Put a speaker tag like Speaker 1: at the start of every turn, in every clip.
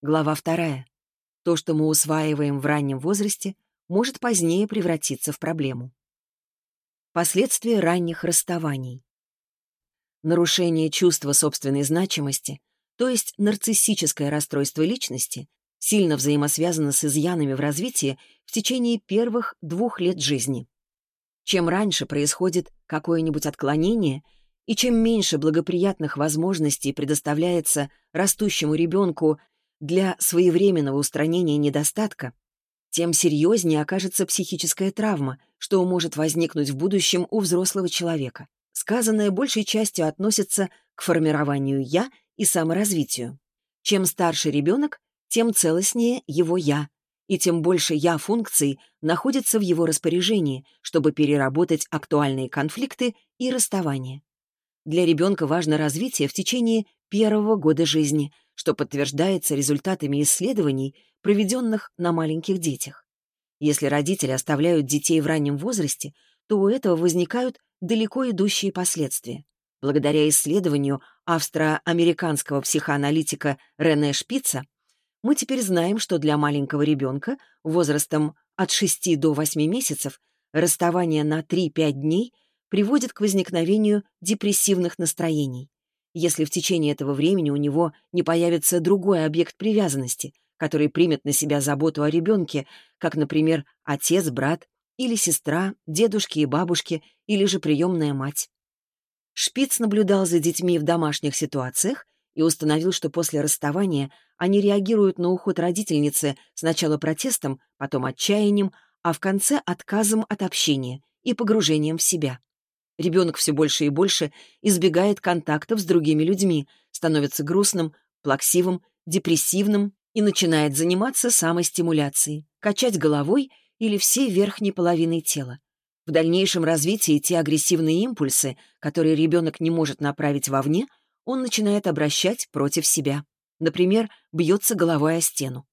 Speaker 1: Глава вторая. То, что мы усваиваем в раннем возрасте, может позднее превратиться в проблему. Последствия ранних расставаний. Нарушение чувства собственной значимости, то есть нарциссическое расстройство личности, сильно взаимосвязано с изъянами в развитии в течение первых двух лет жизни. Чем раньше происходит какое-нибудь отклонение, и чем меньше благоприятных возможностей предоставляется растущему ребенку для своевременного устранения недостатка, тем серьезнее окажется психическая травма, что может возникнуть в будущем у взрослого человека. Сказанное большей частью относится к формированию «я» и саморазвитию. Чем старше ребенок, тем целостнее его «я», и тем больше «я» функций находится в его распоряжении, чтобы переработать актуальные конфликты и расставания. Для ребенка важно развитие в течение первого года жизни, что подтверждается результатами исследований, проведенных на маленьких детях. Если родители оставляют детей в раннем возрасте, то у этого возникают далеко идущие последствия. Благодаря исследованию австро-американского психоаналитика Рене Шпица мы теперь знаем, что для маленького ребенка возрастом от 6 до 8 месяцев расставание на 3-5 дней приводит к возникновению депрессивных настроений. Если в течение этого времени у него не появится другой объект привязанности, который примет на себя заботу о ребенке, как, например, отец, брат или сестра, дедушки и бабушки, или же приемная мать. Шпиц наблюдал за детьми в домашних ситуациях и установил, что после расставания они реагируют на уход родительницы сначала протестом, потом отчаянием, а в конце отказом от общения и погружением в себя. Ребенок все больше и больше избегает контактов с другими людьми, становится грустным, плаксивым, депрессивным и начинает заниматься самостимуляцией, качать головой или всей верхней половиной тела. В дальнейшем развитии те агрессивные импульсы, которые ребенок не может направить вовне, он начинает обращать против себя. Например, бьется головой о стену.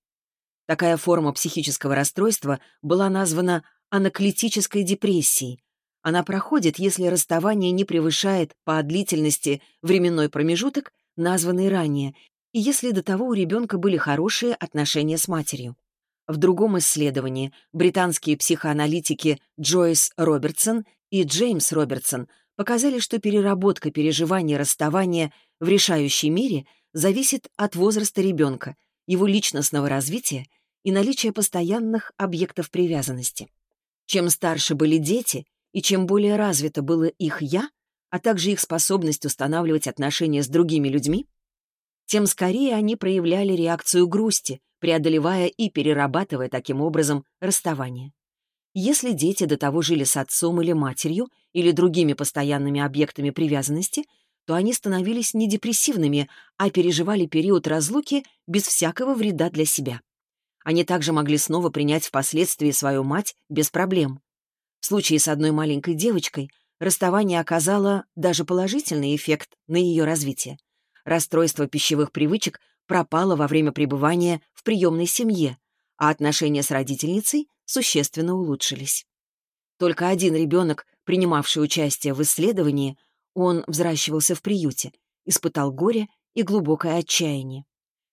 Speaker 1: Такая форма психического расстройства была названа анаклитической депрессией. Она проходит, если расставание не превышает по длительности временной промежуток, названный ранее, и если до того у ребенка были хорошие отношения с матерью. В другом исследовании британские психоаналитики Джойс Робертсон и Джеймс Робертсон показали, что переработка переживания расставания в решающей мере зависит от возраста ребенка, его личностного развития и наличия постоянных объектов привязанности. Чем старше были дети и чем более развито было их «я», а также их способность устанавливать отношения с другими людьми, тем скорее они проявляли реакцию грусти, преодолевая и перерабатывая таким образом расставание. Если дети до того жили с отцом или матерью или другими постоянными объектами привязанности, то они становились не депрессивными, а переживали период разлуки без всякого вреда для себя. Они также могли снова принять впоследствии свою мать без проблем. В случае с одной маленькой девочкой расставание оказало даже положительный эффект на ее развитие. Расстройство пищевых привычек пропало во время пребывания в приемной семье, а отношения с родительницей существенно улучшились. Только один ребенок, принимавший участие в исследовании, он взращивался в приюте, испытал горе и глубокое отчаяние.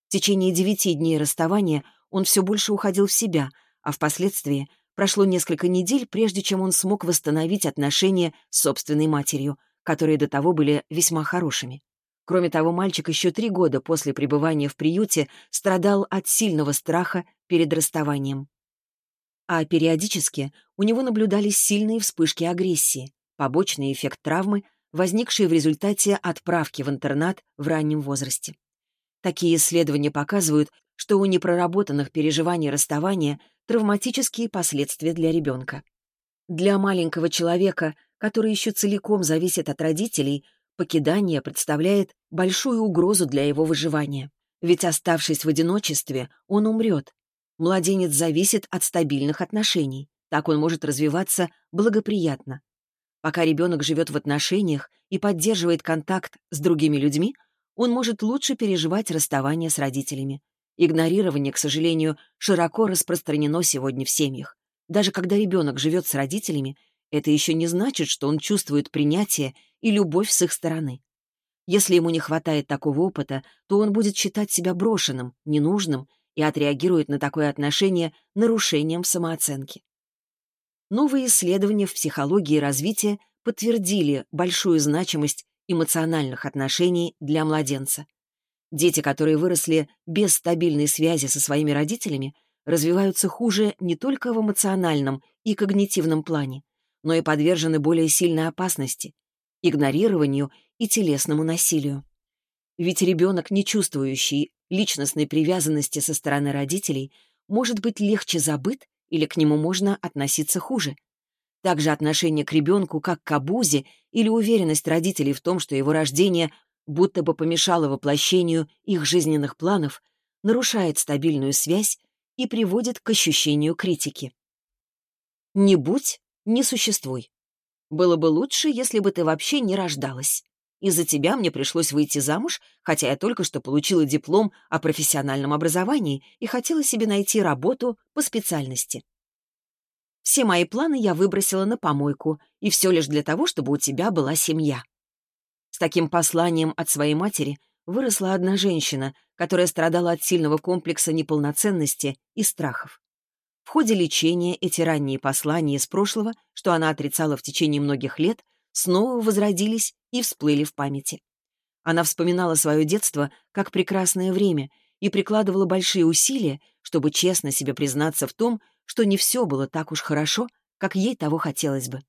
Speaker 1: В течение девяти дней расставания он все больше уходил в себя, а впоследствии прошло несколько недель, прежде чем он смог восстановить отношения с собственной матерью, которые до того были весьма хорошими. Кроме того, мальчик еще три года после пребывания в приюте страдал от сильного страха перед расставанием. А периодически у него наблюдались сильные вспышки агрессии, побочный эффект травмы, возникший в результате отправки в интернат в раннем возрасте. Такие исследования показывают, что у непроработанных переживаний расставания травматические последствия для ребенка. Для маленького человека, который еще целиком зависит от родителей, покидание представляет большую угрозу для его выживания. Ведь оставшись в одиночестве, он умрет. Младенец зависит от стабильных отношений. Так он может развиваться благоприятно. Пока ребенок живет в отношениях и поддерживает контакт с другими людьми, он может лучше переживать расставание с родителями. Игнорирование, к сожалению, широко распространено сегодня в семьях. Даже когда ребенок живет с родителями, это еще не значит, что он чувствует принятие и любовь с их стороны. Если ему не хватает такого опыта, то он будет считать себя брошенным, ненужным и отреагирует на такое отношение нарушением самооценки. Новые исследования в психологии развития подтвердили большую значимость эмоциональных отношений для младенца. Дети, которые выросли без стабильной связи со своими родителями, развиваются хуже не только в эмоциональном и когнитивном плане, но и подвержены более сильной опасности, игнорированию и телесному насилию. Ведь ребенок, не чувствующий личностной привязанности со стороны родителей, может быть легче забыт или к нему можно относиться хуже. Также отношение к ребенку как к обузе или уверенность родителей в том, что его рождение будто бы помешало воплощению их жизненных планов, нарушает стабильную связь и приводит к ощущению критики. Не будь, не существуй. Было бы лучше, если бы ты вообще не рождалась. Из-за тебя мне пришлось выйти замуж, хотя я только что получила диплом о профессиональном образовании и хотела себе найти работу по специальности. Все мои планы я выбросила на помойку, и все лишь для того, чтобы у тебя была семья. Таким посланием от своей матери выросла одна женщина, которая страдала от сильного комплекса неполноценности и страхов. В ходе лечения эти ранние послания из прошлого, что она отрицала в течение многих лет, снова возродились и всплыли в памяти. Она вспоминала свое детство как прекрасное время и прикладывала большие усилия, чтобы честно себе признаться в том, что не все было так уж хорошо, как ей того хотелось бы.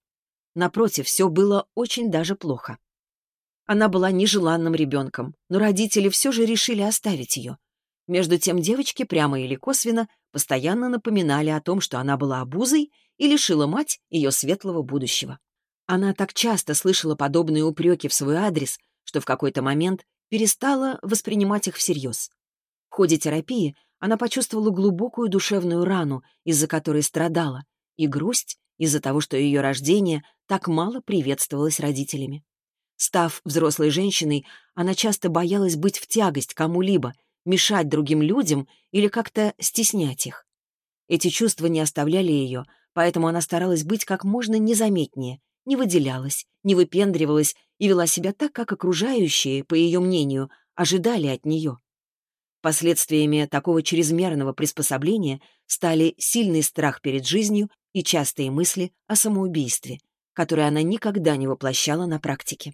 Speaker 1: Напротив, все было очень даже плохо. Она была нежеланным ребенком, но родители все же решили оставить ее. Между тем девочки, прямо или косвенно, постоянно напоминали о том, что она была обузой и лишила мать ее светлого будущего. Она так часто слышала подобные упреки в свой адрес, что в какой-то момент перестала воспринимать их всерьез. В ходе терапии она почувствовала глубокую душевную рану, из-за которой страдала, и грусть из-за того, что ее рождение так мало приветствовалось родителями. Став взрослой женщиной, она часто боялась быть в тягость кому-либо, мешать другим людям или как-то стеснять их. Эти чувства не оставляли ее, поэтому она старалась быть как можно незаметнее, не выделялась, не выпендривалась и вела себя так, как окружающие, по ее мнению, ожидали от нее. Последствиями такого чрезмерного приспособления стали сильный страх перед жизнью и частые мысли о самоубийстве, которые она никогда не воплощала на практике.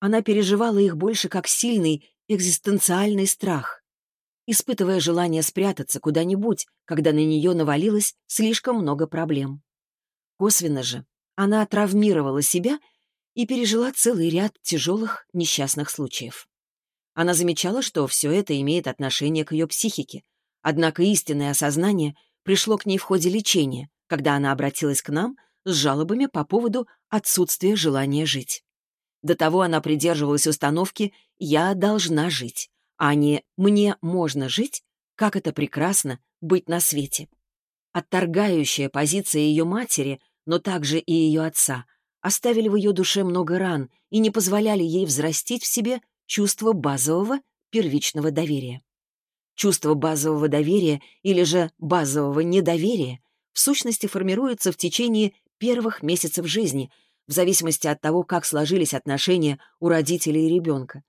Speaker 1: Она переживала их больше как сильный экзистенциальный страх, испытывая желание спрятаться куда-нибудь, когда на нее навалилось слишком много проблем. Косвенно же она травмировала себя и пережила целый ряд тяжелых несчастных случаев. Она замечала, что все это имеет отношение к ее психике, однако истинное осознание пришло к ней в ходе лечения, когда она обратилась к нам с жалобами по поводу отсутствия желания жить. До того она придерживалась установки «я должна жить», а не «мне можно жить», как это прекрасно быть на свете. Отторгающая позиция ее матери, но также и ее отца, оставили в ее душе много ран и не позволяли ей взрастить в себе чувство базового первичного доверия. Чувство базового доверия или же базового недоверия в сущности формируется в течение первых месяцев жизни — в зависимости от того, как сложились отношения у родителей и ребенка.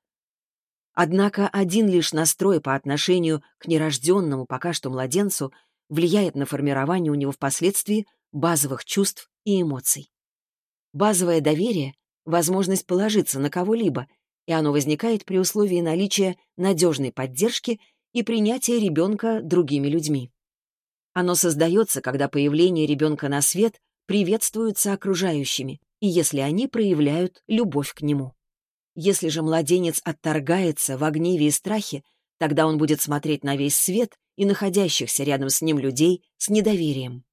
Speaker 1: Однако один лишь настрой по отношению к нерожденному пока что младенцу влияет на формирование у него впоследствии базовых чувств и эмоций. Базовое доверие — возможность положиться на кого-либо, и оно возникает при условии наличия надежной поддержки и принятия ребенка другими людьми. Оно создается, когда появление ребенка на свет приветствуется окружающими, если они проявляют любовь к нему. Если же младенец отторгается в гневе и страхе, тогда он будет смотреть на весь свет и находящихся рядом с ним людей с недоверием.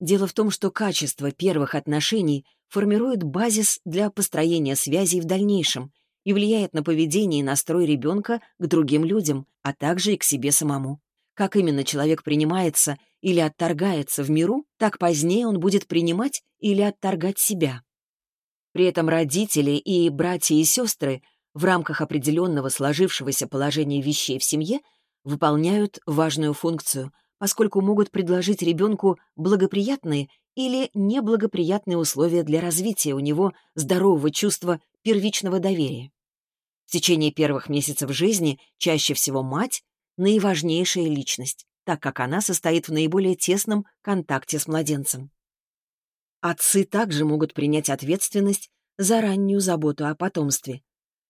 Speaker 1: Дело в том, что качество первых отношений формирует базис для построения связей в дальнейшем и влияет на поведение и настрой ребенка к другим людям, а также и к себе самому. Как именно человек принимается или отторгается в миру, так позднее он будет принимать или отторгать себя. При этом родители и братья и сестры в рамках определенного сложившегося положения вещей в семье выполняют важную функцию, поскольку могут предложить ребенку благоприятные или неблагоприятные условия для развития у него здорового чувства первичного доверия. В течение первых месяцев жизни чаще всего мать — наиважнейшая личность, так как она состоит в наиболее тесном контакте с младенцем. Отцы также могут принять ответственность за раннюю заботу о потомстве.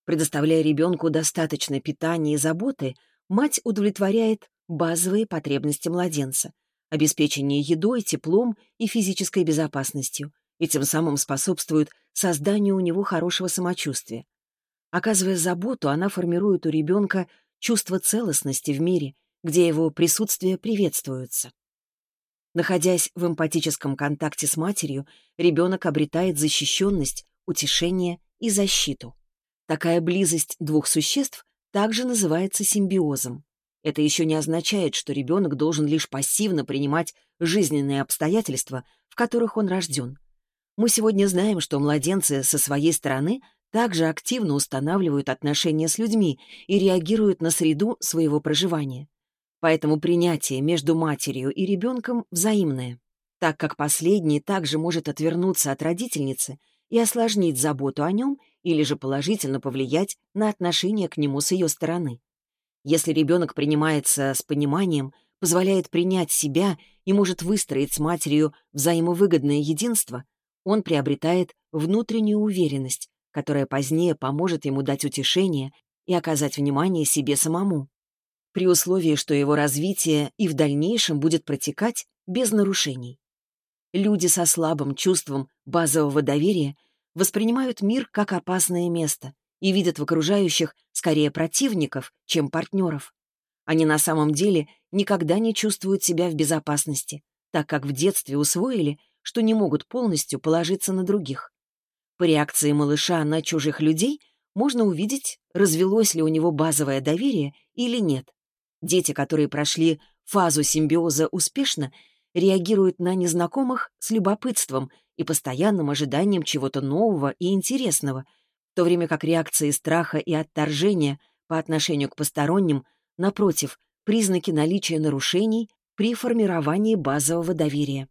Speaker 1: Предоставляя ребенку достаточно питания и заботы, мать удовлетворяет базовые потребности младенца, обеспечение едой, теплом и физической безопасностью, и тем самым способствует созданию у него хорошего самочувствия. Оказывая заботу, она формирует у ребенка чувство целостности в мире, где его присутствие приветствуется. Находясь в эмпатическом контакте с матерью, ребенок обретает защищенность, утешение и защиту. Такая близость двух существ также называется симбиозом. Это еще не означает, что ребенок должен лишь пассивно принимать жизненные обстоятельства, в которых он рожден. Мы сегодня знаем, что младенцы со своей стороны также активно устанавливают отношения с людьми и реагируют на среду своего проживания. Поэтому принятие между матерью и ребенком взаимное, так как последний также может отвернуться от родительницы и осложнить заботу о нем или же положительно повлиять на отношение к нему с ее стороны. Если ребенок принимается с пониманием, позволяет принять себя и может выстроить с матерью взаимовыгодное единство, он приобретает внутреннюю уверенность, которая позднее поможет ему дать утешение и оказать внимание себе самому, при условии, что его развитие и в дальнейшем будет протекать без нарушений. Люди со слабым чувством базового доверия воспринимают мир как опасное место и видят в окружающих скорее противников, чем партнеров. Они на самом деле никогда не чувствуют себя в безопасности, так как в детстве усвоили, что не могут полностью положиться на других. По реакции малыша на чужих людей можно увидеть, развелось ли у него базовое доверие или нет. Дети, которые прошли фазу симбиоза успешно, реагируют на незнакомых с любопытством и постоянным ожиданием чего-то нового и интересного, в то время как реакции страха и отторжения по отношению к посторонним, напротив, признаки наличия нарушений при формировании базового доверия.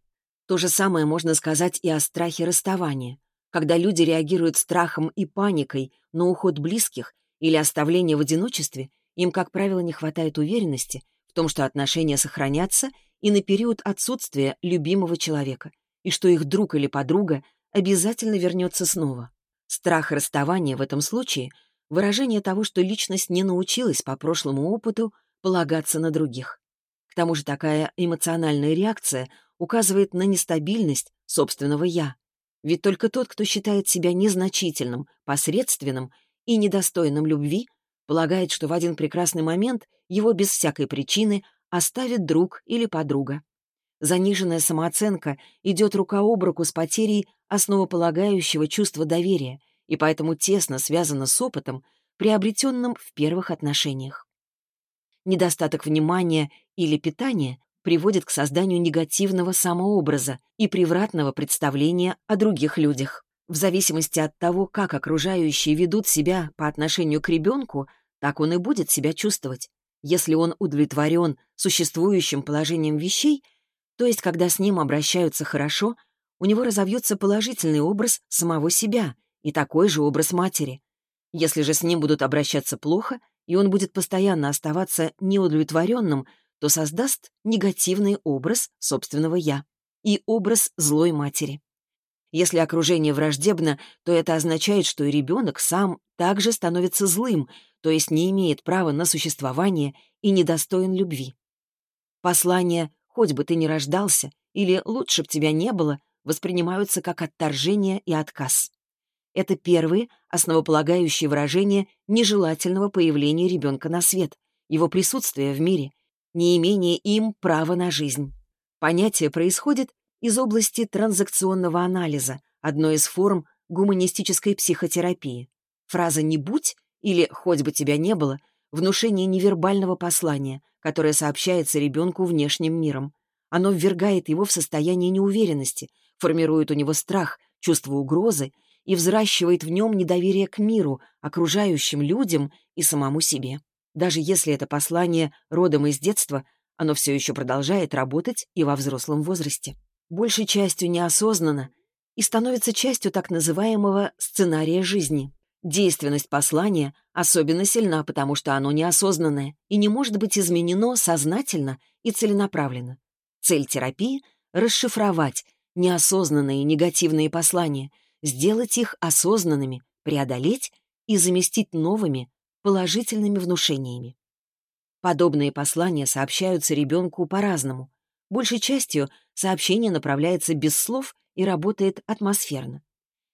Speaker 1: То же самое можно сказать и о страхе расставания. Когда люди реагируют страхом и паникой на уход близких или оставление в одиночестве, им, как правило, не хватает уверенности в том, что отношения сохранятся и на период отсутствия любимого человека, и что их друг или подруга обязательно вернется снова. Страх расставания в этом случае — выражение того, что личность не научилась по прошлому опыту полагаться на других. К тому же такая эмоциональная реакция указывает на нестабильность собственного «я». Ведь только тот, кто считает себя незначительным, посредственным и недостойным любви, полагает, что в один прекрасный момент его без всякой причины оставит друг или подруга. Заниженная самооценка идет рука об руку с потерей основополагающего чувства доверия и поэтому тесно связана с опытом, приобретенным в первых отношениях. Недостаток внимания или питания приводит к созданию негативного самообраза и превратного представления о других людях. В зависимости от того, как окружающие ведут себя по отношению к ребенку, так он и будет себя чувствовать. Если он удовлетворен существующим положением вещей, то есть когда с ним обращаются хорошо, у него разовьется положительный образ самого себя и такой же образ матери. Если же с ним будут обращаться плохо, и он будет постоянно оставаться неудовлетворенным, то создаст негативный образ собственного «я» и образ злой матери. Если окружение враждебно, то это означает, что и ребенок сам также становится злым, то есть не имеет права на существование и недостоин любви. Послание «хоть бы ты ни рождался» или «лучше б тебя не было» воспринимаются как отторжение и отказ. Это первые, основополагающие выражения нежелательного появления ребенка на свет, его присутствия в мире, неимение им права на жизнь. Понятие происходит из области транзакционного анализа, одной из форм гуманистической психотерапии. Фраза «не будь» или «хоть бы тебя не было» — внушение невербального послания, которое сообщается ребенку внешним миром. Оно ввергает его в состояние неуверенности, формирует у него страх, чувство угрозы и взращивает в нем недоверие к миру, окружающим людям и самому себе. Даже если это послание родом из детства, оно все еще продолжает работать и во взрослом возрасте большей частью неосознанно и становится частью так называемого сценария жизни. Действенность послания особенно сильна, потому что оно неосознанное и не может быть изменено сознательно и целенаправленно. Цель терапии — расшифровать неосознанные негативные послания, сделать их осознанными, преодолеть и заместить новыми, положительными внушениями. Подобные послания сообщаются ребенку по-разному. Большей частью сообщение направляется без слов и работает атмосферно.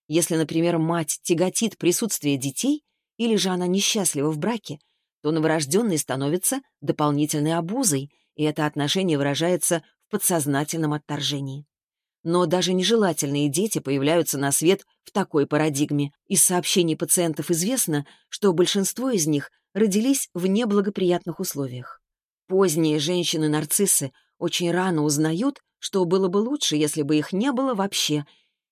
Speaker 1: Если, например, мать тяготит присутствие детей, или же она несчастлива в браке, то новорожденный становится дополнительной обузой, и это отношение выражается в подсознательном отторжении. Но даже нежелательные дети появляются на свет в такой парадигме. Из сообщений пациентов известно, что большинство из них родились в неблагоприятных условиях. Поздние женщины-нарциссы очень рано узнают, что было бы лучше, если бы их не было вообще,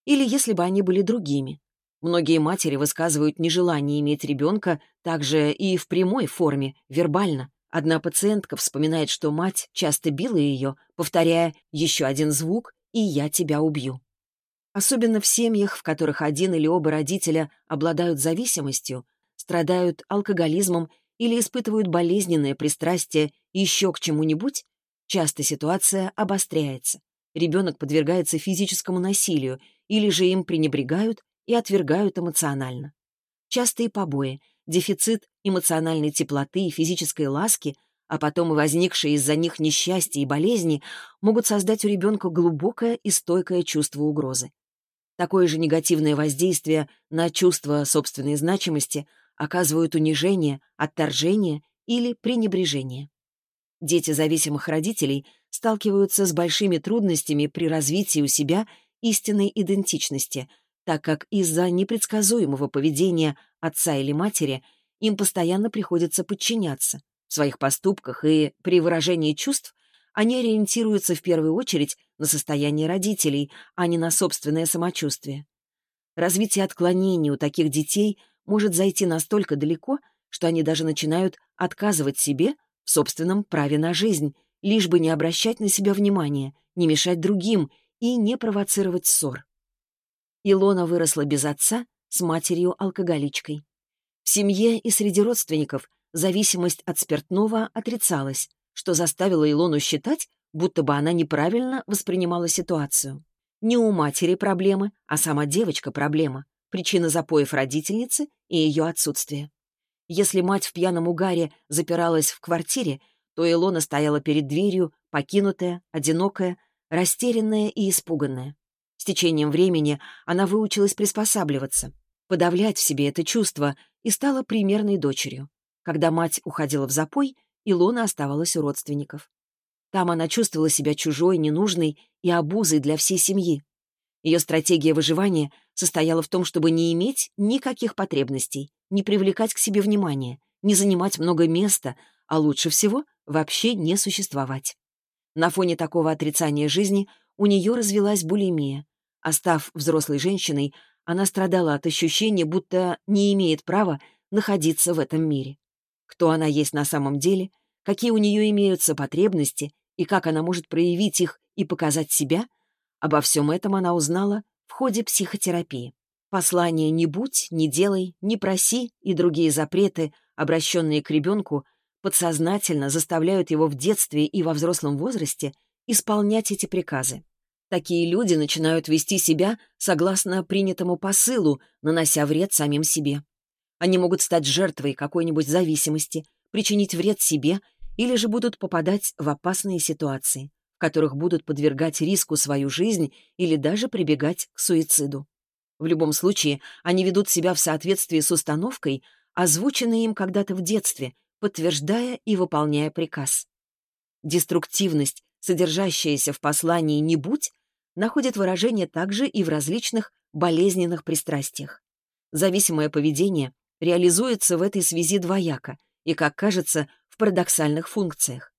Speaker 1: или если бы они были другими. Многие матери высказывают нежелание иметь ребенка также и в прямой форме, вербально. Одна пациентка вспоминает, что мать часто била ее, повторяя «еще один звук, и я тебя убью». Особенно в семьях, в которых один или оба родителя обладают зависимостью, страдают алкоголизмом или испытывают болезненное пристрастие еще к чему-нибудь, часто ситуация обостряется. Ребенок подвергается физическому насилию, или же им пренебрегают и отвергают эмоционально. Частые побои, дефицит эмоциональной теплоты и физической ласки, а потом и возникшие из-за них несчастья и болезни могут создать у ребенка глубокое и стойкое чувство угрозы. Такое же негативное воздействие на чувство собственной значимости оказывают унижение, отторжение или пренебрежение. Дети зависимых родителей сталкиваются с большими трудностями при развитии у себя истинной идентичности, так как из-за непредсказуемого поведения отца или матери им постоянно приходится подчиняться. Своих поступках и при выражении чувств они ориентируются в первую очередь на состояние родителей, а не на собственное самочувствие. Развитие отклонений у таких детей может зайти настолько далеко, что они даже начинают отказывать себе в собственном праве на жизнь, лишь бы не обращать на себя внимания, не мешать другим и не провоцировать ссор. Илона выросла без отца с матерью-алкоголичкой. В семье и среди родственников зависимость от спиртного отрицалась, что заставило Илону считать, будто бы она неправильно воспринимала ситуацию. Не у матери проблемы, а сама девочка проблема, причина запоев родительницы и ее отсутствие. Если мать в пьяном угаре запиралась в квартире, то Илона стояла перед дверью, покинутая, одинокая, растерянная и испуганная. С течением времени она выучилась приспосабливаться, подавлять в себе это чувство и стала примерной дочерью. Когда мать уходила в запой, Илона оставалась у родственников. Там она чувствовала себя чужой, ненужной и обузой для всей семьи. Ее стратегия выживания состояла в том, чтобы не иметь никаких потребностей, не привлекать к себе внимания, не занимать много места, а лучше всего вообще не существовать. На фоне такого отрицания жизни у нее развелась булимия. А став взрослой женщиной, она страдала от ощущения, будто не имеет права находиться в этом мире. Кто она есть на самом деле, какие у нее имеются потребности и как она может проявить их и показать себя, обо всем этом она узнала в ходе психотерапии. Послание «не будь», «не делай», «не проси» и другие запреты, обращенные к ребенку, подсознательно заставляют его в детстве и во взрослом возрасте исполнять эти приказы. Такие люди начинают вести себя согласно принятому посылу, нанося вред самим себе. Они могут стать жертвой какой-нибудь зависимости, причинить вред себе или же будут попадать в опасные ситуации, в которых будут подвергать риску свою жизнь или даже прибегать к суициду. В любом случае, они ведут себя в соответствии с установкой, озвученной им когда-то в детстве, подтверждая и выполняя приказ. Деструктивность, содержащаяся в послании «не будь», находит выражение также и в различных болезненных пристрастиях. Зависимое поведение реализуется в этой связи двояко и, как кажется, в парадоксальных функциях.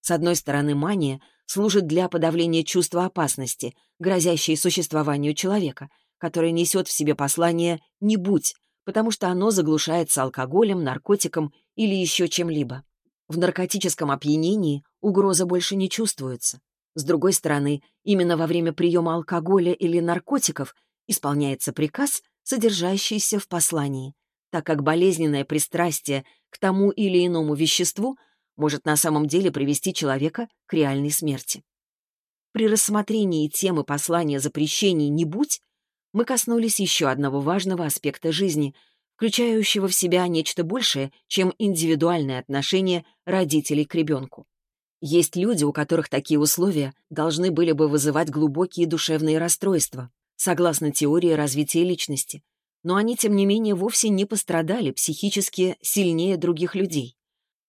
Speaker 1: С одной стороны, мания служит для подавления чувства опасности, грозящей существованию человека, который несет в себе послание «не будь», потому что оно заглушается алкоголем, наркотиком или еще чем-либо. В наркотическом опьянении угроза больше не чувствуется. С другой стороны, именно во время приема алкоголя или наркотиков исполняется приказ, содержащийся в послании. Так как болезненное пристрастие к тому или иному веществу может на самом деле привести человека к реальной смерти. При рассмотрении темы послания запрещений «не будь» мы коснулись еще одного важного аспекта жизни, включающего в себя нечто большее, чем индивидуальное отношение родителей к ребенку. Есть люди, у которых такие условия должны были бы вызывать глубокие душевные расстройства, согласно теории развития личности, но они, тем не менее, вовсе не пострадали психически сильнее других людей.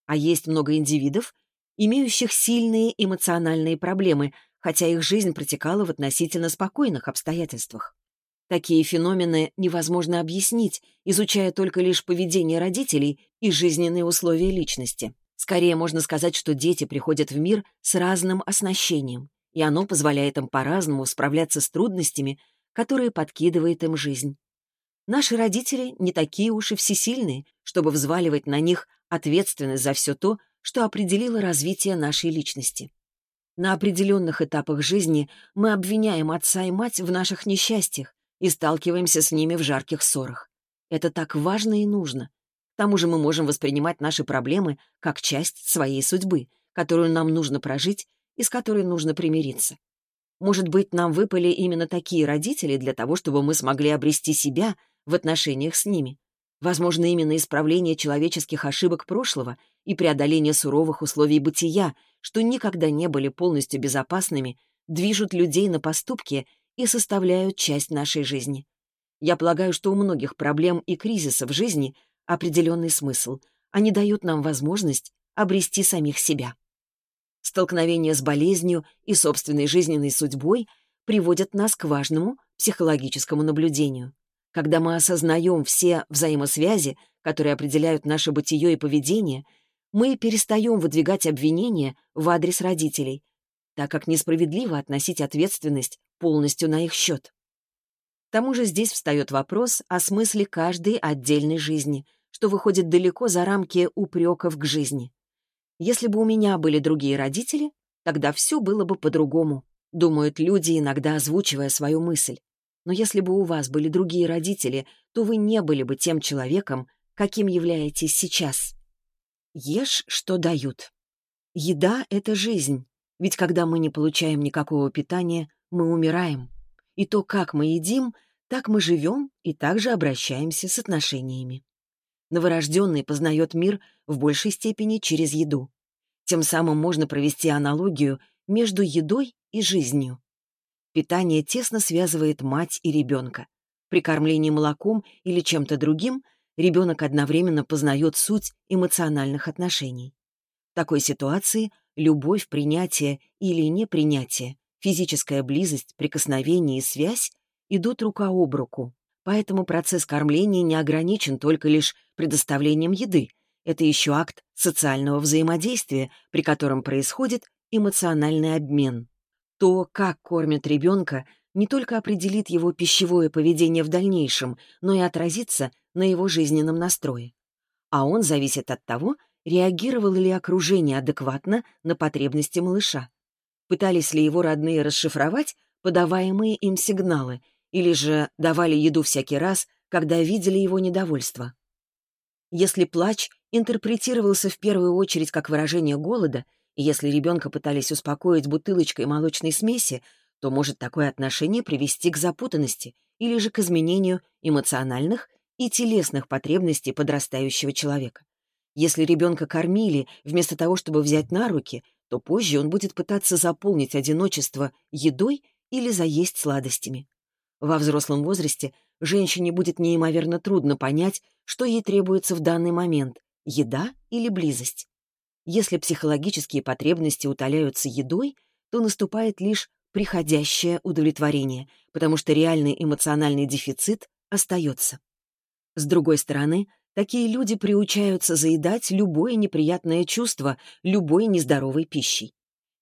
Speaker 1: А есть много индивидов, имеющих сильные эмоциональные проблемы, хотя их жизнь протекала в относительно спокойных обстоятельствах. Такие феномены невозможно объяснить, изучая только лишь поведение родителей и жизненные условия личности. Скорее можно сказать, что дети приходят в мир с разным оснащением, и оно позволяет им по-разному справляться с трудностями, которые подкидывает им жизнь. Наши родители не такие уж и всесильные, чтобы взваливать на них ответственность за все то, что определило развитие нашей личности. На определенных этапах жизни мы обвиняем отца и мать в наших несчастьях и сталкиваемся с ними в жарких ссорах. Это так важно и нужно. К тому же мы можем воспринимать наши проблемы как часть своей судьбы, которую нам нужно прожить и с которой нужно примириться. Может быть, нам выпали именно такие родители для того, чтобы мы смогли обрести себя в отношениях с ними. Возможно, именно исправление человеческих ошибок прошлого и преодоление суровых условий бытия, что никогда не были полностью безопасными, движут людей на поступки и составляют часть нашей жизни. Я полагаю, что у многих проблем и кризисов жизни определенный смысл. Они дают нам возможность обрести самих себя. Столкновение с болезнью и собственной жизненной судьбой приводят нас к важному психологическому наблюдению. Когда мы осознаем все взаимосвязи, которые определяют наше бытие и поведение, мы перестаем выдвигать обвинения в адрес родителей, так как несправедливо относить ответственность полностью на их счет. К тому же здесь встает вопрос о смысле каждой отдельной жизни, что выходит далеко за рамки упреков к жизни. Если бы у меня были другие родители, тогда все было бы по-другому, думают люди, иногда озвучивая свою мысль. Но если бы у вас были другие родители, то вы не были бы тем человеком, каким являетесь сейчас. Ешь, что дают. Еда — это жизнь, ведь когда мы не получаем никакого питания, мы умираем. И то, как мы едим, так мы живем и также обращаемся с отношениями. Новорожденный познает мир в большей степени через еду. Тем самым можно провести аналогию между едой и жизнью. Питание тесно связывает мать и ребенка. При кормлении молоком или чем-то другим ребенок одновременно познает суть эмоциональных отношений. В такой ситуации любовь, принятие или непринятие, физическая близость, прикосновение и связь идут рука об руку. Поэтому процесс кормления не ограничен только лишь предоставлением еды. Это еще акт социального взаимодействия, при котором происходит эмоциональный обмен. То, как кормят ребенка, не только определит его пищевое поведение в дальнейшем, но и отразится на его жизненном настрое. А он зависит от того, реагировало ли окружение адекватно на потребности малыша. Пытались ли его родные расшифровать подаваемые им сигналы, или же давали еду всякий раз, когда видели его недовольство. Если плач интерпретировался в первую очередь как выражение голода, если ребенка пытались успокоить бутылочкой молочной смеси, то может такое отношение привести к запутанности или же к изменению эмоциональных и телесных потребностей подрастающего человека. Если ребенка кормили вместо того, чтобы взять на руки, то позже он будет пытаться заполнить одиночество едой или заесть сладостями. Во взрослом возрасте женщине будет неимоверно трудно понять, что ей требуется в данный момент – еда или близость. Если психологические потребности утоляются едой, то наступает лишь приходящее удовлетворение, потому что реальный эмоциональный дефицит остается. С другой стороны, такие люди приучаются заедать любое неприятное чувство любой нездоровой пищей.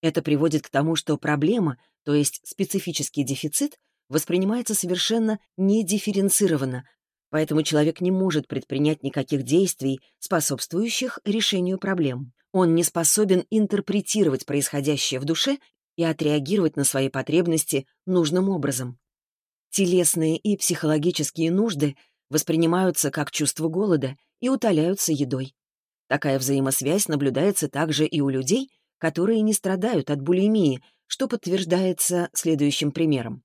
Speaker 1: Это приводит к тому, что проблема, то есть специфический дефицит, воспринимается совершенно недифференцированно, поэтому человек не может предпринять никаких действий, способствующих решению проблем. Он не способен интерпретировать происходящее в душе и отреагировать на свои потребности нужным образом. Телесные и психологические нужды воспринимаются как чувство голода и утоляются едой. Такая взаимосвязь наблюдается также и у людей, которые не страдают от булимии, что подтверждается следующим примером.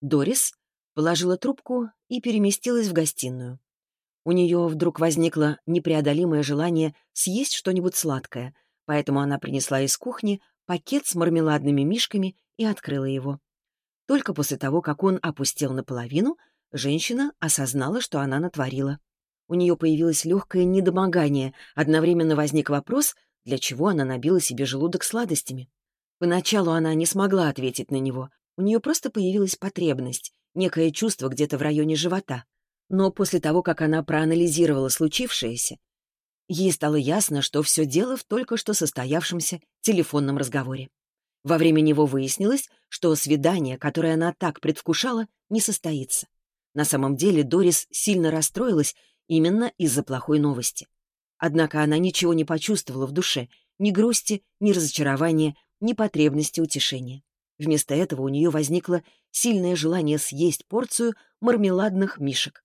Speaker 1: Дорис положила трубку и переместилась в гостиную. У нее вдруг возникло непреодолимое желание съесть что-нибудь сладкое, поэтому она принесла из кухни пакет с мармеладными мишками и открыла его. Только после того, как он опустел наполовину, женщина осознала, что она натворила. У нее появилось легкое недомогание, одновременно возник вопрос, для чего она набила себе желудок сладостями. Поначалу она не смогла ответить на него, у нее просто появилась потребность, некое чувство где-то в районе живота. Но после того, как она проанализировала случившееся, ей стало ясно, что все дело в только что состоявшемся телефонном разговоре. Во время него выяснилось, что свидание, которое она так предвкушала, не состоится. На самом деле Дорис сильно расстроилась именно из-за плохой новости. Однако она ничего не почувствовала в душе, ни грусти, ни разочарования, ни потребности утешения. Вместо этого у нее возникло сильное желание съесть порцию мармеладных мишек.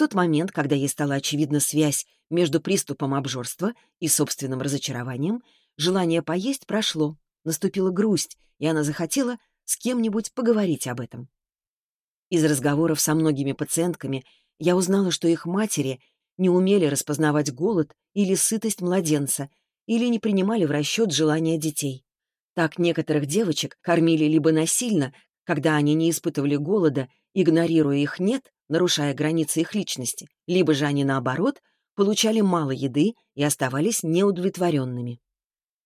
Speaker 1: Тот момент, когда ей стала очевидна связь между приступом обжорства и собственным разочарованием, желание поесть прошло, наступила грусть, и она захотела с кем-нибудь поговорить об этом. Из разговоров со многими пациентками я узнала, что их матери не умели распознавать голод или сытость младенца или не принимали в расчет желания детей. Так некоторых девочек кормили либо насильно, когда они не испытывали голода, игнорируя их «нет», нарушая границы их личности, либо же они, наоборот, получали мало еды и оставались неудовлетворенными.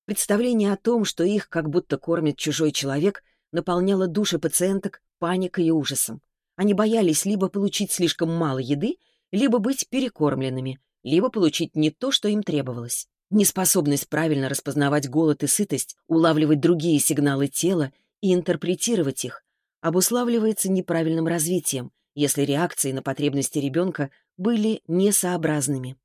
Speaker 1: Представление о том, что их как будто кормит чужой человек, наполняло души пациенток паникой и ужасом. Они боялись либо получить слишком мало еды, либо быть перекормленными, либо получить не то, что им требовалось. Неспособность правильно распознавать голод и сытость, улавливать другие сигналы тела и интерпретировать их обуславливается неправильным развитием, если реакции на потребности ребенка были несообразными.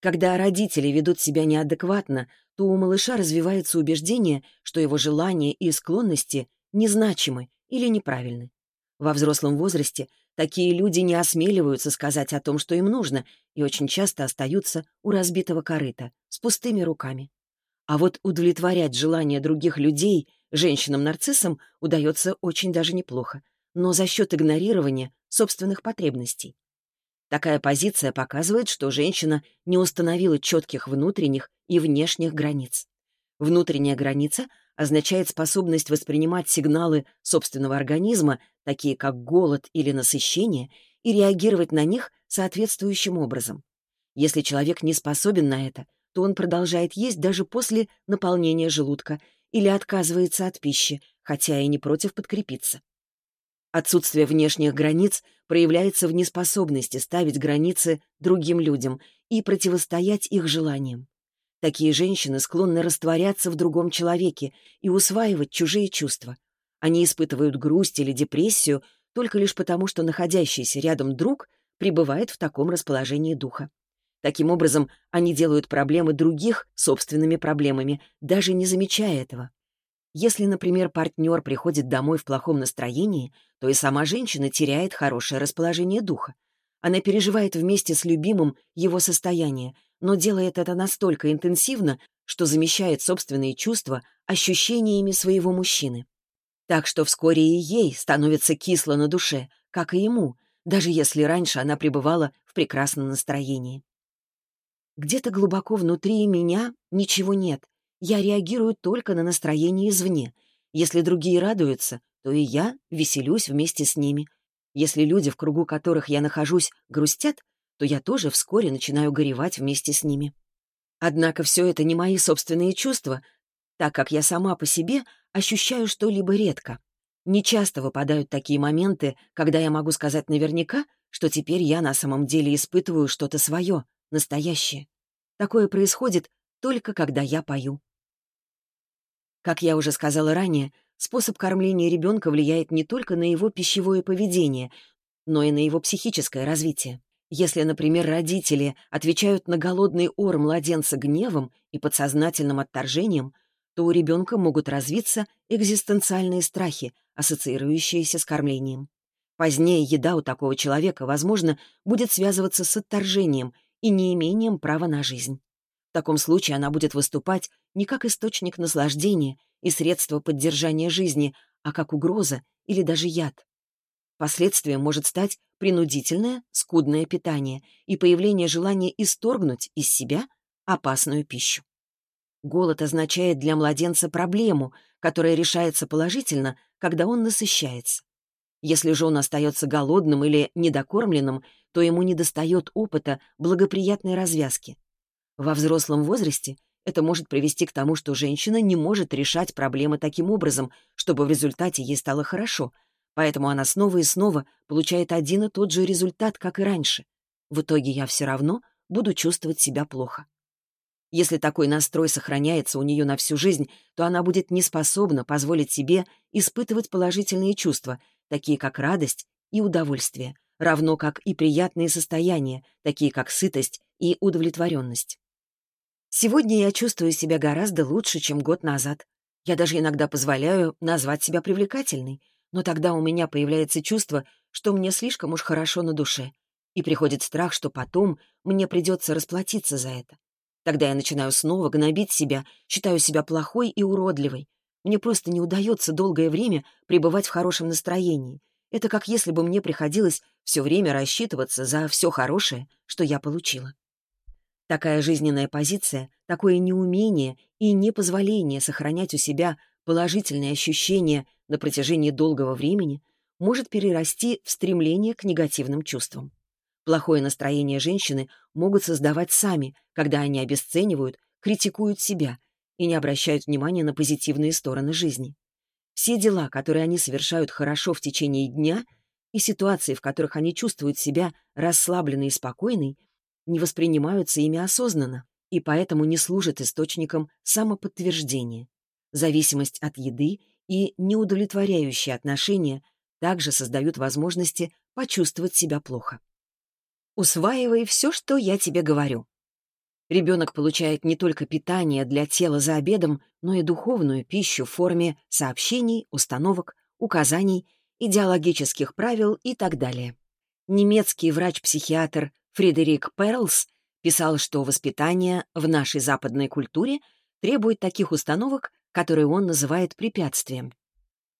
Speaker 1: Когда родители ведут себя неадекватно, то у малыша развивается убеждение, что его желания и склонности незначимы или неправильны. Во взрослом возрасте такие люди не осмеливаются сказать о том, что им нужно, и очень часто остаются у разбитого корыта, с пустыми руками. А вот удовлетворять желания других людей женщинам-нарциссам удается очень даже неплохо, но за счет игнорирования собственных потребностей. Такая позиция показывает, что женщина не установила четких внутренних и внешних границ. Внутренняя граница означает способность воспринимать сигналы собственного организма, такие как голод или насыщение, и реагировать на них соответствующим образом. Если человек не способен на это, то он продолжает есть даже после наполнения желудка или отказывается от пищи, хотя и не против подкрепиться. Отсутствие внешних границ проявляется в неспособности ставить границы другим людям и противостоять их желаниям. Такие женщины склонны растворяться в другом человеке и усваивать чужие чувства. Они испытывают грусть или депрессию только лишь потому, что находящийся рядом друг пребывает в таком расположении духа. Таким образом, они делают проблемы других собственными проблемами, даже не замечая этого. Если, например, партнер приходит домой в плохом настроении, то и сама женщина теряет хорошее расположение духа. Она переживает вместе с любимым его состояние, но делает это настолько интенсивно, что замещает собственные чувства ощущениями своего мужчины. Так что вскоре и ей становится кисло на душе, как и ему, даже если раньше она пребывала в прекрасном настроении. Где-то глубоко внутри меня ничего нет, я реагирую только на настроение извне. Если другие радуются, то и я веселюсь вместе с ними. Если люди, в кругу которых я нахожусь, грустят, то я тоже вскоре начинаю горевать вместе с ними. Однако все это не мои собственные чувства, так как я сама по себе ощущаю что-либо редко. Не часто выпадают такие моменты, когда я могу сказать наверняка, что теперь я на самом деле испытываю что-то свое, настоящее. Такое происходит только когда я пою. Как я уже сказала ранее, способ кормления ребенка влияет не только на его пищевое поведение, но и на его психическое развитие. Если, например, родители отвечают на голодный ор младенца гневом и подсознательным отторжением, то у ребенка могут развиться экзистенциальные страхи, ассоциирующиеся с кормлением. Позднее еда у такого человека, возможно, будет связываться с отторжением и неимением права на жизнь. В таком случае она будет выступать не как источник наслаждения и средство поддержания жизни, а как угроза или даже яд. Последствием может стать принудительное, скудное питание и появление желания исторгнуть из себя опасную пищу. Голод означает для младенца проблему, которая решается положительно, когда он насыщается. Если же он остается голодным или недокормленным, то ему недостает опыта благоприятной развязки. Во взрослом возрасте это может привести к тому, что женщина не может решать проблемы таким образом, чтобы в результате ей стало хорошо, поэтому она снова и снова получает один и тот же результат, как и раньше. В итоге я все равно буду чувствовать себя плохо. Если такой настрой сохраняется у нее на всю жизнь, то она будет не способна позволить себе испытывать положительные чувства, такие как радость и удовольствие, равно как и приятные состояния, такие как сытость и удовлетворенность. Сегодня я чувствую себя гораздо лучше, чем год назад. Я даже иногда позволяю назвать себя привлекательной, но тогда у меня появляется чувство, что мне слишком уж хорошо на душе, и приходит страх, что потом мне придется расплатиться за это. Тогда я начинаю снова гнобить себя, считаю себя плохой и уродливой. Мне просто не удается долгое время пребывать в хорошем настроении. Это как если бы мне приходилось все время рассчитываться за все хорошее, что я получила. Такая жизненная позиция, такое неумение и непозволение сохранять у себя положительные ощущения на протяжении долгого времени может перерасти в стремление к негативным чувствам. Плохое настроение женщины могут создавать сами, когда они обесценивают, критикуют себя и не обращают внимания на позитивные стороны жизни. Все дела, которые они совершают хорошо в течение дня, и ситуации, в которых они чувствуют себя расслабленной и спокойной, не воспринимаются ими осознанно и поэтому не служат источником самоподтверждения. Зависимость от еды и неудовлетворяющие отношения также создают возможности почувствовать себя плохо. Усваивай все, что я тебе говорю. Ребенок получает не только питание для тела за обедом, но и духовную пищу в форме сообщений, установок, указаний, идеологических правил и так далее. Немецкий врач-психиатр Фредерик Перлс писал, что воспитание в нашей западной культуре требует таких установок, которые он называет препятствием.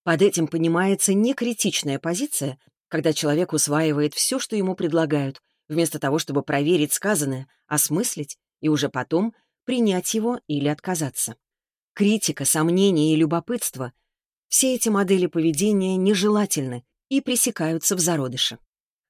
Speaker 1: Под этим понимается некритичная позиция, когда человек усваивает все, что ему предлагают, вместо того, чтобы проверить сказанное, осмыслить и уже потом принять его или отказаться. Критика, сомнение и любопытство — все эти модели поведения нежелательны и пресекаются в зародыше.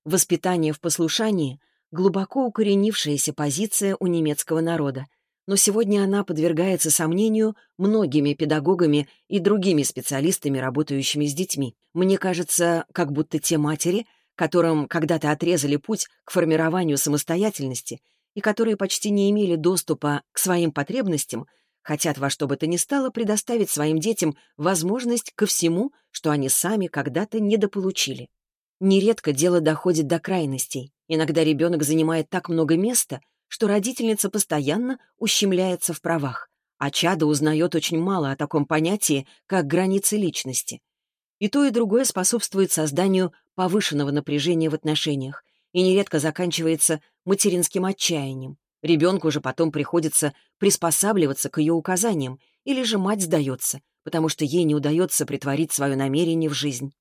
Speaker 1: Воспитание в послушании глубоко укоренившаяся позиция у немецкого народа, но сегодня она подвергается сомнению многими педагогами и другими специалистами, работающими с детьми. Мне кажется, как будто те матери, которым когда-то отрезали путь к формированию самостоятельности и которые почти не имели доступа к своим потребностям, хотят во что бы то ни стало предоставить своим детям возможность ко всему, что они сами когда-то недополучили. Нередко дело доходит до крайностей. Иногда ребенок занимает так много места, что родительница постоянно ущемляется в правах, а чадо узнает очень мало о таком понятии, как границы личности. И то, и другое способствует созданию повышенного напряжения в отношениях и нередко заканчивается материнским отчаянием. Ребенку же потом приходится приспосабливаться к ее указаниям, или же мать сдается, потому что ей не удается притворить свое намерение в жизнь.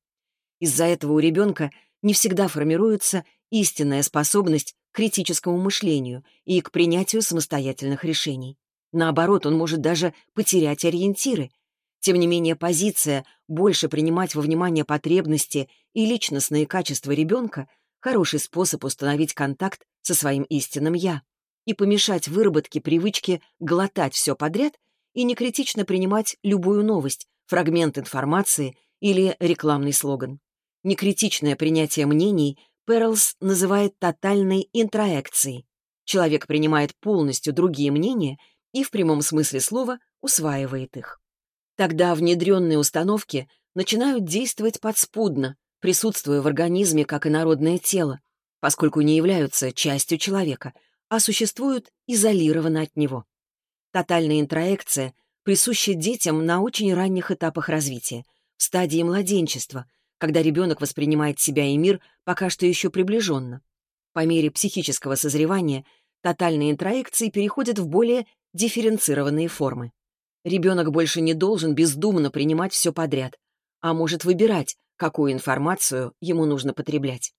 Speaker 1: Из-за этого у ребенка не всегда формируется истинная способность к критическому мышлению и к принятию самостоятельных решений. Наоборот, он может даже потерять ориентиры. Тем не менее, позиция больше принимать во внимание потребности и личностные качества ребенка — хороший способ установить контакт со своим истинным «я» и помешать выработке привычки глотать все подряд и некритично принимать любую новость, фрагмент информации или рекламный слоган. Некритичное принятие мнений Перлс называет тотальной интроекцией. Человек принимает полностью другие мнения и в прямом смысле слова усваивает их. Тогда внедренные установки начинают действовать подспудно, присутствуя в организме как и народное тело, поскольку не являются частью человека, а существуют изолированно от него. Тотальная интроекция присуща детям на очень ранних этапах развития, в стадии младенчества, когда ребенок воспринимает себя и мир пока что еще приближенно. По мере психического созревания тотальные интроекции переходят в более дифференцированные формы. Ребенок больше не должен бездумно принимать все подряд, а может выбирать, какую информацию ему нужно потреблять.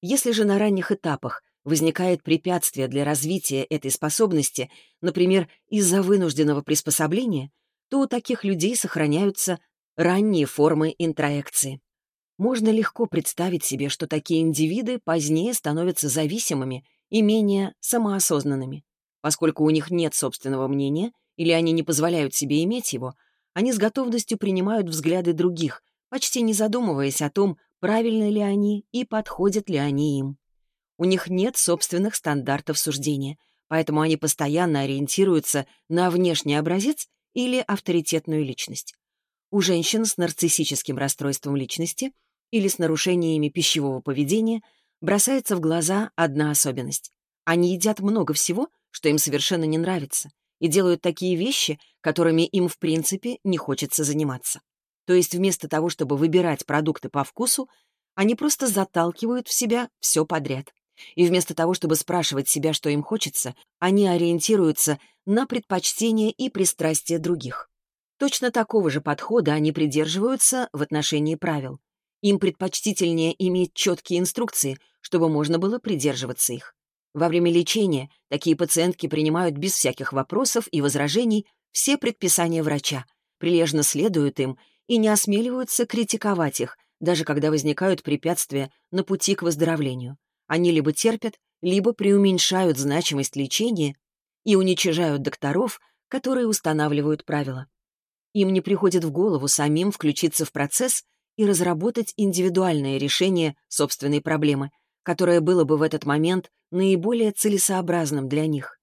Speaker 1: Если же на ранних этапах возникает препятствие для развития этой способности, например, из-за вынужденного приспособления, то у таких людей сохраняются ранние формы интроекции. Можно легко представить себе, что такие индивиды позднее становятся зависимыми и менее самоосознанными. Поскольку у них нет собственного мнения или они не позволяют себе иметь его, они с готовностью принимают взгляды других, почти не задумываясь о том, правильны ли они и подходят ли они им. У них нет собственных стандартов суждения, поэтому они постоянно ориентируются на внешний образец или авторитетную личность. У женщин с нарциссическим расстройством личности или с нарушениями пищевого поведения бросается в глаза одна особенность. Они едят много всего, что им совершенно не нравится, и делают такие вещи, которыми им в принципе не хочется заниматься. То есть вместо того, чтобы выбирать продукты по вкусу, они просто заталкивают в себя все подряд. И вместо того, чтобы спрашивать себя, что им хочется, они ориентируются на предпочтения и пристрастия других. Точно такого же подхода они придерживаются в отношении правил. Им предпочтительнее иметь четкие инструкции, чтобы можно было придерживаться их. Во время лечения такие пациентки принимают без всяких вопросов и возражений все предписания врача, прилежно следуют им и не осмеливаются критиковать их, даже когда возникают препятствия на пути к выздоровлению. Они либо терпят, либо преуменьшают значимость лечения и уничижают докторов, которые устанавливают правила. Им не приходит в голову самим включиться в процесс и разработать индивидуальное решение собственной проблемы, которое было бы в этот момент наиболее целесообразным для них.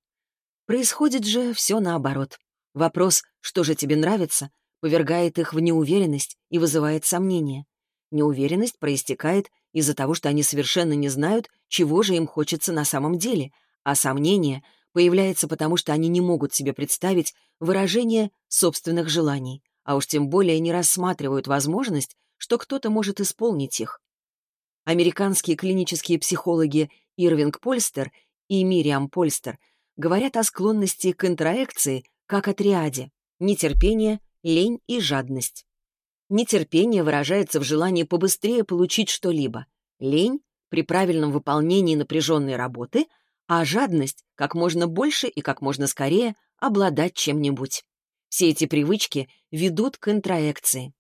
Speaker 1: Происходит же все наоборот. Вопрос «что же тебе нравится?» повергает их в неуверенность и вызывает сомнения. Неуверенность проистекает из-за того, что они совершенно не знают, чего же им хочется на самом деле, а сомнение появляется потому, что они не могут себе представить выражение собственных желаний, а уж тем более не рассматривают возможность, что кто-то может исполнить их. Американские клинические психологи Ирвинг Польстер и Мириам Польстер говорят о склонности к интроекции как о триаде — нетерпение, лень и жадность. Нетерпение выражается в желании побыстрее получить что-либо. Лень — при правильном выполнении напряженной работы, а жадность — как можно больше и как можно скорее обладать чем-нибудь. Все эти привычки ведут к интроекции.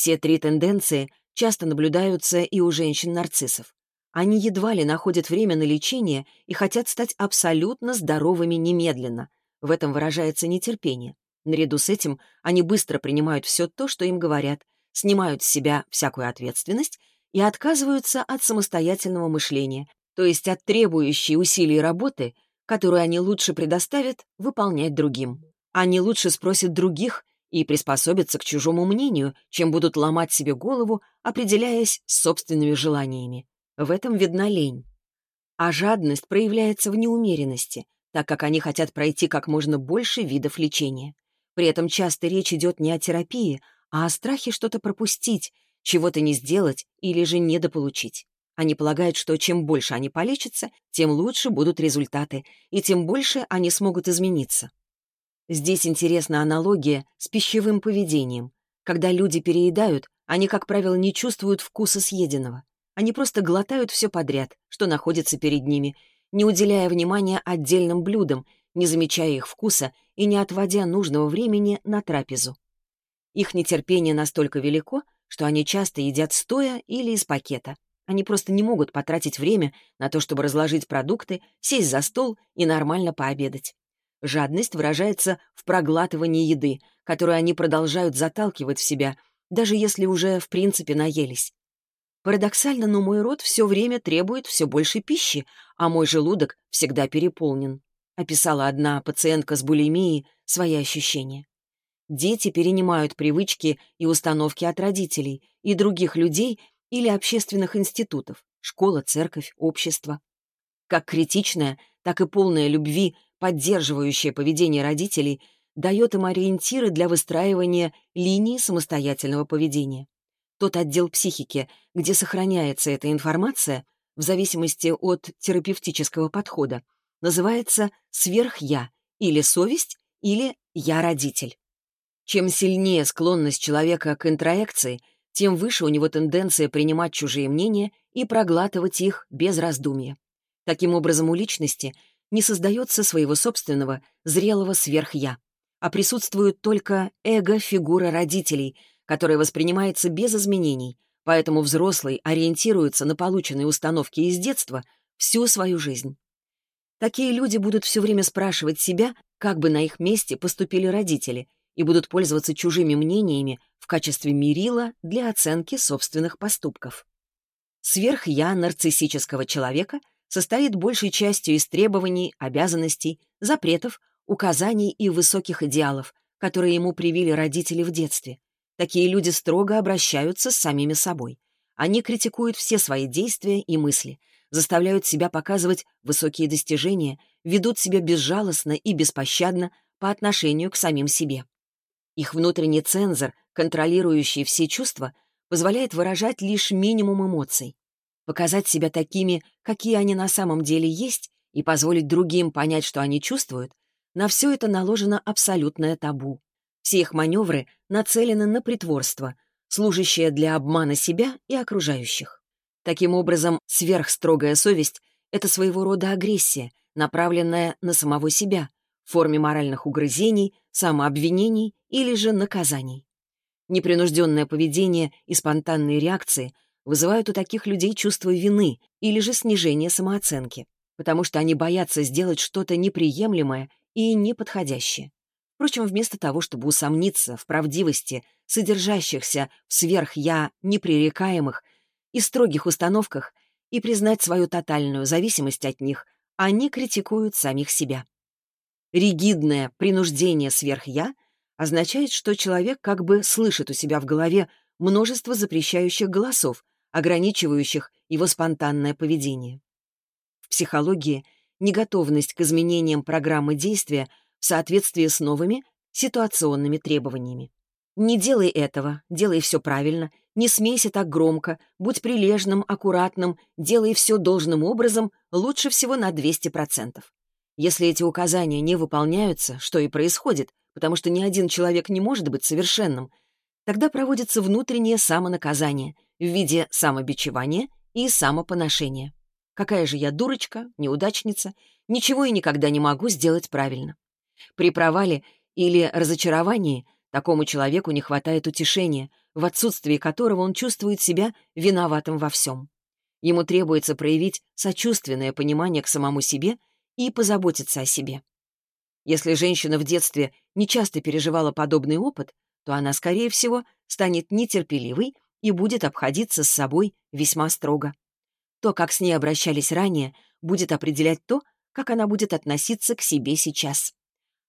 Speaker 1: Все три тенденции часто наблюдаются и у женщин-нарциссов. Они едва ли находят время на лечение и хотят стать абсолютно здоровыми немедленно. В этом выражается нетерпение. Наряду с этим они быстро принимают все то, что им говорят, снимают с себя всякую ответственность и отказываются от самостоятельного мышления, то есть от требующей усилий работы, которую они лучше предоставят выполнять другим. Они лучше спросят других и приспособятся к чужому мнению, чем будут ломать себе голову, определяясь собственными желаниями. В этом видна лень. А жадность проявляется в неумеренности, так как они хотят пройти как можно больше видов лечения. При этом часто речь идет не о терапии, а о страхе что-то пропустить, чего-то не сделать или же недополучить. Они полагают, что чем больше они полечатся, тем лучше будут результаты, и тем больше они смогут измениться. Здесь интересна аналогия с пищевым поведением. Когда люди переедают, они, как правило, не чувствуют вкуса съеденного. Они просто глотают все подряд, что находится перед ними, не уделяя внимания отдельным блюдам, не замечая их вкуса и не отводя нужного времени на трапезу. Их нетерпение настолько велико, что они часто едят стоя или из пакета. Они просто не могут потратить время на то, чтобы разложить продукты, сесть за стол и нормально пообедать. Жадность выражается в проглатывании еды, которую они продолжают заталкивать в себя, даже если уже в принципе наелись. Парадоксально, но мой рот все время требует все больше пищи, а мой желудок всегда переполнен описала одна пациентка с булимией свои ощущения. Дети перенимают привычки и установки от родителей и других людей или общественных институтов, школа, церковь, общество. Как критичная, так и полная любви, поддерживающее поведение родителей, дает им ориентиры для выстраивания линии самостоятельного поведения. Тот отдел психики, где сохраняется эта информация, в зависимости от терапевтического подхода, называется сверх-я или совесть, или я-родитель. Чем сильнее склонность человека к интроекции, тем выше у него тенденция принимать чужие мнения и проглатывать их без раздумья. Таким образом, у личности не создается своего собственного зрелого сверх-я, а присутствует только эго-фигура родителей, которая воспринимается без изменений, поэтому взрослый ориентируется на полученные установки из детства всю свою жизнь. Такие люди будут все время спрашивать себя, как бы на их месте поступили родители, и будут пользоваться чужими мнениями в качестве мерила для оценки собственных поступков. Сверх-я нарциссического человека состоит большей частью из требований, обязанностей, запретов, указаний и высоких идеалов, которые ему привили родители в детстве. Такие люди строго обращаются с самими собой. Они критикуют все свои действия и мысли, заставляют себя показывать высокие достижения, ведут себя безжалостно и беспощадно по отношению к самим себе. Их внутренний цензор, контролирующий все чувства, позволяет выражать лишь минимум эмоций. Показать себя такими, какие они на самом деле есть, и позволить другим понять, что они чувствуют, на все это наложено абсолютное табу. Все их маневры нацелены на притворство, служащее для обмана себя и окружающих. Таким образом, сверхстрогая совесть — это своего рода агрессия, направленная на самого себя, в форме моральных угрызений, самообвинений или же наказаний. Непринужденное поведение и спонтанные реакции вызывают у таких людей чувство вины или же снижение самооценки, потому что они боятся сделать что-то неприемлемое и неподходящее. Впрочем, вместо того, чтобы усомниться в правдивости содержащихся в сверх-я непререкаемых и строгих установках и признать свою тотальную зависимость от них, они критикуют самих себя. Ригидное принуждение сверх-я означает, что человек как бы слышит у себя в голове множество запрещающих голосов, ограничивающих его спонтанное поведение. В психологии неготовность к изменениям программы действия в соответствии с новыми ситуационными требованиями. Не делай этого, делай все правильно, не смейся так громко, будь прилежным, аккуратным, делай все должным образом, лучше всего на 200%. Если эти указания не выполняются, что и происходит, потому что ни один человек не может быть совершенным, тогда проводится внутреннее самонаказание в виде самобичевания и самопоношения. Какая же я дурочка, неудачница, ничего и никогда не могу сделать правильно. При провале или разочаровании такому человеку не хватает утешения, в отсутствии которого он чувствует себя виноватым во всем. Ему требуется проявить сочувственное понимание к самому себе и позаботиться о себе. Если женщина в детстве нечасто переживала подобный опыт, то она, скорее всего, станет нетерпеливой и будет обходиться с собой весьма строго. То, как с ней обращались ранее, будет определять то, как она будет относиться к себе сейчас.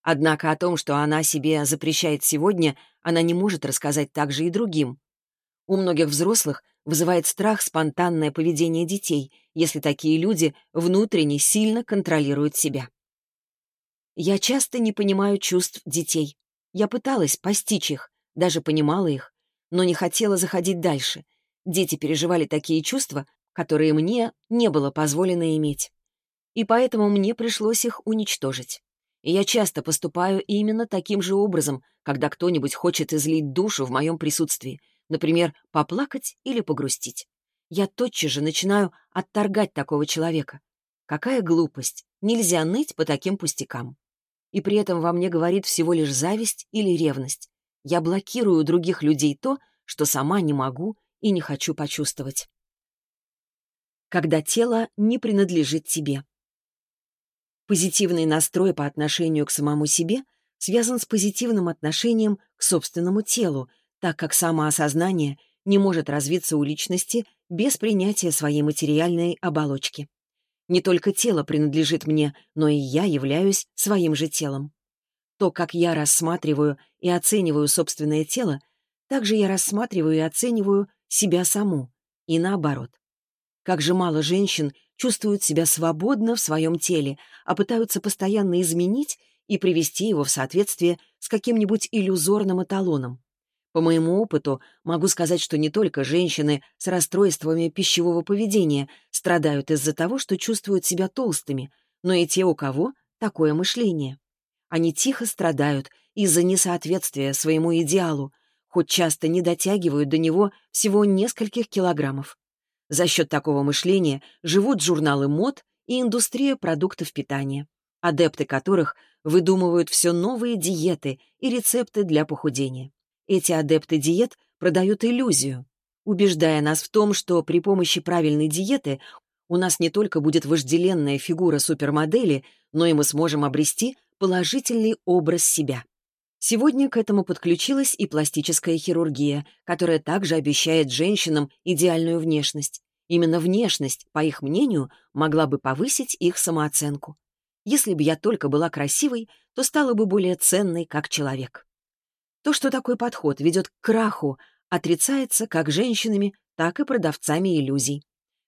Speaker 1: Однако о том, что она себе запрещает сегодня, она не может рассказать также и другим. У многих взрослых вызывает страх спонтанное поведение детей, если такие люди внутренне сильно контролируют себя. Я часто не понимаю чувств детей. Я пыталась постичь их, даже понимала их, но не хотела заходить дальше. Дети переживали такие чувства, которые мне не было позволено иметь. И поэтому мне пришлось их уничтожить. И я часто поступаю именно таким же образом, когда кто-нибудь хочет излить душу в моем присутствии, например, поплакать или погрустить. Я тотчас же начинаю отторгать такого человека. Какая глупость! Нельзя ныть по таким пустякам. И при этом во мне говорит всего лишь зависть или ревность. Я блокирую у других людей то, что сама не могу и не хочу почувствовать. Когда тело не принадлежит тебе. Позитивный настрой по отношению к самому себе связан с позитивным отношением к собственному телу, так как самоосознание не может развиться у личности без принятия своей материальной оболочки. Не только тело принадлежит мне, но и я являюсь своим же телом. То, как я рассматриваю и оцениваю собственное тело, также я рассматриваю и оцениваю себя саму, и наоборот. Как же мало женщин чувствуют себя свободно в своем теле, а пытаются постоянно изменить и привести его в соответствие с каким-нибудь иллюзорным эталоном. По моему опыту могу сказать, что не только женщины с расстройствами пищевого поведения страдают из-за того, что чувствуют себя толстыми, но и те, у кого такое мышление. Они тихо страдают из-за несоответствия своему идеалу, хоть часто не дотягивают до него всего нескольких килограммов. За счет такого мышления живут журналы мод и индустрия продуктов питания, адепты которых выдумывают все новые диеты и рецепты для похудения. Эти адепты диет продают иллюзию, убеждая нас в том, что при помощи правильной диеты у нас не только будет вожделенная фигура супермодели, но и мы сможем обрести положительный образ себя. Сегодня к этому подключилась и пластическая хирургия, которая также обещает женщинам идеальную внешность. Именно внешность, по их мнению, могла бы повысить их самооценку. Если бы я только была красивой, то стала бы более ценной как человек. То, что такой подход ведет к краху, отрицается как женщинами, так и продавцами иллюзий.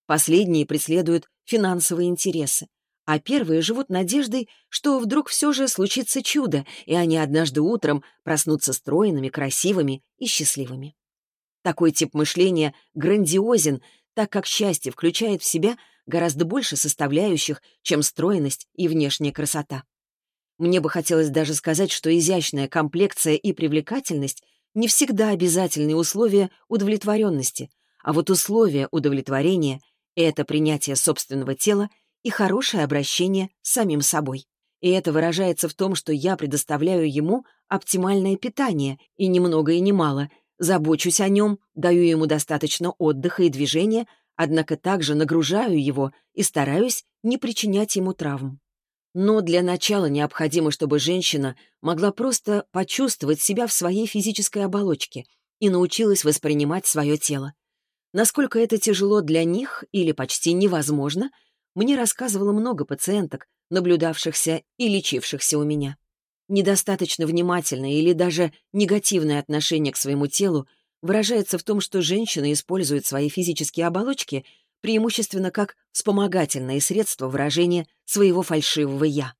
Speaker 1: Последние преследуют финансовые интересы, а первые живут надеждой, что вдруг все же случится чудо, и они однажды утром проснутся стройными, красивыми и счастливыми. Такой тип мышления грандиозен, так как счастье включает в себя гораздо больше составляющих, чем стройность и внешняя красота. Мне бы хотелось даже сказать, что изящная комплекция и привлекательность не всегда обязательные условия удовлетворенности, а вот условия удовлетворения — это принятие собственного тела — и хорошее обращение с самим собой. И это выражается в том, что я предоставляю ему оптимальное питание, и ни много и ни мало, забочусь о нем, даю ему достаточно отдыха и движения, однако также нагружаю его и стараюсь не причинять ему травм. Но для начала необходимо, чтобы женщина могла просто почувствовать себя в своей физической оболочке и научилась воспринимать свое тело. Насколько это тяжело для них или почти невозможно, мне рассказывало много пациенток, наблюдавшихся и лечившихся у меня. Недостаточно внимательное или даже негативное отношение к своему телу выражается в том, что женщина использует свои физические оболочки преимущественно как вспомогательное средство выражения своего фальшивого «я».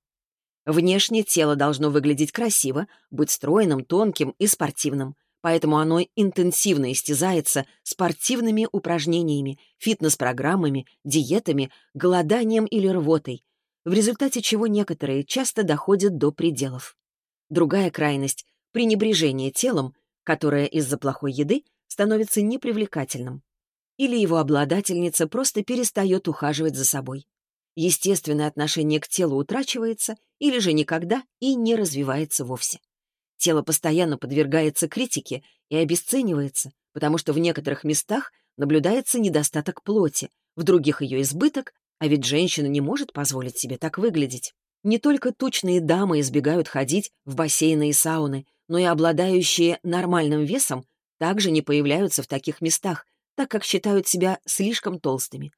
Speaker 1: Внешне тело должно выглядеть красиво, быть стройным, тонким и спортивным поэтому оно интенсивно истязается спортивными упражнениями, фитнес-программами, диетами, голоданием или рвотой, в результате чего некоторые часто доходят до пределов. Другая крайность — пренебрежение телом, которое из-за плохой еды становится непривлекательным. Или его обладательница просто перестает ухаживать за собой. Естественное отношение к телу утрачивается или же никогда и не развивается вовсе. Тело постоянно подвергается критике и обесценивается, потому что в некоторых местах наблюдается недостаток плоти, в других ее избыток, а ведь женщина не может позволить себе так выглядеть. Не только тучные дамы избегают ходить в бассейны и сауны, но и обладающие нормальным весом также не появляются в таких местах, так как считают себя слишком толстыми.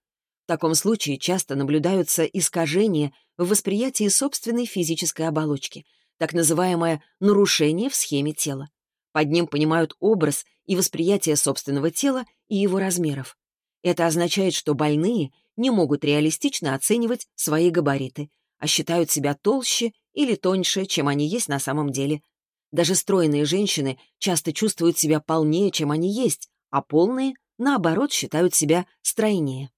Speaker 1: В таком случае часто наблюдаются искажения в восприятии собственной физической оболочки, так называемое нарушение в схеме тела. Под ним понимают образ и восприятие собственного тела и его размеров. Это означает, что больные не могут реалистично оценивать свои габариты, а считают себя толще или тоньше, чем они есть на самом деле. Даже стройные женщины часто чувствуют себя полнее, чем они есть, а полные, наоборот, считают себя стройнее.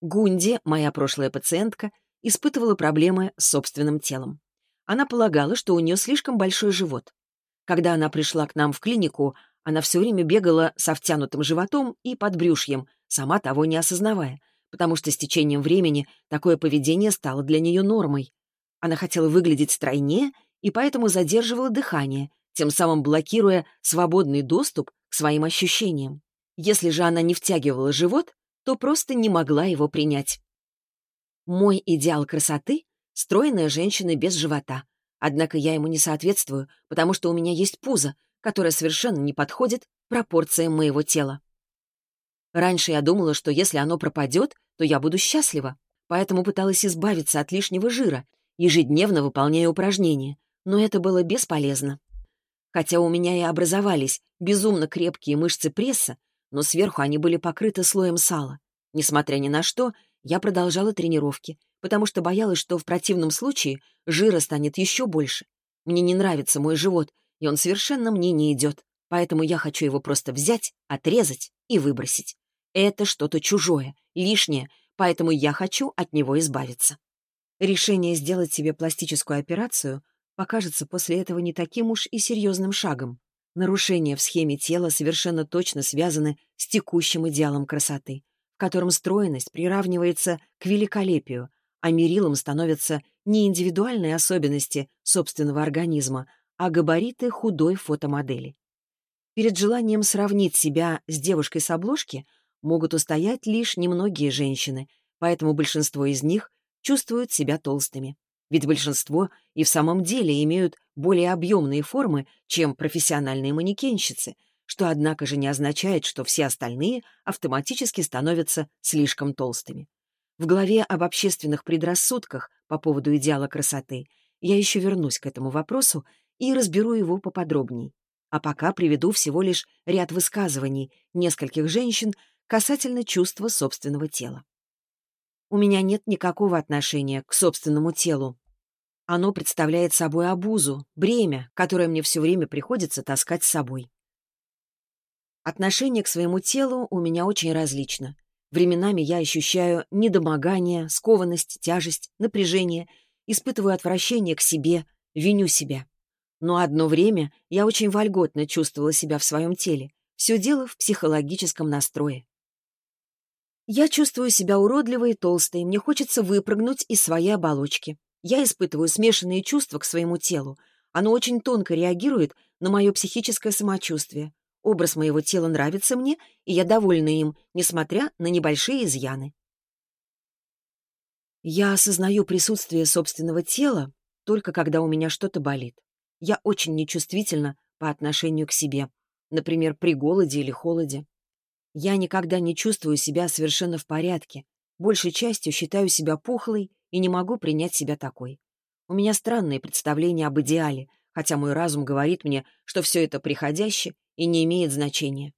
Speaker 1: Гунди, моя прошлая пациентка, испытывала проблемы с собственным телом. Она полагала, что у нее слишком большой живот. Когда она пришла к нам в клинику, она все время бегала со втянутым животом и подбрюшьем, сама того не осознавая, потому что с течением времени такое поведение стало для нее нормой. Она хотела выглядеть стройнее и поэтому задерживала дыхание, тем самым блокируя свободный доступ к своим ощущениям. Если же она не втягивала живот, то просто не могла его принять. Мой идеал красоты Стройная женщина без живота. Однако я ему не соответствую, потому что у меня есть пузо, которое совершенно не подходит пропорциям моего тела. Раньше я думала, что если оно пропадет, то я буду счастлива, поэтому пыталась избавиться от лишнего жира, ежедневно выполняя упражнения, но это было бесполезно. Хотя у меня и образовались безумно крепкие мышцы пресса, но сверху они были покрыты слоем сала. Несмотря ни на что, я продолжала тренировки потому что боялась, что в противном случае жира станет еще больше. Мне не нравится мой живот, и он совершенно мне не идет. поэтому я хочу его просто взять, отрезать и выбросить. Это что-то чужое, лишнее, поэтому я хочу от него избавиться. Решение сделать себе пластическую операцию покажется после этого не таким уж и серьезным шагом. Нарушения в схеме тела совершенно точно связаны с текущим идеалом красоты, в котором стройность приравнивается к великолепию, а мерилом становятся не индивидуальные особенности собственного организма, а габариты худой фотомодели. Перед желанием сравнить себя с девушкой с обложки могут устоять лишь немногие женщины, поэтому большинство из них чувствуют себя толстыми. Ведь большинство и в самом деле имеют более объемные формы, чем профессиональные манекенщицы, что, однако же, не означает, что все остальные автоматически становятся слишком толстыми. В главе об общественных предрассудках по поводу идеала красоты я еще вернусь к этому вопросу и разберу его поподробней. А пока приведу всего лишь ряд высказываний нескольких женщин касательно чувства собственного тела. У меня нет никакого отношения к собственному телу. Оно представляет собой обузу, бремя, которое мне все время приходится таскать с собой. Отношение к своему телу у меня очень различно. Временами я ощущаю недомогание, скованность, тяжесть, напряжение, испытываю отвращение к себе, виню себя. Но одно время я очень вольготно чувствовала себя в своем теле. Все дело в психологическом настрое. Я чувствую себя уродливой и толстой, мне хочется выпрыгнуть из своей оболочки. Я испытываю смешанные чувства к своему телу. Оно очень тонко реагирует на мое психическое самочувствие. Образ моего тела нравится мне, и я довольна им, несмотря на небольшие изъяны. Я осознаю присутствие собственного тела только когда у меня что-то болит. Я очень нечувствительна по отношению к себе, например, при голоде или холоде. Я никогда не чувствую себя совершенно в порядке. Большей частью считаю себя пухлой и не могу принять себя такой. У меня странные представления об идеале, хотя мой разум говорит мне, что все это приходящее и не имеет значения.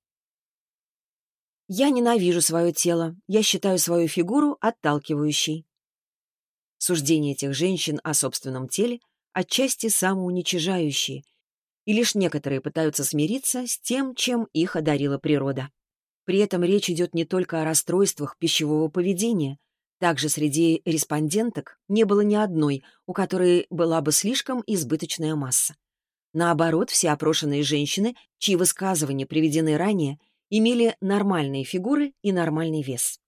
Speaker 1: Я ненавижу свое тело, я считаю свою фигуру отталкивающей. Суждения этих женщин о собственном теле отчасти самоуничижающие, и лишь некоторые пытаются смириться с тем, чем их одарила природа. При этом речь идет не только о расстройствах пищевого поведения. Также среди респонденток не было ни одной, у которой была бы слишком избыточная масса. Наоборот, все опрошенные женщины, чьи высказывания приведены ранее, имели нормальные фигуры и нормальный вес.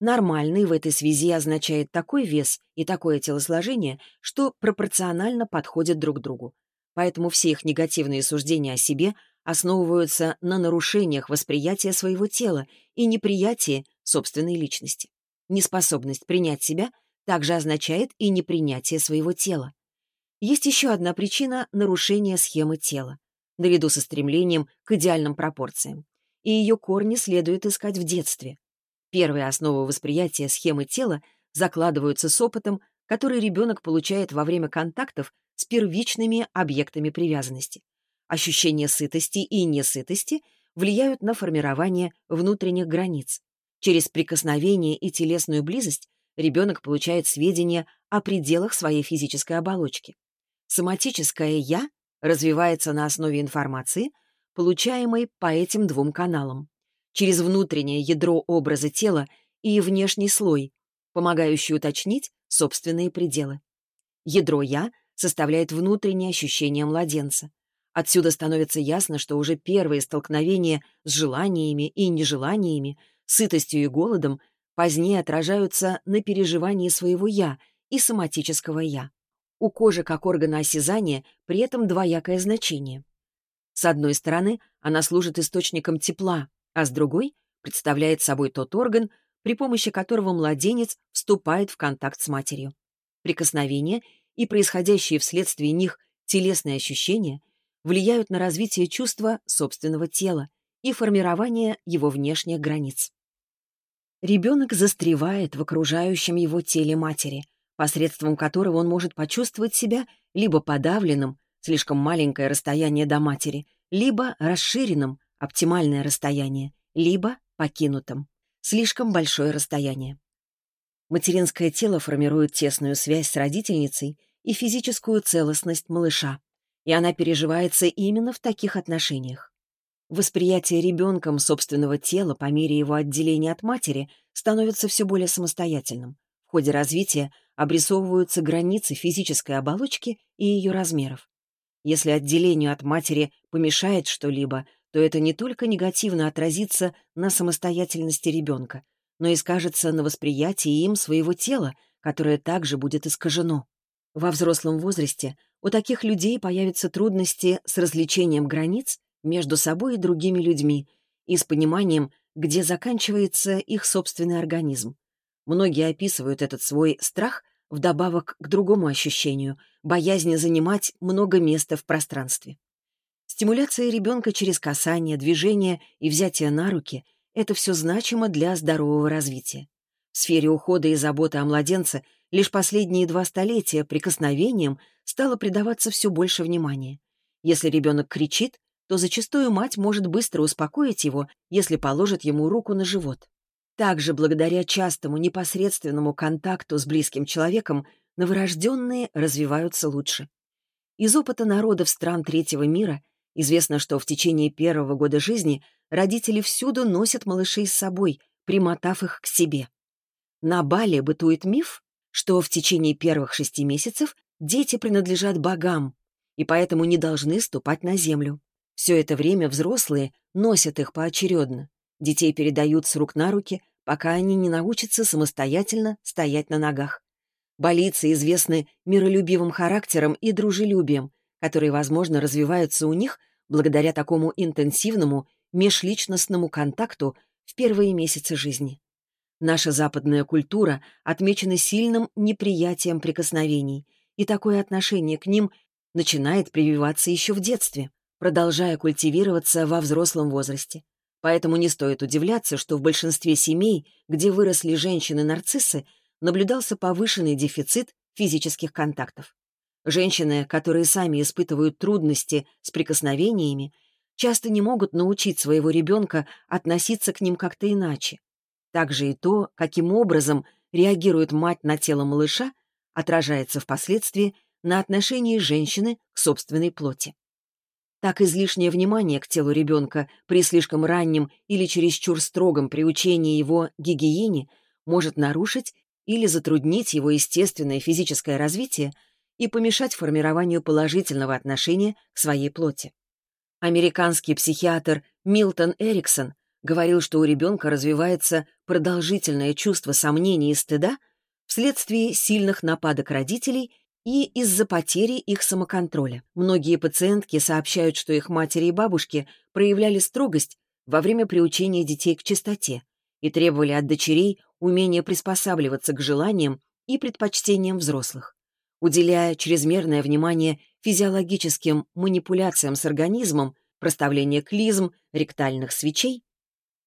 Speaker 1: Нормальный в этой связи означает такой вес и такое телосложение, что пропорционально подходят друг другу. Поэтому все их негативные суждения о себе основываются на нарушениях восприятия своего тела и неприятии собственной личности. Неспособность принять себя также означает и непринятие своего тела. Есть еще одна причина нарушения схемы тела, наряду со стремлением к идеальным пропорциям. И ее корни следует искать в детстве. Первые основы восприятия схемы тела закладываются с опытом, который ребенок получает во время контактов с первичными объектами привязанности. Ощущения сытости и несытости влияют на формирование внутренних границ. Через прикосновение и телесную близость ребенок получает сведения о пределах своей физической оболочки. Соматическое «я» развивается на основе информации, получаемой по этим двум каналам. Через внутреннее ядро образа тела и внешний слой, помогающий уточнить собственные пределы. Ядро «я» составляет внутреннее ощущение младенца. Отсюда становится ясно, что уже первые столкновения с желаниями и нежеланиями, сытостью и голодом позднее отражаются на переживании своего «я» и соматического «я». У кожи как органа осязания при этом двоякое значение. С одной стороны, она служит источником тепла, а с другой представляет собой тот орган, при помощи которого младенец вступает в контакт с матерью. Прикосновения и происходящие вследствие них телесные ощущения – влияют на развитие чувства собственного тела и формирование его внешних границ. Ребенок застревает в окружающем его теле матери, посредством которого он может почувствовать себя либо подавленным, слишком маленькое расстояние до матери, либо расширенным, оптимальное расстояние, либо покинутым, слишком большое расстояние. Материнское тело формирует тесную связь с родительницей и физическую целостность малыша и она переживается именно в таких отношениях. Восприятие ребенком собственного тела по мере его отделения от матери становится все более самостоятельным. В ходе развития обрисовываются границы физической оболочки и ее размеров. Если отделению от матери помешает что-либо, то это не только негативно отразится на самостоятельности ребенка, но и скажется на восприятии им своего тела, которое также будет искажено. Во взрослом возрасте у таких людей появятся трудности с развлечением границ между собой и другими людьми и с пониманием, где заканчивается их собственный организм. Многие описывают этот свой страх вдобавок к другому ощущению — боязни занимать много места в пространстве. Стимуляция ребенка через касание, движение и взятие на руки — это все значимо для здорового развития. В сфере ухода и заботы о младенце лишь последние два столетия прикосновением стало придаваться все больше внимания. Если ребенок кричит, то зачастую мать может быстро успокоить его, если положит ему руку на живот. Также благодаря частому непосредственному контакту с близким человеком новорожденные развиваются лучше. Из опыта народов стран третьего мира известно, что в течение первого года жизни родители всюду носят малышей с собой, примотав их к себе. На Бали бытует миф, что в течение первых шести месяцев дети принадлежат богам и поэтому не должны ступать на землю. Все это время взрослые носят их поочередно. Детей передают с рук на руки, пока они не научатся самостоятельно стоять на ногах. Болицы известны миролюбивым характером и дружелюбием, которые, возможно, развиваются у них благодаря такому интенсивному межличностному контакту в первые месяцы жизни. Наша западная культура отмечена сильным неприятием прикосновений, и такое отношение к ним начинает прививаться еще в детстве продолжая культивироваться во взрослом возрасте. Поэтому не стоит удивляться, что в большинстве семей, где выросли женщины-нарциссы, наблюдался повышенный дефицит физических контактов. Женщины, которые сами испытывают трудности с прикосновениями, часто не могут научить своего ребенка относиться к ним как-то иначе. Также и то, каким образом реагирует мать на тело малыша, отражается впоследствии на отношении женщины к собственной плоти. Так излишнее внимание к телу ребенка при слишком раннем или чересчур строгом приучении его гигиене может нарушить или затруднить его естественное физическое развитие и помешать формированию положительного отношения к своей плоти. Американский психиатр Милтон Эриксон говорил, что у ребенка развивается продолжительное чувство сомнений и стыда вследствие сильных нападок родителей и из-за потери их самоконтроля. Многие пациентки сообщают, что их матери и бабушки проявляли строгость во время приучения детей к чистоте и требовали от дочерей умения приспосабливаться к желаниям и предпочтениям взрослых. Уделяя чрезмерное внимание физиологическим манипуляциям с организмом, проставление клизм, ректальных свечей,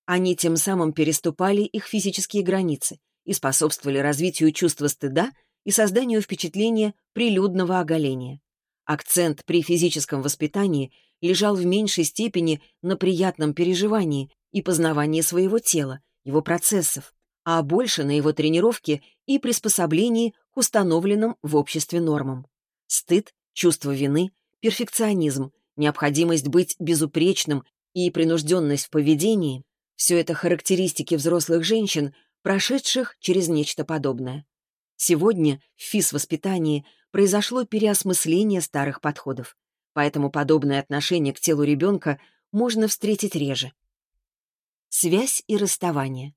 Speaker 1: они тем самым переступали их физические границы и способствовали развитию чувства стыда и созданию впечатления прилюдного оголения. Акцент при физическом воспитании лежал в меньшей степени на приятном переживании и познавании своего тела, его процессов, а больше на его тренировке и приспособлении к установленным в обществе нормам. Стыд, чувство вины, перфекционизм, необходимость быть безупречным и принужденность в поведении — все это характеристики взрослых женщин, прошедших через нечто подобное. Сегодня в физ-воспитании произошло переосмысление старых подходов, поэтому подобное отношение к телу ребенка можно встретить реже. Связь и расставание.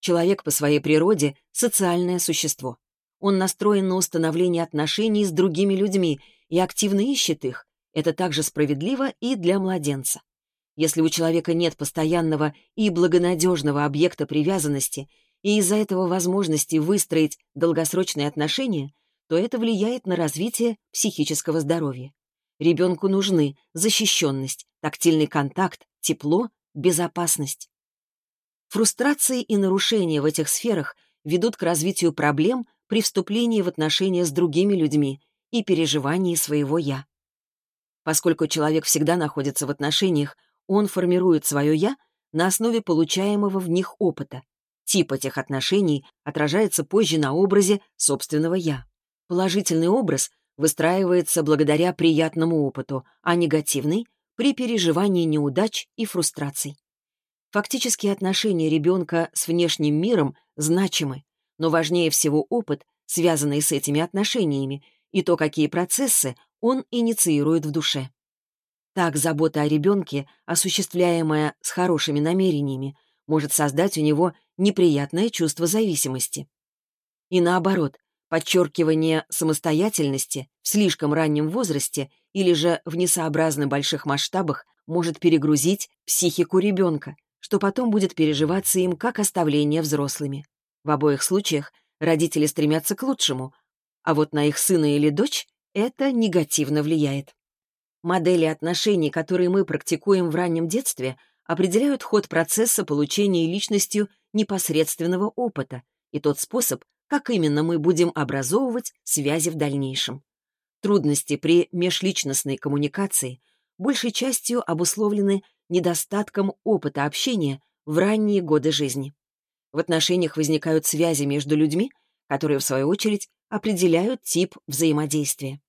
Speaker 1: Человек по своей природе — социальное существо. Он настроен на установление отношений с другими людьми и активно ищет их. Это также справедливо и для младенца. Если у человека нет постоянного и благонадежного объекта привязанности — и из-за этого возможности выстроить долгосрочные отношения, то это влияет на развитие психического здоровья. Ребенку нужны защищенность, тактильный контакт, тепло, безопасность. Фрустрации и нарушения в этих сферах ведут к развитию проблем при вступлении в отношения с другими людьми и переживании своего «я». Поскольку человек всегда находится в отношениях, он формирует свое «я» на основе получаемого в них опыта. Тип этих отношений отражается позже на образе собственного «я». Положительный образ выстраивается благодаря приятному опыту, а негативный при переживании неудач и фрустраций. Фактические отношения ребенка с внешним миром значимы, но важнее всего опыт, связанный с этими отношениями, и то, какие процессы он инициирует в душе. Так забота о ребенке, осуществляемая с хорошими намерениями, может создать у него неприятное чувство зависимости. И наоборот, подчеркивание самостоятельности в слишком раннем возрасте или же в несообразно больших масштабах может перегрузить психику ребенка, что потом будет переживаться им как оставление взрослыми. В обоих случаях родители стремятся к лучшему, а вот на их сына или дочь это негативно влияет. Модели отношений, которые мы практикуем в раннем детстве, определяют ход процесса получения личностью непосредственного опыта и тот способ, как именно мы будем образовывать связи в дальнейшем. Трудности при межличностной коммуникации большей частью обусловлены недостатком опыта общения в ранние годы жизни. В отношениях возникают связи между людьми, которые, в свою очередь, определяют тип взаимодействия.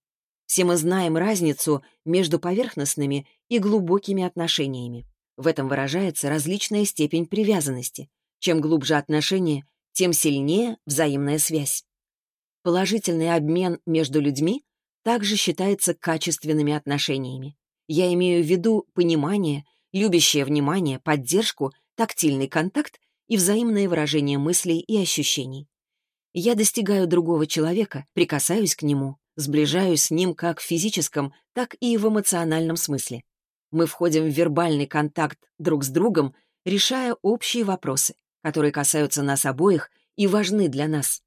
Speaker 1: Все мы знаем разницу между поверхностными и глубокими отношениями. В этом выражается различная степень привязанности. Чем глубже отношения, тем сильнее взаимная связь. Положительный обмен между людьми также считается качественными отношениями. Я имею в виду понимание, любящее внимание, поддержку, тактильный контакт и взаимное выражение мыслей и ощущений. Я достигаю другого человека, прикасаюсь к нему, сближаюсь с ним как в физическом, так и в эмоциональном смысле. Мы входим в вербальный контакт друг с другом, решая общие вопросы, которые касаются нас обоих и важны для нас.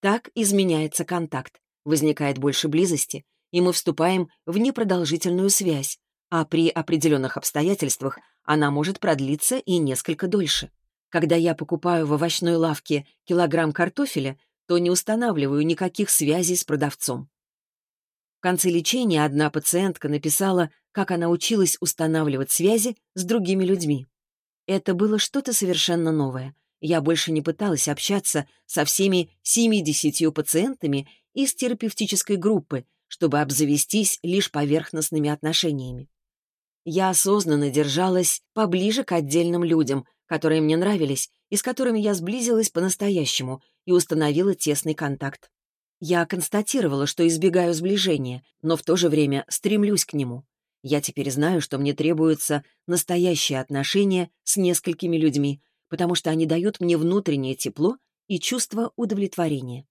Speaker 1: Так изменяется контакт, возникает больше близости, и мы вступаем в непродолжительную связь, а при определенных обстоятельствах она может продлиться и несколько дольше. Когда я покупаю в овощной лавке килограмм картофеля, то не устанавливаю никаких связей с продавцом. В конце лечения одна пациентка написала, как она училась устанавливать связи с другими людьми. Это было что-то совершенно новое. Я больше не пыталась общаться со всеми 70 пациентами из терапевтической группы, чтобы обзавестись лишь поверхностными отношениями. Я осознанно держалась поближе к отдельным людям, которые мне нравились и с которыми я сблизилась по-настоящему и установила тесный контакт. Я констатировала, что избегаю сближения, но в то же время стремлюсь к нему. Я теперь знаю, что мне требуются настоящие отношения с несколькими людьми, потому что они дают мне внутреннее тепло и чувство удовлетворения.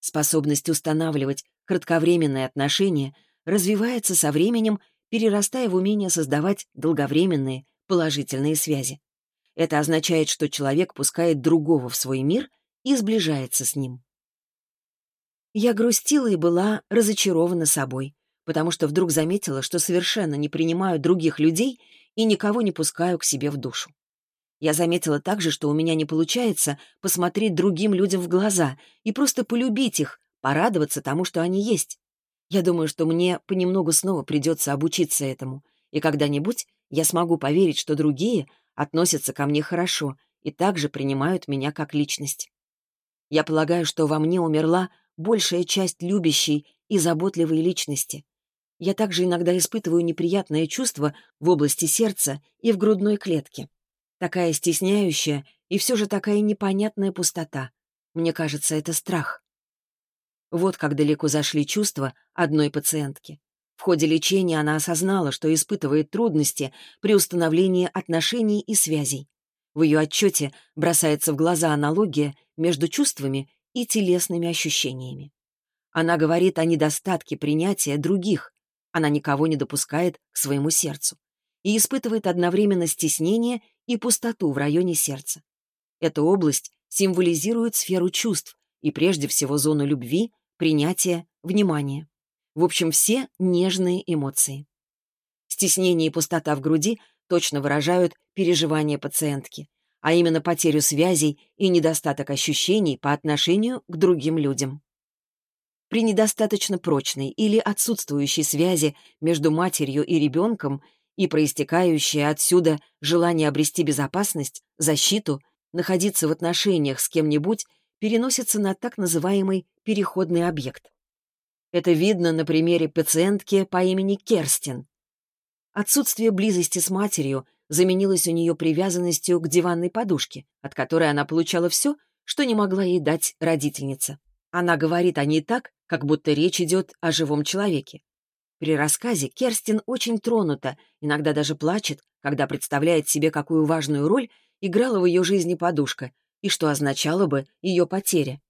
Speaker 1: Способность устанавливать кратковременные отношения развивается со временем, перерастая в умение создавать долговременные положительные связи. Это означает, что человек пускает другого в свой мир и сближается с ним. Я грустила и была разочарована собой, потому что вдруг заметила, что совершенно не принимаю других людей и никого не пускаю к себе в душу. Я заметила также, что у меня не получается посмотреть другим людям в глаза и просто полюбить их, порадоваться тому, что они есть. Я думаю, что мне понемногу снова придется обучиться этому, и когда-нибудь я смогу поверить, что другие относятся ко мне хорошо и также принимают меня как личность. Я полагаю, что во мне умерла большая часть любящей и заботливой личности. Я также иногда испытываю неприятное чувство в области сердца и в грудной клетке. Такая стесняющая и все же такая непонятная пустота. Мне кажется, это страх. Вот как далеко зашли чувства одной пациентки. В ходе лечения она осознала, что испытывает трудности при установлении отношений и связей. В ее отчете бросается в глаза аналогия между чувствами и телесными ощущениями. Она говорит о недостатке принятия других. Она никого не допускает к своему сердцу и испытывает одновременно стеснение и пустоту в районе сердца. Эта область символизирует сферу чувств и прежде всего зону любви, принятия, внимания. В общем, все нежные эмоции. Стеснение и пустота в груди точно выражают переживания пациентки, а именно потерю связей и недостаток ощущений по отношению к другим людям. При недостаточно прочной или отсутствующей связи между матерью и ребенком и проистекающее отсюда желание обрести безопасность, защиту, находиться в отношениях с кем-нибудь переносится на так называемый переходный объект. Это видно на примере пациентки по имени Керстин. Отсутствие близости с матерью заменилось у нее привязанностью к диванной подушке, от которой она получала все, что не могла ей дать родительница. Она говорит о ней так, как будто речь идет о живом человеке. При рассказе Керстин очень тронута, иногда даже плачет, когда представляет себе, какую важную роль играла в ее жизни подушка и что означало бы ее потеря.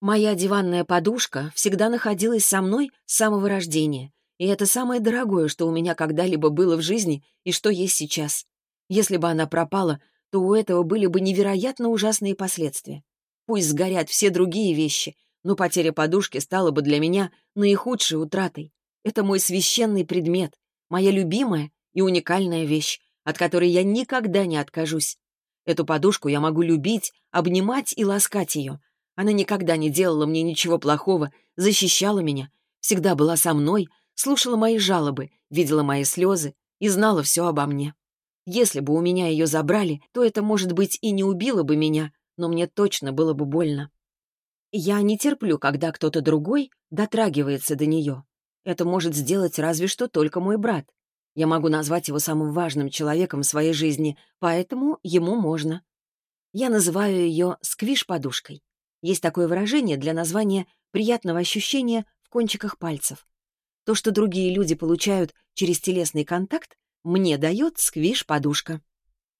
Speaker 1: Моя диванная подушка всегда находилась со мной с самого рождения, и это самое дорогое, что у меня когда-либо было в жизни и что есть сейчас. Если бы она пропала, то у этого были бы невероятно ужасные последствия. Пусть сгорят все другие вещи, но потеря подушки стала бы для меня наихудшей утратой. Это мой священный предмет, моя любимая и уникальная вещь, от которой я никогда не откажусь. Эту подушку я могу любить, обнимать и ласкать ее. Она никогда не делала мне ничего плохого, защищала меня, всегда была со мной, слушала мои жалобы, видела мои слезы и знала все обо мне. Если бы у меня ее забрали, то это, может быть, и не убило бы меня, но мне точно было бы больно. Я не терплю, когда кто-то другой дотрагивается до нее. Это может сделать разве что только мой брат. Я могу назвать его самым важным человеком в своей жизни, поэтому ему можно. Я называю ее сквиш-подушкой. Есть такое выражение для названия приятного ощущения в кончиках пальцев. То, что другие люди получают через телесный контакт, мне дает сквиш-подушка.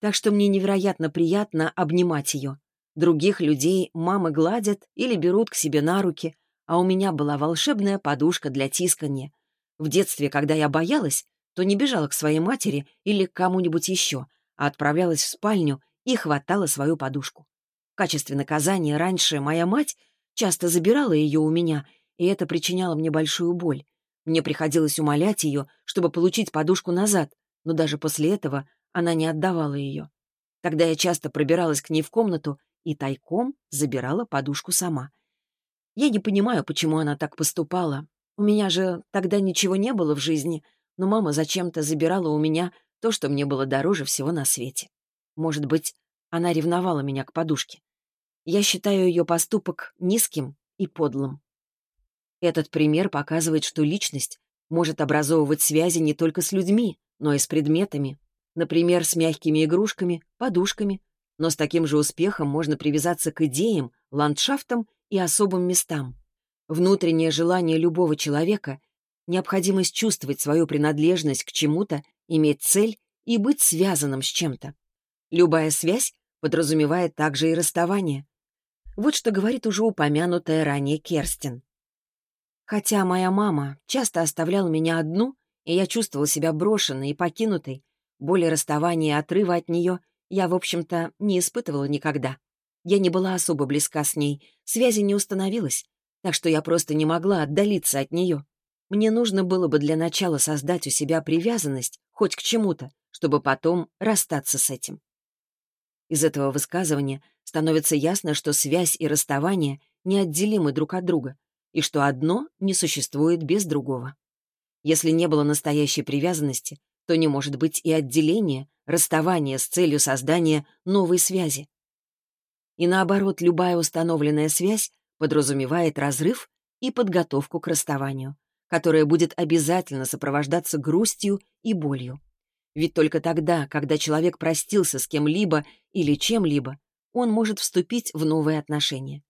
Speaker 1: Так что мне невероятно приятно обнимать ее. Других людей мамы гладят или берут к себе на руки, а у меня была волшебная подушка для тискания. В детстве, когда я боялась, то не бежала к своей матери или к кому-нибудь еще, а отправлялась в спальню и хватала свою подушку. В качестве наказания раньше моя мать часто забирала ее у меня, и это причиняло мне большую боль. Мне приходилось умолять ее, чтобы получить подушку назад, но даже после этого она не отдавала ее. Тогда я часто пробиралась к ней в комнату и тайком забирала подушку сама. Я не понимаю, почему она так поступала. У меня же тогда ничего не было в жизни, но мама зачем-то забирала у меня то, что мне было дороже всего на свете. Может быть, она ревновала меня к подушке. Я считаю ее поступок низким и подлым. Этот пример показывает, что личность может образовывать связи не только с людьми, но и с предметами. Например, с мягкими игрушками, подушками. Но с таким же успехом можно привязаться к идеям, ландшафтам и особым местам. Внутреннее желание любого человека — необходимость чувствовать свою принадлежность к чему-то, иметь цель и быть связанным с чем-то. Любая связь подразумевает также и расставание. Вот что говорит уже упомянутая ранее Керстин. Хотя моя мама часто оставляла меня одну, и я чувствовала себя брошенной и покинутой, боли расставания и отрыва от нее я, в общем-то, не испытывала никогда. Я не была особо близка с ней, связи не установилось, так что я просто не могла отдалиться от нее. Мне нужно было бы для начала создать у себя привязанность хоть к чему-то, чтобы потом расстаться с этим. Из этого высказывания становится ясно, что связь и расставание неотделимы друг от друга, и что одно не существует без другого. Если не было настоящей привязанности, то не может быть и отделения, расставания с целью создания новой связи. И наоборот, любая установленная связь подразумевает разрыв и подготовку к расставанию, которая будет обязательно сопровождаться грустью и болью. Ведь только тогда, когда человек простился с кем-либо или чем-либо, он может вступить в новые отношения.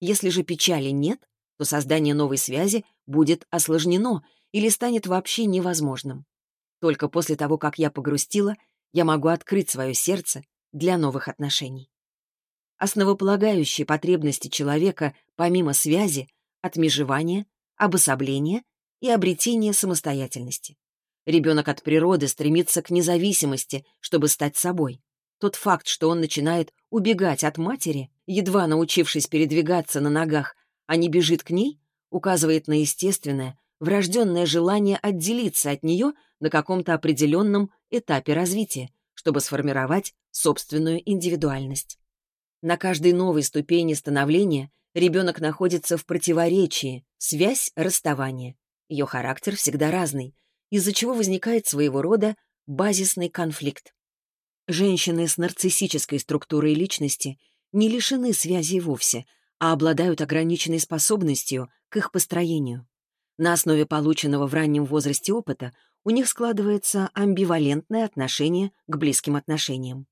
Speaker 1: Если же печали нет, то создание новой связи будет осложнено или станет вообще невозможным. Только после того, как я погрустила, я могу открыть свое сердце для новых отношений основополагающие потребности человека помимо связи, отмежевания, обособления и обретения самостоятельности. Ребенок от природы стремится к независимости, чтобы стать собой. Тот факт, что он начинает убегать от матери, едва научившись передвигаться на ногах, а не бежит к ней, указывает на естественное, врожденное желание отделиться от нее на каком-то определенном этапе развития, чтобы сформировать собственную индивидуальность. На каждой новой ступени становления ребенок находится в противоречии, связь расставания. Ее характер всегда разный, из-за чего возникает своего рода базисный конфликт. Женщины с нарциссической структурой личности не лишены связи вовсе, а обладают ограниченной способностью к их построению. На основе полученного в раннем возрасте опыта у них складывается амбивалентное отношение к близким отношениям.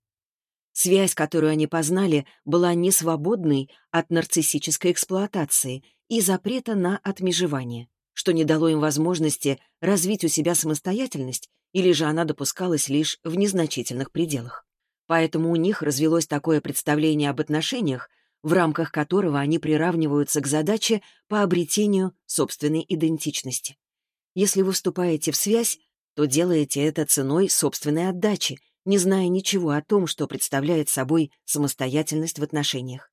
Speaker 1: Связь, которую они познали, была не свободной от нарциссической эксплуатации и запрета на отмежевание, что не дало им возможности развить у себя самостоятельность, или же она допускалась лишь в незначительных пределах. Поэтому у них развелось такое представление об отношениях, в рамках которого они приравниваются к задаче по обретению собственной идентичности. Если вы вступаете в связь, то делаете это ценой собственной отдачи, не зная ничего о том, что представляет собой самостоятельность в отношениях.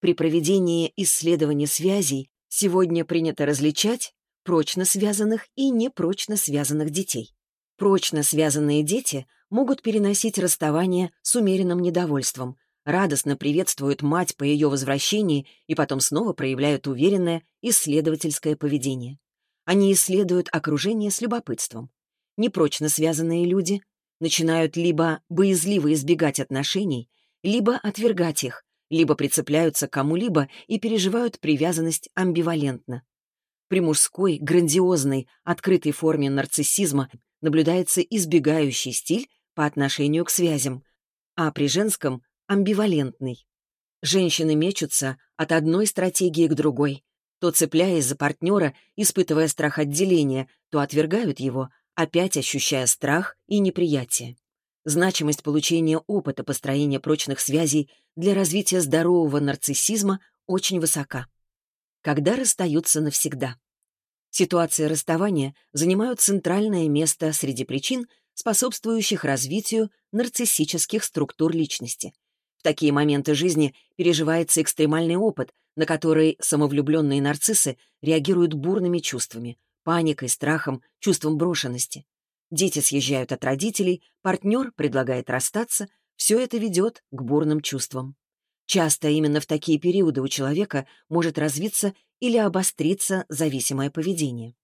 Speaker 1: При проведении исследования связей сегодня принято различать прочно связанных и непрочно связанных детей. Прочно связанные дети могут переносить расставание с умеренным недовольством, радостно приветствуют мать по ее возвращении и потом снова проявляют уверенное исследовательское поведение. Они исследуют окружение с любопытством. Непрочно связанные люди начинают либо боязливо избегать отношений, либо отвергать их, либо прицепляются к кому-либо и переживают привязанность амбивалентно. При мужской, грандиозной, открытой форме нарциссизма наблюдается избегающий стиль по отношению к связям, а при женском — амбивалентный. Женщины мечутся от одной стратегии к другой, то цепляясь за партнера, испытывая страх отделения, то отвергают его, опять ощущая страх и неприятие. Значимость получения опыта построения прочных связей для развития здорового нарциссизма очень высока. Когда расстаются навсегда? Ситуации расставания занимают центральное место среди причин, способствующих развитию нарциссических структур личности. В такие моменты жизни переживается экстремальный опыт, на который самовлюбленные нарциссы реагируют бурными чувствами, паникой, страхом, чувством брошенности. Дети съезжают от родителей, партнер предлагает расстаться, все это ведет к бурным чувствам. Часто именно в такие периоды у человека может развиться или обостриться зависимое поведение.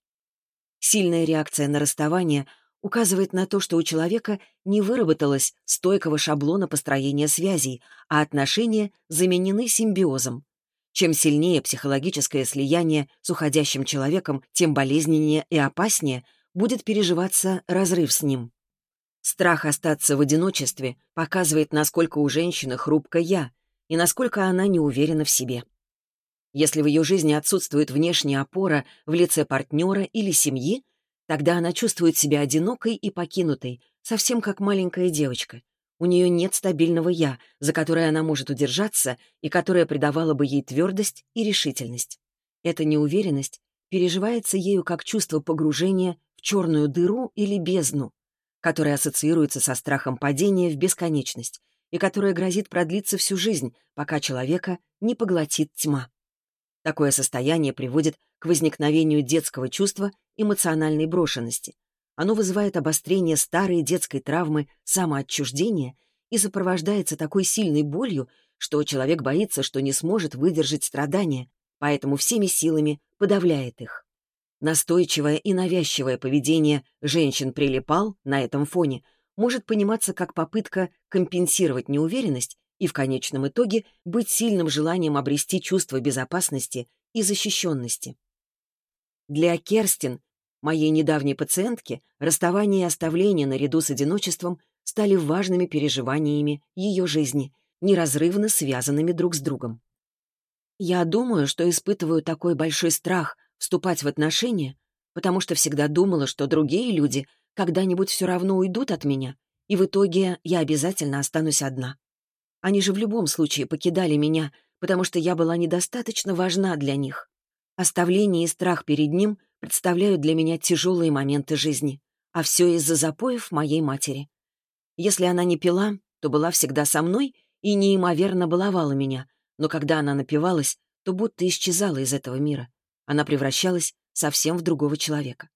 Speaker 1: Сильная реакция на расставание указывает на то, что у человека не выработалось стойкого шаблона построения связей, а отношения заменены симбиозом. Чем сильнее психологическое слияние с уходящим человеком, тем болезненнее и опаснее будет переживаться разрыв с ним. Страх остаться в одиночестве показывает, насколько у женщины хрупко «я» и насколько она не уверена в себе. Если в ее жизни отсутствует внешняя опора в лице партнера или семьи, тогда она чувствует себя одинокой и покинутой, совсем как маленькая девочка — у нее нет стабильного «я», за которое она может удержаться и которое придавало бы ей твердость и решительность. Эта неуверенность переживается ею как чувство погружения в черную дыру или бездну, которая ассоциируется со страхом падения в бесконечность и которая грозит продлиться всю жизнь, пока человека не поглотит тьма. Такое состояние приводит к возникновению детского чувства эмоциональной брошенности, оно вызывает обострение старой детской травмы самоотчуждения и сопровождается такой сильной болью, что человек боится, что не сможет выдержать страдания, поэтому всеми силами подавляет их. Настойчивое и навязчивое поведение женщин-прилипал на этом фоне может пониматься как попытка компенсировать неуверенность и в конечном итоге быть сильным желанием обрести чувство безопасности и защищенности. Для Керстин Моей недавней пациентке расставание и оставление наряду с одиночеством стали важными переживаниями ее жизни, неразрывно связанными друг с другом. Я думаю, что испытываю такой большой страх вступать в отношения, потому что всегда думала, что другие люди когда-нибудь все равно уйдут от меня, и в итоге я обязательно останусь одна. Они же в любом случае покидали меня, потому что я была недостаточно важна для них. Оставление и страх перед ним представляют для меня тяжелые моменты жизни, а все из-за запоев моей матери. Если она не пила, то была всегда со мной и неимоверно баловала меня, но когда она напивалась, то будто исчезала из этого мира. Она превращалась совсем в другого человека.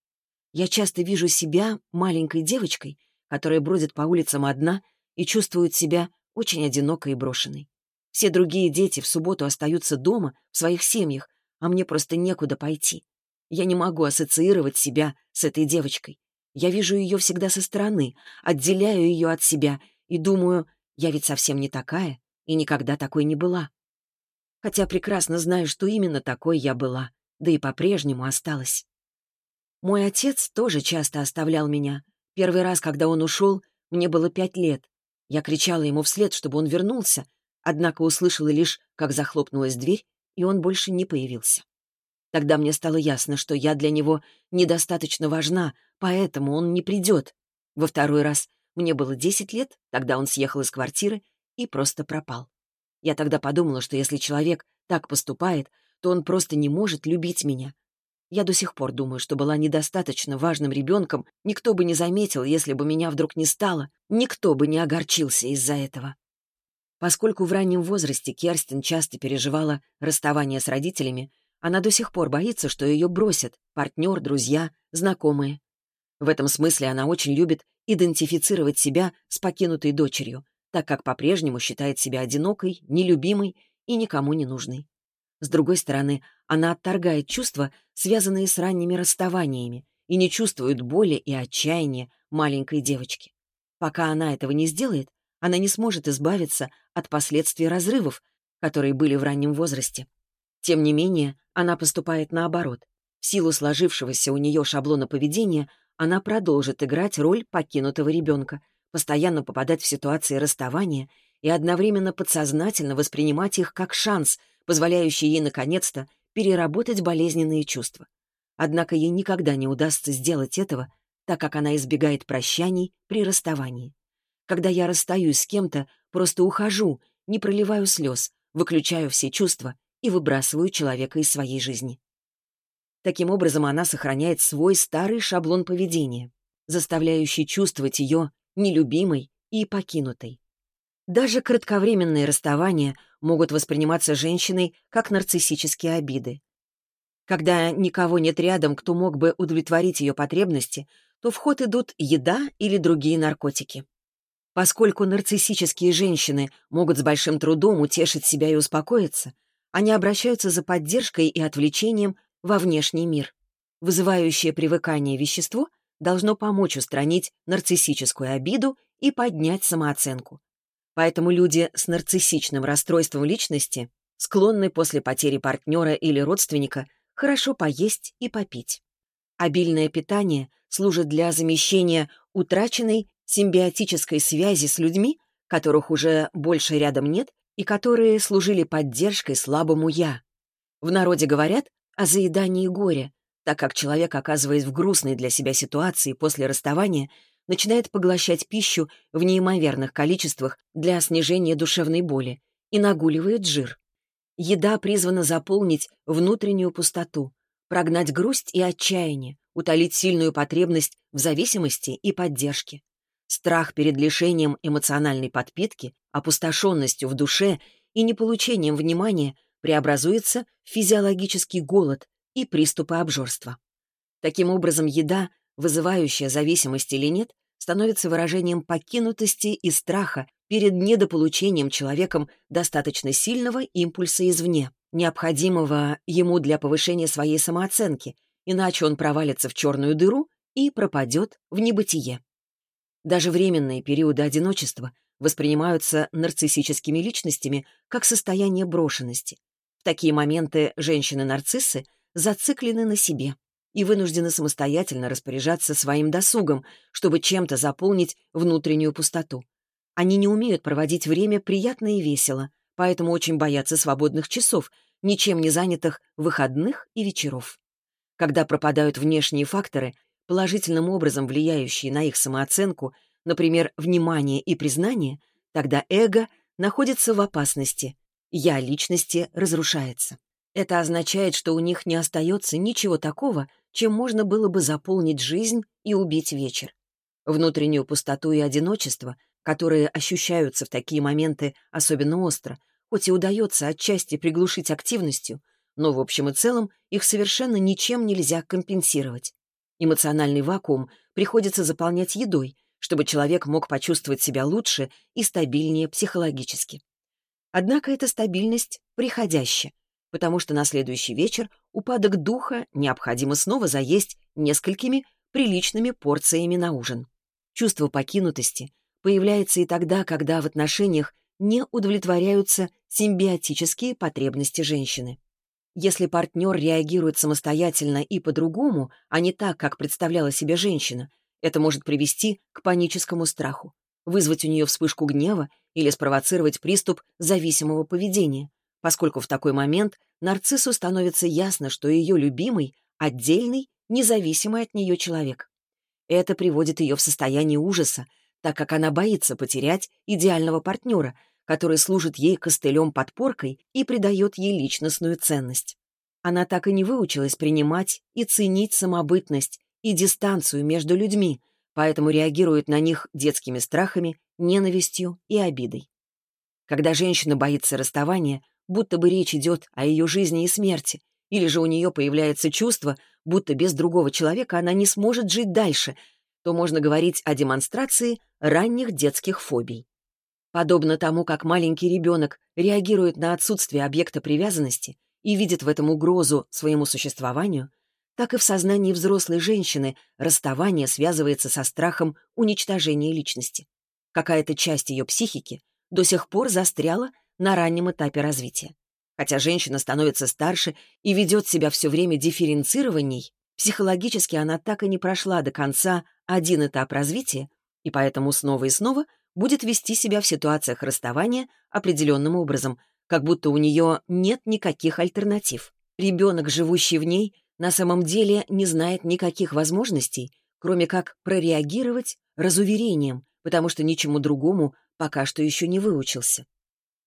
Speaker 1: Я часто вижу себя маленькой девочкой, которая бродит по улицам одна и чувствует себя очень одинокой и брошенной. Все другие дети в субботу остаются дома, в своих семьях, а мне просто некуда пойти. Я не могу ассоциировать себя с этой девочкой. Я вижу ее всегда со стороны, отделяю ее от себя и думаю, я ведь совсем не такая и никогда такой не была. Хотя прекрасно знаю, что именно такой я была, да и по-прежнему осталась. Мой отец тоже часто оставлял меня. Первый раз, когда он ушел, мне было пять лет. Я кричала ему вслед, чтобы он вернулся, однако услышала лишь, как захлопнулась дверь, и он больше не появился. Тогда мне стало ясно, что я для него недостаточно важна, поэтому он не придет. Во второй раз мне было десять лет, тогда он съехал из квартиры и просто пропал. Я тогда подумала, что если человек так поступает, то он просто не может любить меня. Я до сих пор думаю, что была недостаточно важным ребенком, никто бы не заметил, если бы меня вдруг не стало, никто бы не огорчился из-за этого. Поскольку в раннем возрасте Керстин часто переживала расставание с родителями, она до сих пор боится, что ее бросят партнер, друзья, знакомые. В этом смысле она очень любит идентифицировать себя с покинутой дочерью, так как по-прежнему считает себя одинокой, нелюбимой и никому не нужной. С другой стороны, она отторгает чувства, связанные с ранними расставаниями, и не чувствует боли и отчаяния маленькой девочки. Пока она этого не сделает, она не сможет избавиться от последствий разрывов, которые были в раннем возрасте. Тем не менее, она поступает наоборот. В силу сложившегося у нее шаблона поведения она продолжит играть роль покинутого ребенка, постоянно попадать в ситуации расставания и одновременно подсознательно воспринимать их как шанс, позволяющий ей, наконец-то, переработать болезненные чувства. Однако ей никогда не удастся сделать этого, так как она избегает прощаний при расставании. Когда я расстаюсь с кем-то, просто ухожу, не проливаю слез, выключаю все чувства и выбрасываю человека из своей жизни. Таким образом, она сохраняет свой старый шаблон поведения, заставляющий чувствовать ее нелюбимой и покинутой. Даже кратковременные расставания могут восприниматься женщиной как нарциссические обиды. Когда никого нет рядом, кто мог бы удовлетворить ее потребности, то в ход идут еда или другие наркотики. Поскольку нарциссические женщины могут с большим трудом утешить себя и успокоиться, они обращаются за поддержкой и отвлечением во внешний мир. Вызывающее привыкание вещество должно помочь устранить нарциссическую обиду и поднять самооценку. Поэтому люди с нарциссичным расстройством личности склонны после потери партнера или родственника хорошо поесть и попить. Обильное питание служит для замещения утраченной симбиотической связи с людьми, которых уже больше рядом нет и которые служили поддержкой слабому «я». В народе говорят о заедании горя, так как человек, оказываясь в грустной для себя ситуации после расставания, начинает поглощать пищу в неимоверных количествах для снижения душевной боли и нагуливает жир. Еда призвана заполнить внутреннюю пустоту, прогнать грусть и отчаяние, утолить сильную потребность в зависимости и поддержке. Страх перед лишением эмоциональной подпитки, опустошенностью в душе и неполучением внимания преобразуется в физиологический голод и приступы обжорства. Таким образом, еда, вызывающая зависимость или нет, становится выражением покинутости и страха перед недополучением человеком достаточно сильного импульса извне, необходимого ему для повышения своей самооценки, иначе он провалится в черную дыру и пропадет в небытие. Даже временные периоды одиночества воспринимаются нарциссическими личностями как состояние брошенности. В такие моменты женщины-нарциссы зациклены на себе и вынуждены самостоятельно распоряжаться своим досугом, чтобы чем-то заполнить внутреннюю пустоту. Они не умеют проводить время приятно и весело, поэтому очень боятся свободных часов, ничем не занятых выходных и вечеров. Когда пропадают внешние факторы, положительным образом влияющие на их самооценку, например, внимание и признание, тогда эго находится в опасности, «я» личности разрушается. Это означает, что у них не остается ничего такого, чем можно было бы заполнить жизнь и убить вечер. Внутреннюю пустоту и одиночество, которые ощущаются в такие моменты особенно остро, хоть и удается отчасти приглушить активностью, но в общем и целом их совершенно ничем нельзя компенсировать. Эмоциональный вакуум приходится заполнять едой, чтобы человек мог почувствовать себя лучше и стабильнее психологически. Однако эта стабильность приходящая, потому что на следующий вечер упадок духа необходимо снова заесть несколькими приличными порциями на ужин. Чувство покинутости появляется и тогда, когда в отношениях не удовлетворяются симбиотические потребности женщины. Если партнер реагирует самостоятельно и по-другому, а не так, как представляла себе женщина, это может привести к паническому страху, вызвать у нее вспышку гнева или спровоцировать приступ зависимого поведения, поскольку в такой момент нарциссу становится ясно, что ее любимый — отдельный, независимый от нее человек. Это приводит ее в состояние ужаса, так как она боится потерять идеального партнера, который служит ей костылем-подпоркой и придает ей личностную ценность. Она так и не выучилась принимать и ценить самобытность и дистанцию между людьми, поэтому реагирует на них детскими страхами, ненавистью и обидой. Когда женщина боится расставания, будто бы речь идет о ее жизни и смерти, или же у нее появляется чувство, будто без другого человека она не сможет жить дальше, то можно говорить о демонстрации ранних детских фобий. Подобно тому, как маленький ребенок реагирует на отсутствие объекта привязанности и видит в этом угрозу своему существованию, так и в сознании взрослой женщины расставание связывается со страхом уничтожения личности. Какая-то часть ее психики до сих пор застряла на раннем этапе развития. Хотя женщина становится старше и ведет себя все время дифференцированней, психологически она так и не прошла до конца один этап развития, и поэтому снова и снова будет вести себя в ситуациях расставания определенным образом, как будто у нее нет никаких альтернатив. Ребенок, живущий в ней, на самом деле не знает никаких возможностей, кроме как прореагировать разуверением, потому что ничему другому пока что еще не выучился.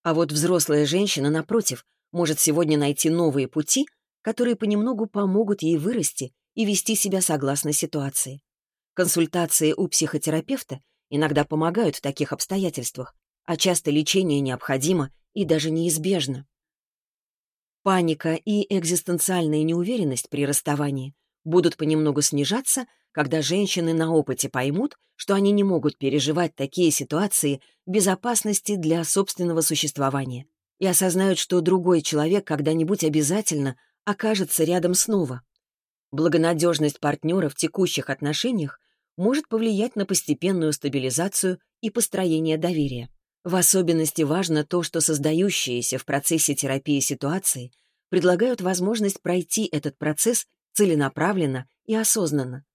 Speaker 1: А вот взрослая женщина, напротив, может сегодня найти новые пути, которые понемногу помогут ей вырасти и вести себя согласно ситуации. Консультации у психотерапевта иногда помогают в таких обстоятельствах, а часто лечение необходимо и даже неизбежно. Паника и экзистенциальная неуверенность при расставании будут понемногу снижаться, когда женщины на опыте поймут, что они не могут переживать такие ситуации безопасности для собственного существования и осознают, что другой человек когда-нибудь обязательно окажется рядом снова. Благонадежность партнера в текущих отношениях может повлиять на постепенную стабилизацию и построение доверия. В особенности важно то, что создающиеся в процессе терапии ситуации предлагают возможность пройти этот процесс целенаправленно и осознанно.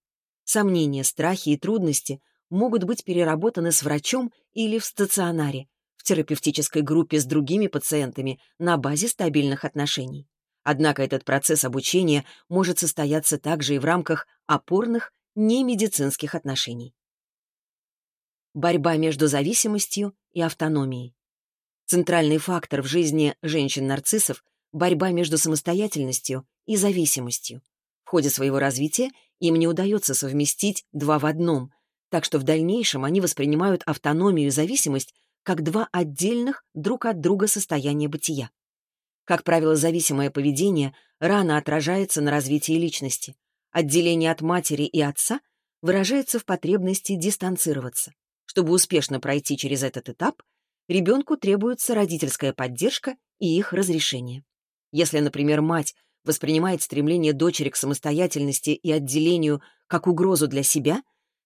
Speaker 1: Сомнения, страхи и трудности могут быть переработаны с врачом или в стационаре, в терапевтической группе с другими пациентами на базе стабильных отношений. Однако этот процесс обучения может состояться также и в рамках опорных немедицинских отношений. Борьба между зависимостью и автономией. Центральный фактор в жизни женщин-нарциссов — борьба между самостоятельностью и зависимостью. В ходе своего развития им не удается совместить два в одном, так что в дальнейшем они воспринимают автономию и зависимость как два отдельных друг от друга состояния бытия. Как правило, зависимое поведение рано отражается на развитии личности. Отделение от матери и отца выражается в потребности дистанцироваться. Чтобы успешно пройти через этот этап, ребенку требуется родительская поддержка и их разрешение. Если, например, мать воспринимает стремление дочери к самостоятельности и отделению как угрозу для себя,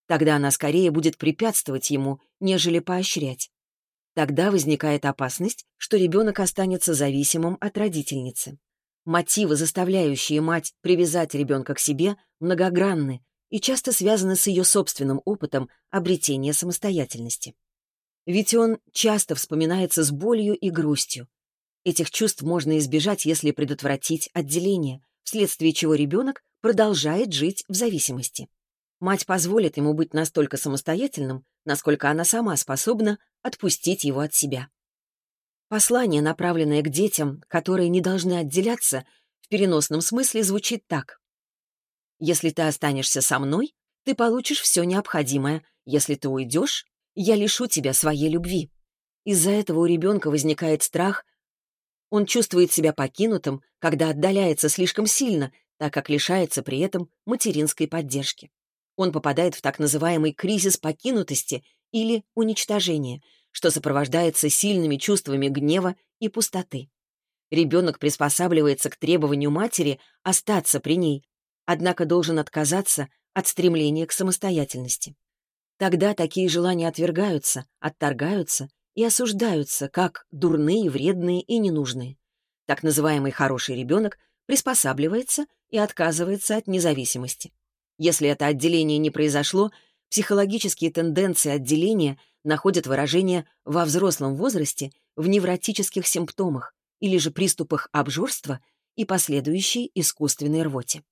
Speaker 1: тогда она скорее будет препятствовать ему, нежели поощрять. Тогда возникает опасность, что ребенок останется зависимым от родительницы. Мотивы, заставляющие мать привязать ребенка к себе, многогранны и часто связаны с ее собственным опытом обретения самостоятельности. Ведь он часто вспоминается с болью и грустью. Этих чувств можно избежать, если предотвратить отделение, вследствие чего ребенок продолжает жить в зависимости. Мать позволит ему быть настолько самостоятельным, насколько она сама способна отпустить его от себя. Послание, направленное к детям, которые не должны отделяться, в переносном смысле звучит так. «Если ты останешься со мной, ты получишь все необходимое. Если ты уйдешь, я лишу тебя своей любви». Из-за этого у ребенка возникает страх. Он чувствует себя покинутым, когда отдаляется слишком сильно, так как лишается при этом материнской поддержки. Он попадает в так называемый кризис покинутости или уничтожения — что сопровождается сильными чувствами гнева и пустоты. Ребенок приспосабливается к требованию матери остаться при ней, однако должен отказаться от стремления к самостоятельности. Тогда такие желания отвергаются, отторгаются и осуждаются как дурные, вредные и ненужные. Так называемый хороший ребенок приспосабливается и отказывается от независимости. Если это отделение не произошло, психологические тенденции отделения находят выражение во взрослом возрасте в невротических симптомах или же приступах обжорства и последующей искусственной рвоте.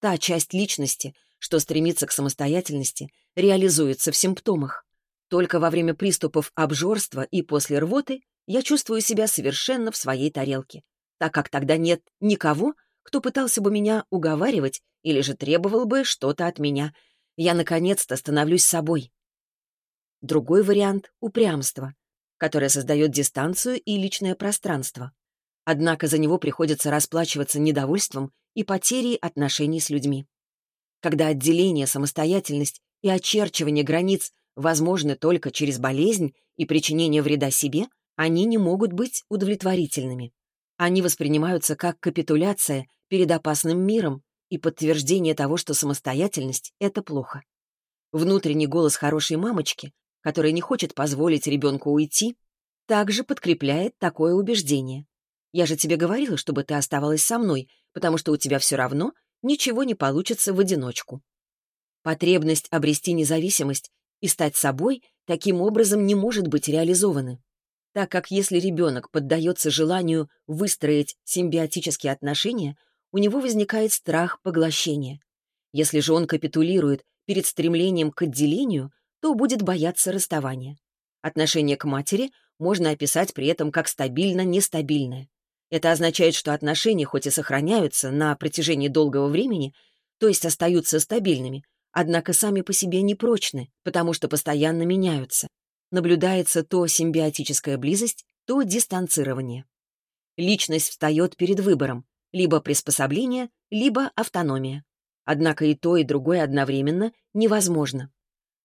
Speaker 1: Та часть личности, что стремится к самостоятельности, реализуется в симптомах. Только во время приступов обжорства и после рвоты я чувствую себя совершенно в своей тарелке, так как тогда нет никого, кто пытался бы меня уговаривать или же требовал бы что-то от меня. Я наконец-то становлюсь собой. Другой вариант — упрямство, которое создает дистанцию и личное пространство. Однако за него приходится расплачиваться недовольством и потерей отношений с людьми. Когда отделение, самостоятельность и очерчивание границ возможны только через болезнь и причинение вреда себе, они не могут быть удовлетворительными. Они воспринимаются как капитуляция перед опасным миром и подтверждение того, что самостоятельность — это плохо. Внутренний голос хорошей мамочки, которая не хочет позволить ребенку уйти, также подкрепляет такое убеждение. Я же тебе говорила, чтобы ты оставалась со мной, потому что у тебя все равно ничего не получится в одиночку. Потребность обрести независимость и стать собой таким образом не может быть реализована. Так как если ребенок поддается желанию выстроить симбиотические отношения, у него возникает страх поглощения. Если же он капитулирует перед стремлением к отделению, то будет бояться расставания. Отношение к матери можно описать при этом как стабильно-нестабильное. Это означает, что отношения хоть и сохраняются на протяжении долгого времени, то есть остаются стабильными, однако сами по себе непрочны, потому что постоянно меняются. Наблюдается то симбиотическая близость, то дистанцирование. Личность встает перед выбором — либо приспособление, либо автономия. Однако и то, и другое одновременно невозможно.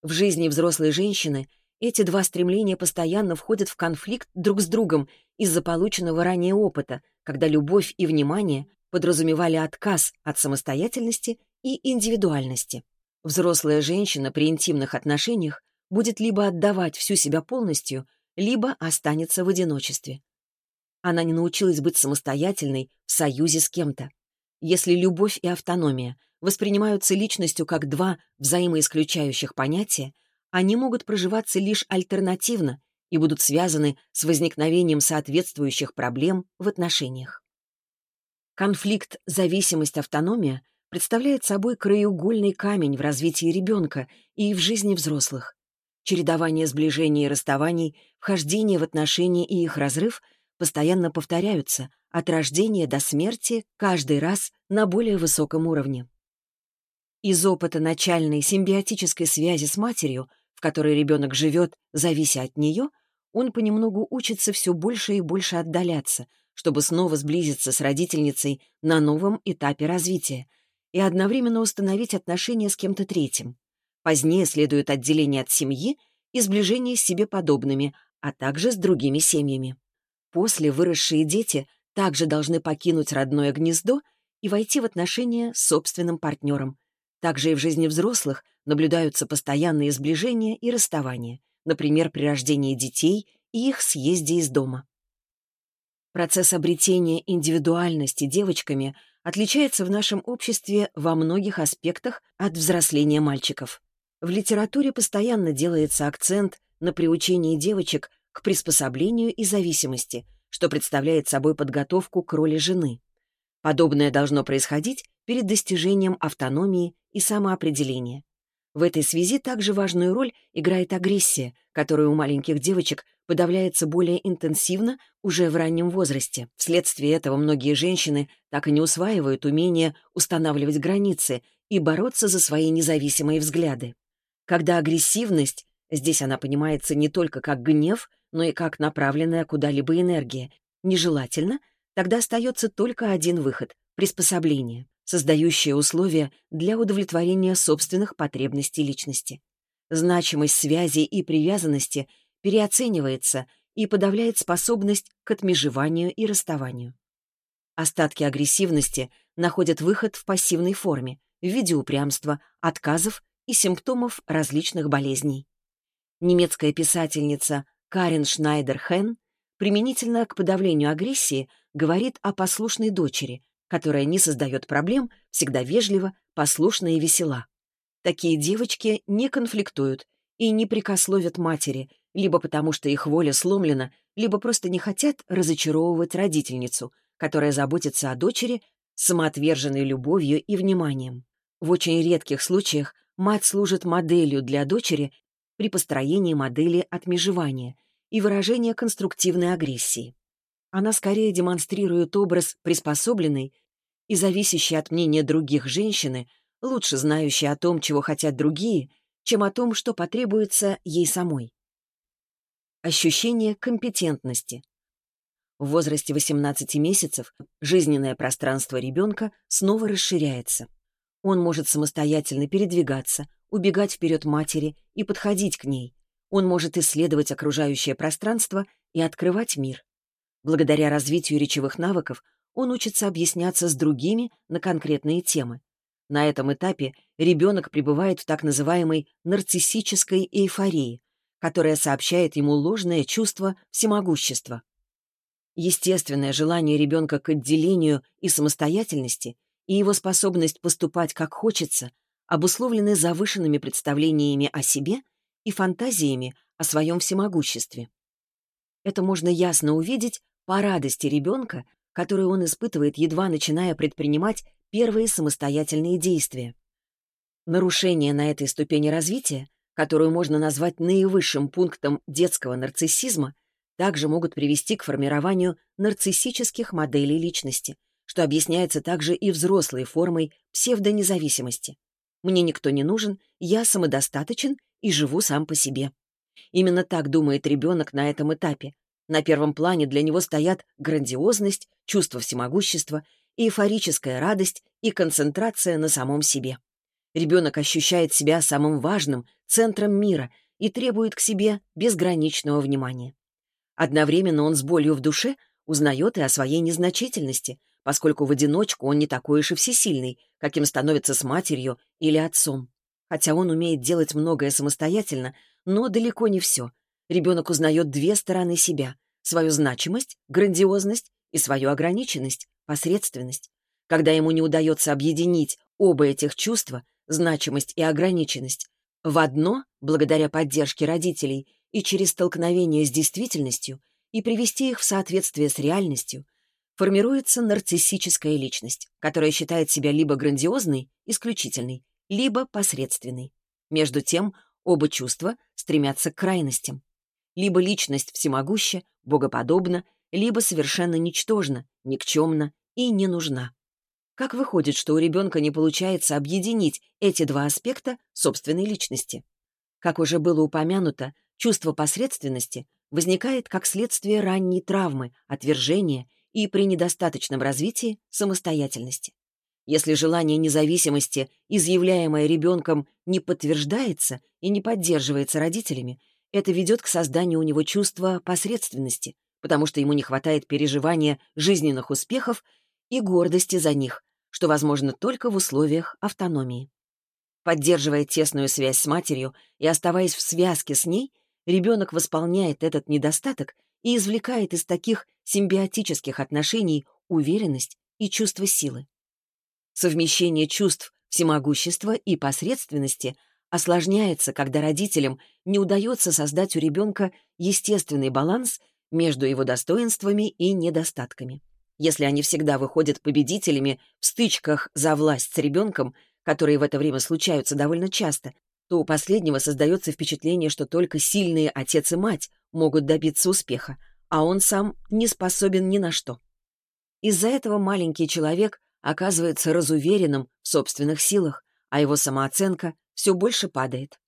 Speaker 1: В жизни взрослой женщины эти два стремления постоянно входят в конфликт друг с другом из-за полученного ранее опыта, когда любовь и внимание подразумевали отказ от самостоятельности и индивидуальности. Взрослая женщина при интимных отношениях будет либо отдавать всю себя полностью, либо останется в одиночестве. Она не научилась быть самостоятельной в союзе с кем-то. Если любовь и автономия воспринимаются личностью как два взаимоисключающих понятия, они могут проживаться лишь альтернативно и будут связаны с возникновением соответствующих проблем в отношениях. Конфликт зависимость-автономия представляет собой краеугольный камень в развитии ребенка и в жизни взрослых. Чередование сближений и расставаний, вхождение в отношения и их разрыв постоянно повторяются от рождения до смерти каждый раз на более высоком уровне. Из опыта начальной симбиотической связи с матерью в которой ребенок живет, завися от нее, он понемногу учится все больше и больше отдаляться, чтобы снова сблизиться с родительницей на новом этапе развития и одновременно установить отношения с кем-то третьим. Позднее следует отделение от семьи и сближение с себе подобными, а также с другими семьями. После выросшие дети также должны покинуть родное гнездо и войти в отношения с собственным партнером. Также и в жизни взрослых наблюдаются постоянные сближения и расставания, например, при рождении детей и их съезде из дома. Процесс обретения индивидуальности девочками отличается в нашем обществе во многих аспектах от взросления мальчиков. В литературе постоянно делается акцент на приучении девочек к приспособлению и зависимости, что представляет собой подготовку к роли жены. Подобное должно происходить перед достижением автономии и самоопределения. В этой связи также важную роль играет агрессия, которая у маленьких девочек подавляется более интенсивно уже в раннем возрасте. Вследствие этого многие женщины так и не усваивают умение устанавливать границы и бороться за свои независимые взгляды. Когда агрессивность, здесь она понимается не только как гнев, но и как направленная куда-либо энергия, нежелательно, тогда остается только один выход — приспособление создающее условия для удовлетворения собственных потребностей личности. Значимость связи и привязанности переоценивается и подавляет способность к отмежеванию и расставанию. Остатки агрессивности находят выход в пассивной форме, в виде упрямства, отказов и симптомов различных болезней. Немецкая писательница Карен Шнайдер-Хен применительно к подавлению агрессии говорит о послушной дочери, которая не создает проблем, всегда вежлива, послушна и весела. Такие девочки не конфликтуют и не прикословят матери, либо потому что их воля сломлена, либо просто не хотят разочаровывать родительницу, которая заботится о дочери самоотверженной любовью и вниманием. В очень редких случаях мать служит моделью для дочери при построении модели отмежевания и выражения конструктивной агрессии. Она скорее демонстрирует образ приспособленной и зависящей от мнения других женщины, лучше знающей о том, чего хотят другие, чем о том, что потребуется ей самой. Ощущение компетентности. В возрасте 18 месяцев жизненное пространство ребенка снова расширяется. Он может самостоятельно передвигаться, убегать вперед матери и подходить к ней. Он может исследовать окружающее пространство и открывать мир. Благодаря развитию речевых навыков он учится объясняться с другими на конкретные темы. На этом этапе ребенок пребывает в так называемой нарциссической эйфории, которая сообщает ему ложное чувство всемогущества. Естественное желание ребенка к отделению и самостоятельности и его способность поступать как хочется обусловлены завышенными представлениями о себе и фантазиями о своем всемогуществе. Это можно ясно увидеть по радости ребенка, которую он испытывает, едва начиная предпринимать первые самостоятельные действия. Нарушение на этой ступени развития, которую можно назвать наивысшим пунктом детского нарциссизма, также могут привести к формированию нарциссических моделей личности, что объясняется также и взрослой формой псевдонезависимости. Мне никто не нужен, я самодостаточен и живу сам по себе. Именно так думает ребенок на этом этапе, на первом плане для него стоят грандиозность, чувство всемогущества, эйфорическая радость и концентрация на самом себе. Ребенок ощущает себя самым важным, центром мира и требует к себе безграничного внимания. Одновременно он с болью в душе узнает и о своей незначительности, поскольку в одиночку он не такой уж и всесильный, каким становится с матерью или отцом. Хотя он умеет делать многое самостоятельно, но далеко не все, ребенок узнает две стороны себя — свою значимость, грандиозность и свою ограниченность, посредственность. Когда ему не удается объединить оба этих чувства, значимость и ограниченность, в одно, благодаря поддержке родителей и через столкновение с действительностью, и привести их в соответствие с реальностью, формируется нарциссическая личность, которая считает себя либо грандиозной, исключительной, либо посредственной. Между тем, оба чувства стремятся к крайностям. Либо личность всемогуща, богоподобна, либо совершенно ничтожна, никчемна и не нужна. Как выходит, что у ребенка не получается объединить эти два аспекта собственной личности? Как уже было упомянуто, чувство посредственности возникает как следствие ранней травмы, отвержения и при недостаточном развитии самостоятельности. Если желание независимости, изъявляемое ребенком, не подтверждается и не поддерживается родителями, это ведет к созданию у него чувства посредственности, потому что ему не хватает переживания жизненных успехов и гордости за них, что возможно только в условиях автономии. Поддерживая тесную связь с матерью и оставаясь в связке с ней, ребенок восполняет этот недостаток и извлекает из таких симбиотических отношений уверенность и чувство силы. Совмещение чувств всемогущества и посредственности осложняется, когда родителям не удается создать у ребенка естественный баланс между его достоинствами и недостатками. Если они всегда выходят победителями в стычках за власть с ребенком, которые в это время случаются довольно часто, то у последнего создается впечатление, что только сильные отец и мать могут добиться успеха, а он сам не способен ни на что. Из-за этого маленький человек оказывается разуверенным в собственных силах, а его самооценка все больше падает.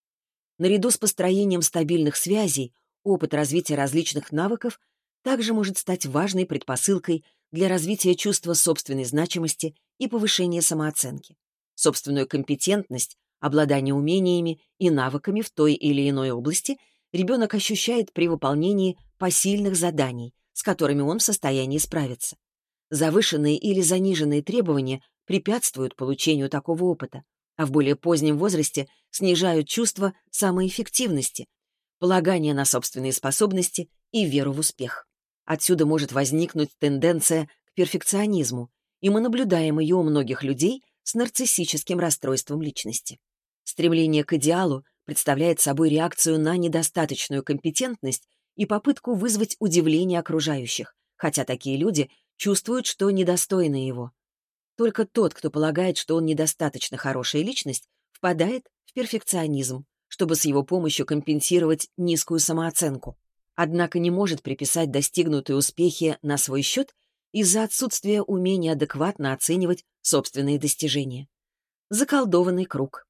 Speaker 1: Наряду с построением стабильных связей, опыт развития различных навыков также может стать важной предпосылкой для развития чувства собственной значимости и повышения самооценки. Собственную компетентность, обладание умениями и навыками в той или иной области ребенок ощущает при выполнении посильных заданий, с которыми он в состоянии справиться. Завышенные или заниженные требования препятствуют получению такого опыта, а в более позднем возрасте снижают чувство самоэффективности, полагание на собственные способности и веру в успех. Отсюда может возникнуть тенденция к перфекционизму и мы наблюдаем ее у многих людей с нарциссическим расстройством личности. Стремление к идеалу представляет собой реакцию на недостаточную компетентность и попытку вызвать удивление окружающих, хотя такие люди чувствуют, что недостойны его. Только тот, кто полагает, что он недостаточно хорошая личность, впадает в перфекционизм, чтобы с его помощью компенсировать низкую самооценку. Однако не может приписать достигнутые успехи на свой счет из-за отсутствия умения адекватно оценивать собственные достижения. Заколдованный круг.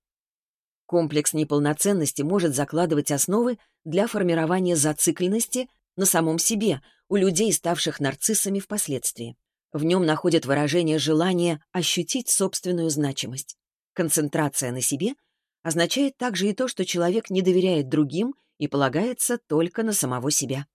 Speaker 1: Комплекс неполноценности может закладывать основы для формирования зацикленности на самом себе у людей, ставших нарциссами впоследствии. В нем находят выражение желания ощутить собственную значимость. Концентрация на себе означает также и то, что человек не доверяет другим и полагается только на самого себя.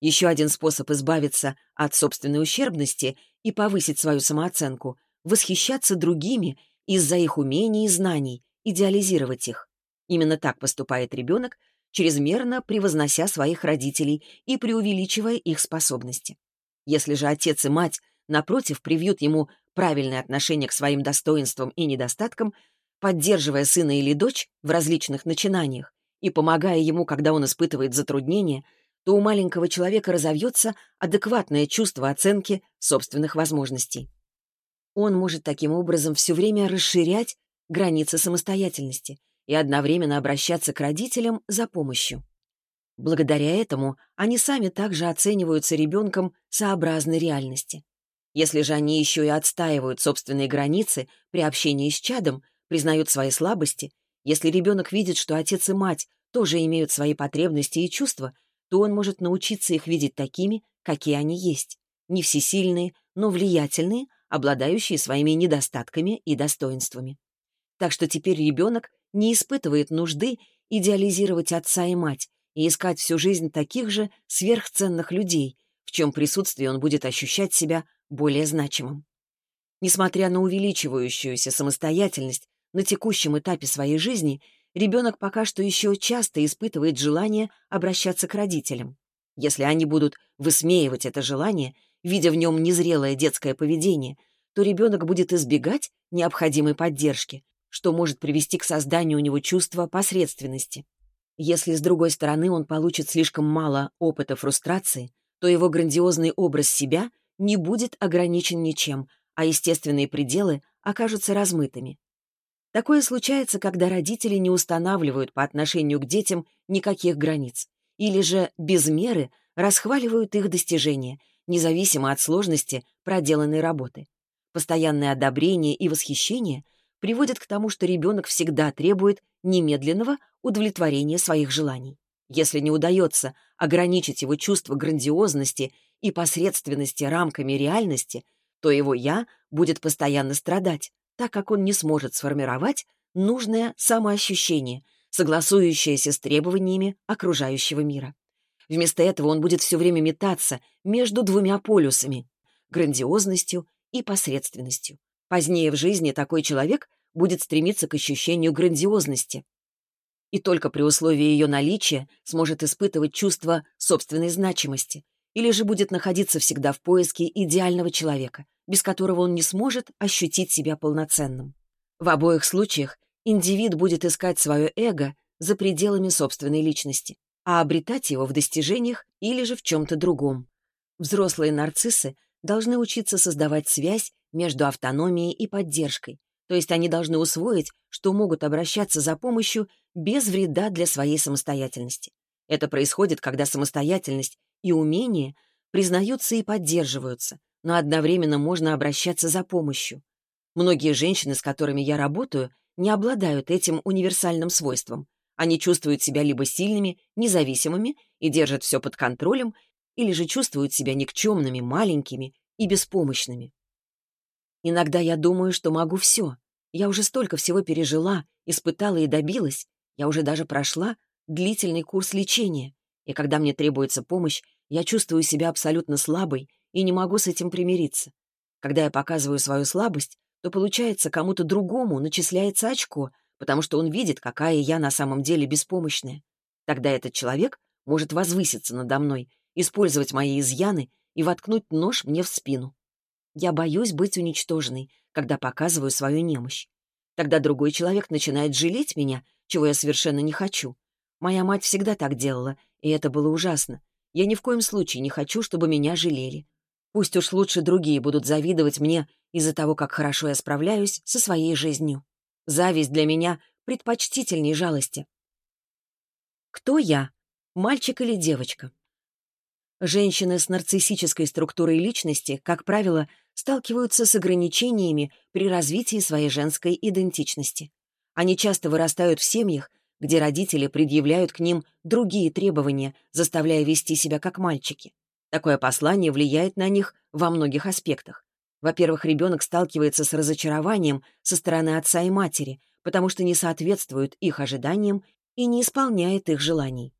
Speaker 1: Еще один способ избавиться от собственной ущербности и повысить свою самооценку — восхищаться другими из-за их умений и знаний, идеализировать их. Именно так поступает ребенок, чрезмерно превознося своих родителей и преувеличивая их способности. Если же отец и мать, напротив, привьют ему правильное отношение к своим достоинствам и недостаткам, поддерживая сына или дочь в различных начинаниях и помогая ему, когда он испытывает затруднения, то у маленького человека разовьется адекватное чувство оценки собственных возможностей. Он может таким образом все время расширять границы самостоятельности и одновременно обращаться к родителям за помощью. Благодаря этому они сами также оцениваются ребенком сообразной реальности. Если же они еще и отстаивают собственные границы при общении с чадом, признают свои слабости, если ребенок видит, что отец и мать тоже имеют свои потребности и чувства, то он может научиться их видеть такими, какие они есть. Не всесильные, но влиятельные, обладающие своими недостатками и достоинствами. Так что теперь ребенок не испытывает нужды идеализировать отца и мать и искать всю жизнь таких же сверхценных людей, в чем присутствии он будет ощущать себя более значимым. Несмотря на увеличивающуюся самостоятельность на текущем этапе своей жизни, ребенок пока что еще часто испытывает желание обращаться к родителям. Если они будут высмеивать это желание, видя в нем незрелое детское поведение, то ребенок будет избегать необходимой поддержки, что может привести к созданию у него чувства посредственности. Если, с другой стороны, он получит слишком мало опыта фрустрации, то его грандиозный образ себя не будет ограничен ничем, а естественные пределы окажутся размытыми. Такое случается, когда родители не устанавливают по отношению к детям никаких границ, или же без меры расхваливают их достижения, независимо от сложности проделанной работы. Постоянное одобрение и восхищение — приводит к тому, что ребенок всегда требует немедленного удовлетворения своих желаний. Если не удается ограничить его чувство грандиозности и посредственности рамками реальности, то его «я» будет постоянно страдать, так как он не сможет сформировать нужное самоощущение, согласующееся с требованиями окружающего мира. Вместо этого он будет все время метаться между двумя полюсами — грандиозностью и посредственностью. Позднее в жизни такой человек будет стремиться к ощущению грандиозности. И только при условии ее наличия сможет испытывать чувство собственной значимости, или же будет находиться всегда в поиске идеального человека, без которого он не сможет ощутить себя полноценным. В обоих случаях индивид будет искать свое эго за пределами собственной личности, а обретать его в достижениях или же в чем-то другом. Взрослые нарциссы должны учиться создавать связь между автономией и поддержкой, то есть они должны усвоить, что могут обращаться за помощью без вреда для своей самостоятельности. Это происходит, когда самостоятельность и умение признаются и поддерживаются, но одновременно можно обращаться за помощью. Многие женщины, с которыми я работаю, не обладают этим универсальным свойством. Они чувствуют себя либо сильными, независимыми и держат все под контролем, или же чувствуют себя никчемными, маленькими и беспомощными. Иногда я думаю, что могу все. Я уже столько всего пережила, испытала и добилась. Я уже даже прошла длительный курс лечения. И когда мне требуется помощь, я чувствую себя абсолютно слабой и не могу с этим примириться. Когда я показываю свою слабость, то получается кому-то другому начисляется очко, потому что он видит, какая я на самом деле беспомощная. Тогда этот человек может возвыситься надо мной, использовать мои изъяны и воткнуть нож мне в спину. Я боюсь быть уничтоженной, когда показываю свою немощь. Тогда другой человек начинает жалеть меня, чего я совершенно не хочу. Моя мать всегда так делала, и это было ужасно. Я ни в коем случае не хочу, чтобы меня жалели. Пусть уж лучше другие будут завидовать мне из-за того, как хорошо я справляюсь со своей жизнью. Зависть для меня предпочтительней жалости. Кто я? Мальчик или девочка? Женщины с нарциссической структурой личности, как правило, сталкиваются с ограничениями при развитии своей женской идентичности. Они часто вырастают в семьях, где родители предъявляют к ним другие требования, заставляя вести себя как мальчики. Такое послание влияет на них во многих аспектах. Во-первых, ребенок сталкивается с разочарованием со стороны отца и матери, потому что не соответствует их ожиданиям и не исполняет их желаний.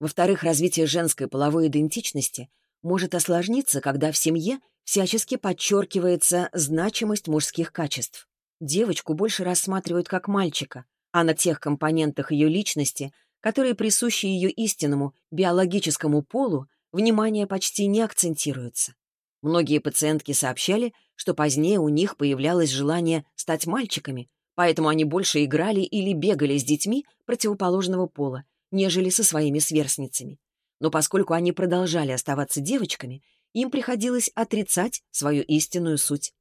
Speaker 1: Во-вторых, развитие женской половой идентичности может осложниться, когда в семье всячески подчеркивается значимость мужских качеств. Девочку больше рассматривают как мальчика, а на тех компонентах ее личности, которые присущи ее истинному биологическому полу, внимание почти не акцентируется. Многие пациентки сообщали, что позднее у них появлялось желание стать мальчиками, поэтому они больше играли или бегали с детьми противоположного пола, нежели со своими сверстницами. Но поскольку они продолжали оставаться девочками, им приходилось отрицать свою истинную суть.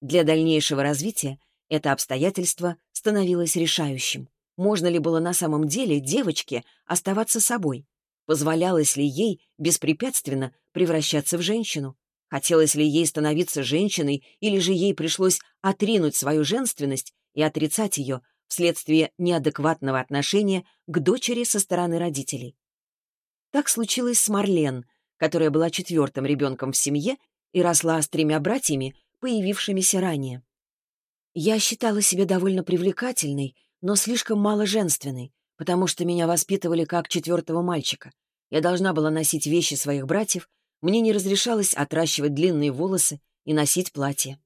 Speaker 1: Для дальнейшего развития это обстоятельство становилось решающим. Можно ли было на самом деле девочке оставаться собой? Позволялось ли ей беспрепятственно превращаться в женщину? Хотелось ли ей становиться женщиной, или же ей пришлось отринуть свою женственность и отрицать ее вследствие неадекватного отношения к дочери со стороны родителей? Так случилось с Марлен, которая была четвертым ребенком в семье и росла с тремя братьями, появившимися ранее. Я считала себя довольно привлекательной, но слишком мало женственной, потому что меня воспитывали как четвертого мальчика. Я должна была носить вещи своих братьев, мне не разрешалось отращивать длинные волосы и носить платье.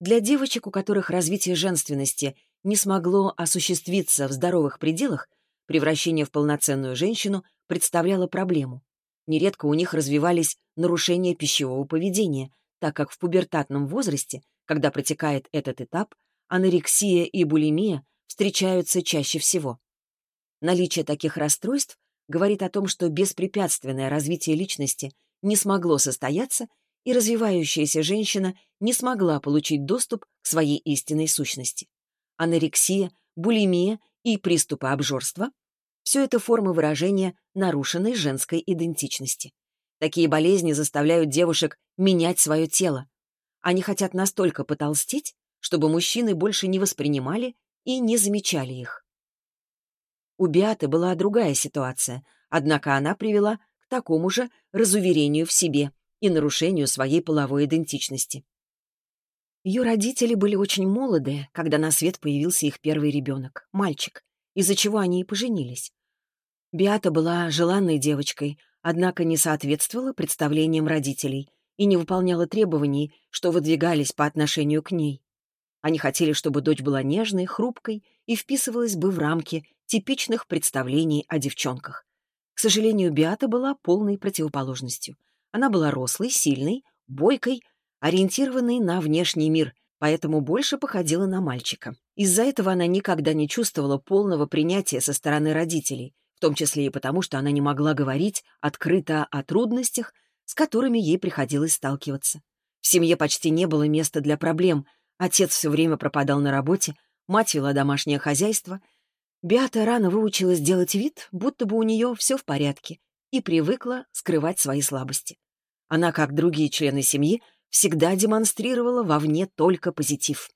Speaker 1: Для девочек, у которых развитие женственности не смогло осуществиться в здоровых пределах, превращение в полноценную женщину представляло проблему. Нередко у них развивались нарушения пищевого поведения, так как в пубертатном возрасте, когда протекает этот этап, анорексия и булимия встречаются чаще всего. Наличие таких расстройств говорит о том, что беспрепятственное развитие личности не смогло состояться, и развивающаяся женщина не смогла получить доступ к своей истинной сущности. Анорексия, булимия и приступы обжорства — все это формы выражения нарушенной женской идентичности. Такие болезни заставляют девушек менять свое тело. Они хотят настолько потолстеть, чтобы мужчины больше не воспринимали и не замечали их. У Биаты была другая ситуация, однако она привела к такому же разуверению в себе и нарушению своей половой идентичности. Ее родители были очень молодые, когда на свет появился их первый ребенок, мальчик, из-за чего они и поженились. Биата была желанной девочкой, однако не соответствовала представлениям родителей и не выполняла требований, что выдвигались по отношению к ней. Они хотели, чтобы дочь была нежной, хрупкой и вписывалась бы в рамки типичных представлений о девчонках. К сожалению, Биата была полной противоположностью. Она была рослой, сильной, бойкой, ориентированной на внешний мир, поэтому больше походила на мальчика. Из-за этого она никогда не чувствовала полного принятия со стороны родителей, в том числе и потому, что она не могла говорить открыто о трудностях, с которыми ей приходилось сталкиваться. В семье почти не было места для проблем. Отец все время пропадал на работе, мать вела домашнее хозяйство, Биата рано выучилась делать вид, будто бы у нее все в порядке, и привыкла скрывать свои слабости. Она, как другие члены семьи, всегда демонстрировала вовне только позитив.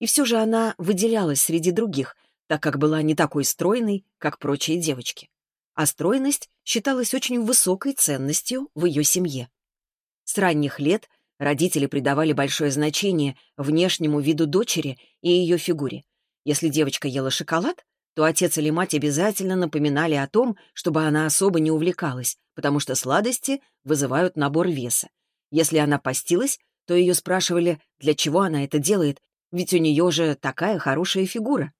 Speaker 1: И все же она выделялась среди других, так как была не такой стройной, как прочие девочки. А стройность считалась очень высокой ценностью в ее семье. С ранних лет родители придавали большое значение внешнему виду дочери и ее фигуре. Если девочка ела шоколад, то отец или мать обязательно напоминали о том, чтобы она особо не увлекалась, потому что сладости вызывают набор веса. Если она постилась, то ее спрашивали, для чего она это делает, ведь у нее же такая хорошая фигура.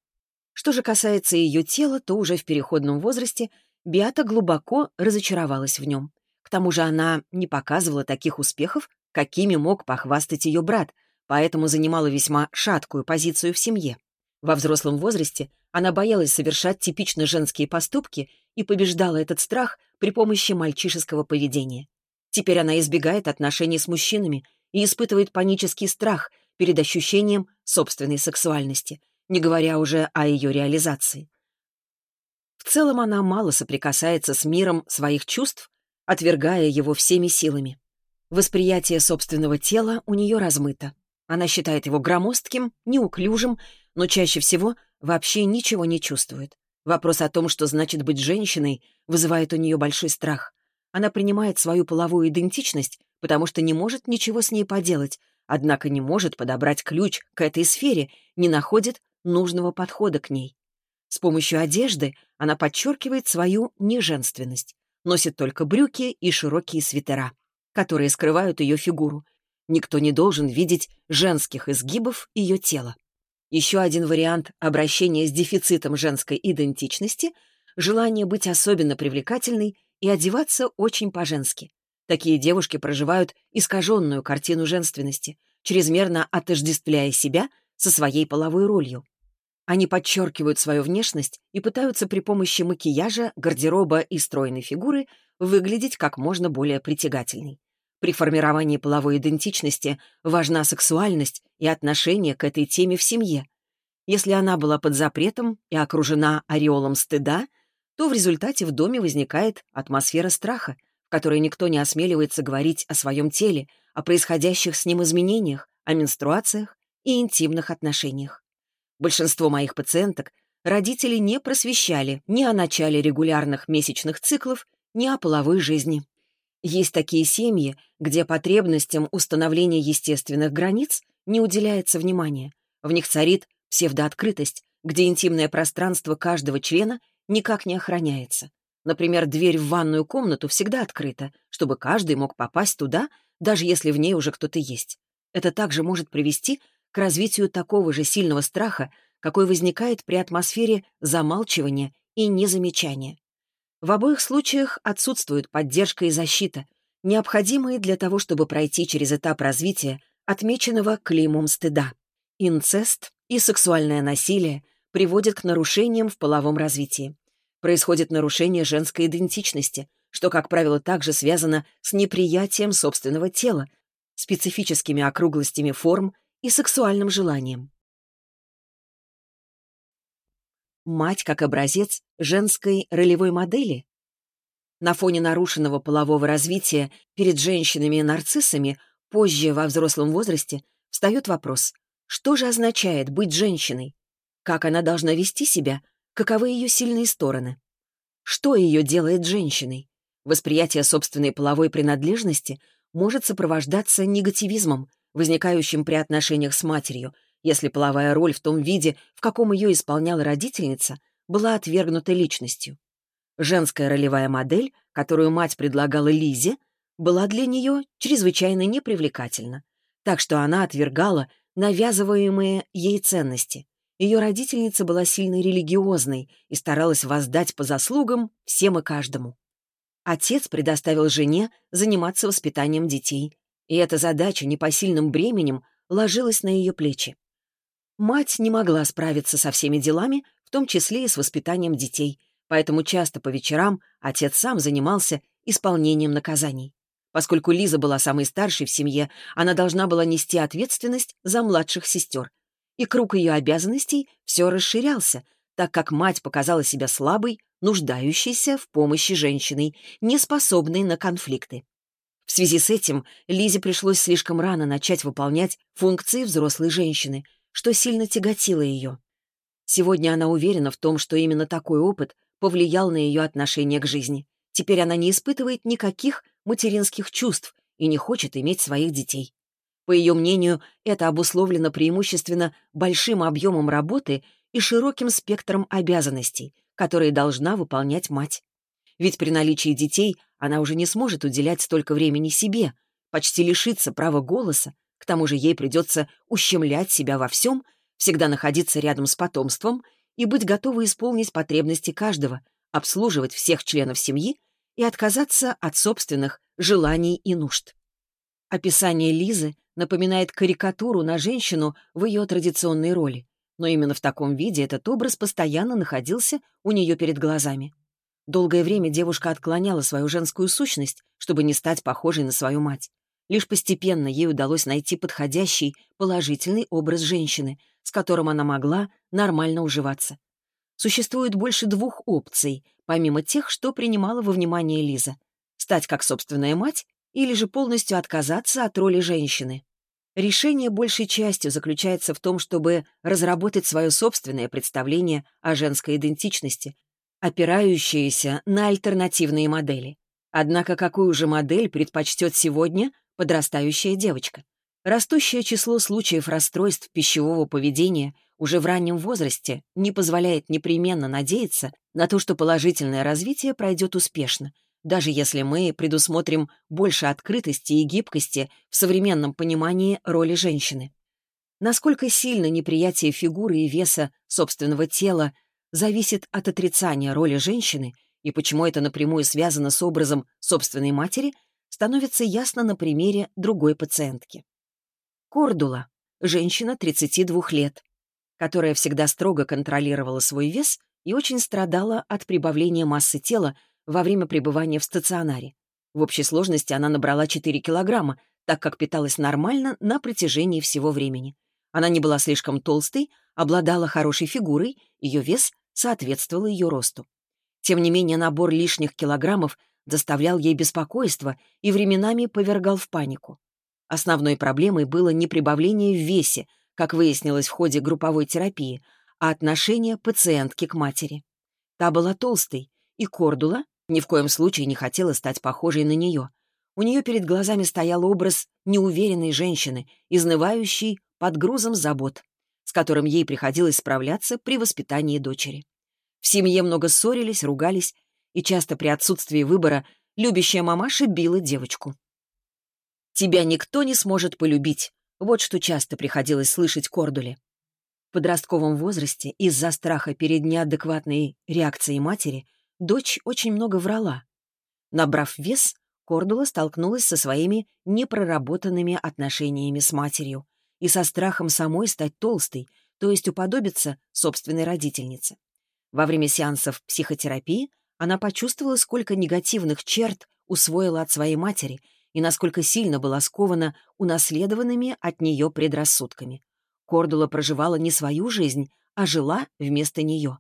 Speaker 1: Что же касается ее тела, то уже в переходном возрасте Биата глубоко разочаровалась в нем. К тому же она не показывала таких успехов, какими мог похвастать ее брат, поэтому занимала весьма шаткую позицию в семье. Во взрослом возрасте она боялась совершать типично женские поступки и побеждала этот страх при помощи мальчишеского поведения. Теперь она избегает отношений с мужчинами и испытывает панический страх перед ощущением собственной сексуальности, не говоря уже о ее реализации. В целом она мало соприкасается с миром своих чувств, отвергая его всеми силами. Восприятие собственного тела у нее размыто. Она считает его громоздким, неуклюжим, но чаще всего вообще ничего не чувствует. Вопрос о том, что значит быть женщиной, вызывает у нее большой страх. Она принимает свою половую идентичность, потому что не может ничего с ней поделать, однако не может подобрать ключ к этой сфере, не находит нужного подхода к ней. С помощью одежды она подчеркивает свою неженственность, носит только брюки и широкие свитера, которые скрывают ее фигуру. Никто не должен видеть женских изгибов ее тела. Еще один вариант обращения с дефицитом женской идентичности — желание быть особенно привлекательной и одеваться очень по-женски. Такие девушки проживают искаженную картину женственности, чрезмерно отождествляя себя со своей половой ролью. Они подчеркивают свою внешность и пытаются при помощи макияжа, гардероба и стройной фигуры выглядеть как можно более притягательной. При формировании половой идентичности важна сексуальность и отношение к этой теме в семье. Если она была под запретом и окружена ореолом стыда, то в результате в доме возникает атмосфера страха, в которой никто не осмеливается говорить о своем теле, о происходящих с ним изменениях, о менструациях и интимных отношениях. Большинство моих пациенток родители не просвещали ни о начале регулярных месячных циклов, ни о половой жизни. Есть такие семьи, где потребностям установления естественных границ не уделяется внимания. В них царит псевдооткрытость, где интимное пространство каждого члена никак не охраняется. Например, дверь в ванную комнату всегда открыта, чтобы каждый мог попасть туда, даже если в ней уже кто-то есть. Это также может привести к развитию такого же сильного страха, какой возникает при атмосфере замалчивания и незамечания. В обоих случаях отсутствует поддержка и защита, необходимые для того, чтобы пройти через этап развития, отмеченного клеймом стыда. Инцест и сексуальное насилие приводят к нарушениям в половом развитии. Происходит нарушение женской идентичности, что, как правило, также связано с неприятием собственного тела, специфическими округлостями форм и сексуальным желанием. Мать как образец женской ролевой модели? На фоне нарушенного полового развития перед женщинами-нарциссами позже во взрослом возрасте встает вопрос, что же означает быть женщиной? Как она должна вести себя? Каковы ее сильные стороны? Что ее делает женщиной? Восприятие собственной половой принадлежности может сопровождаться негативизмом, возникающим при отношениях с матерью, если половая роль в том виде, в каком ее исполняла родительница, была отвергнута личностью. Женская ролевая модель, которую мать предлагала Лизе, была для нее чрезвычайно непривлекательна, так что она отвергала навязываемые ей ценности. Ее родительница была сильно религиозной и старалась воздать по заслугам всем и каждому. Отец предоставил жене заниматься воспитанием детей, и эта задача непосильным бременем ложилась на ее плечи. Мать не могла справиться со всеми делами, в том числе и с воспитанием детей, поэтому часто по вечерам отец сам занимался исполнением наказаний. Поскольку Лиза была самой старшей в семье, она должна была нести ответственность за младших сестер. И круг ее обязанностей все расширялся, так как мать показала себя слабой, нуждающейся в помощи женщиной, неспособной на конфликты. В связи с этим Лизе пришлось слишком рано начать выполнять функции взрослой женщины, что сильно тяготило ее. Сегодня она уверена в том, что именно такой опыт повлиял на ее отношение к жизни. Теперь она не испытывает никаких материнских чувств и не хочет иметь своих детей. По ее мнению, это обусловлено преимущественно большим объемом работы и широким спектром обязанностей, которые должна выполнять мать. Ведь при наличии детей она уже не сможет уделять столько времени себе, почти лишиться права голоса, к тому же ей придется ущемлять себя во всем, всегда находиться рядом с потомством и быть готовой исполнить потребности каждого, обслуживать всех членов семьи и отказаться от собственных желаний и нужд. Описание Лизы напоминает карикатуру на женщину в ее традиционной роли, но именно в таком виде этот образ постоянно находился у нее перед глазами. Долгое время девушка отклоняла свою женскую сущность, чтобы не стать похожей на свою мать. Лишь постепенно ей удалось найти подходящий, положительный образ женщины, с которым она могла нормально уживаться. Существует больше двух опций, помимо тех, что принимала во внимание Лиза. Стать как собственная мать или же полностью отказаться от роли женщины. Решение большей частью заключается в том, чтобы разработать свое собственное представление о женской идентичности, опирающееся на альтернативные модели. Однако какую же модель предпочтет сегодня подрастающая девочка? Растущее число случаев расстройств пищевого поведения уже в раннем возрасте не позволяет непременно надеяться на то, что положительное развитие пройдет успешно, даже если мы предусмотрим больше открытости и гибкости в современном понимании роли женщины. Насколько сильно неприятие фигуры и веса собственного тела зависит от отрицания роли женщины и почему это напрямую связано с образом собственной матери, становится ясно на примере другой пациентки. Кордула, женщина 32 лет, которая всегда строго контролировала свой вес и очень страдала от прибавления массы тела во время пребывания в стационаре. В общей сложности она набрала 4 килограмма, так как питалась нормально на протяжении всего времени. Она не была слишком толстой, обладала хорошей фигурой, ее вес соответствовал ее росту. Тем не менее, набор лишних килограммов доставлял ей беспокойство и временами повергал в панику. Основной проблемой было не прибавление в весе, как выяснилось в ходе групповой терапии, а отношение пациентки к матери. Та была толстой, и Кордула ни в коем случае не хотела стать похожей на нее. У нее перед глазами стоял образ неуверенной женщины, изнывающей под грузом забот, с которым ей приходилось справляться при воспитании дочери. В семье много ссорились, ругались, и часто при отсутствии выбора любящая мамаша била девочку. «Тебя никто не сможет полюбить», вот что часто приходилось слышать Кордуле. В подростковом возрасте из-за страха перед неадекватной реакцией матери дочь очень много врала. Набрав вес, Кордула столкнулась со своими непроработанными отношениями с матерью и со страхом самой стать толстой, то есть уподобиться собственной родительнице. Во время сеансов психотерапии она почувствовала, сколько негативных черт усвоила от своей матери и насколько сильно была скована унаследованными от нее предрассудками. Кордула проживала не свою жизнь, а жила вместо нее.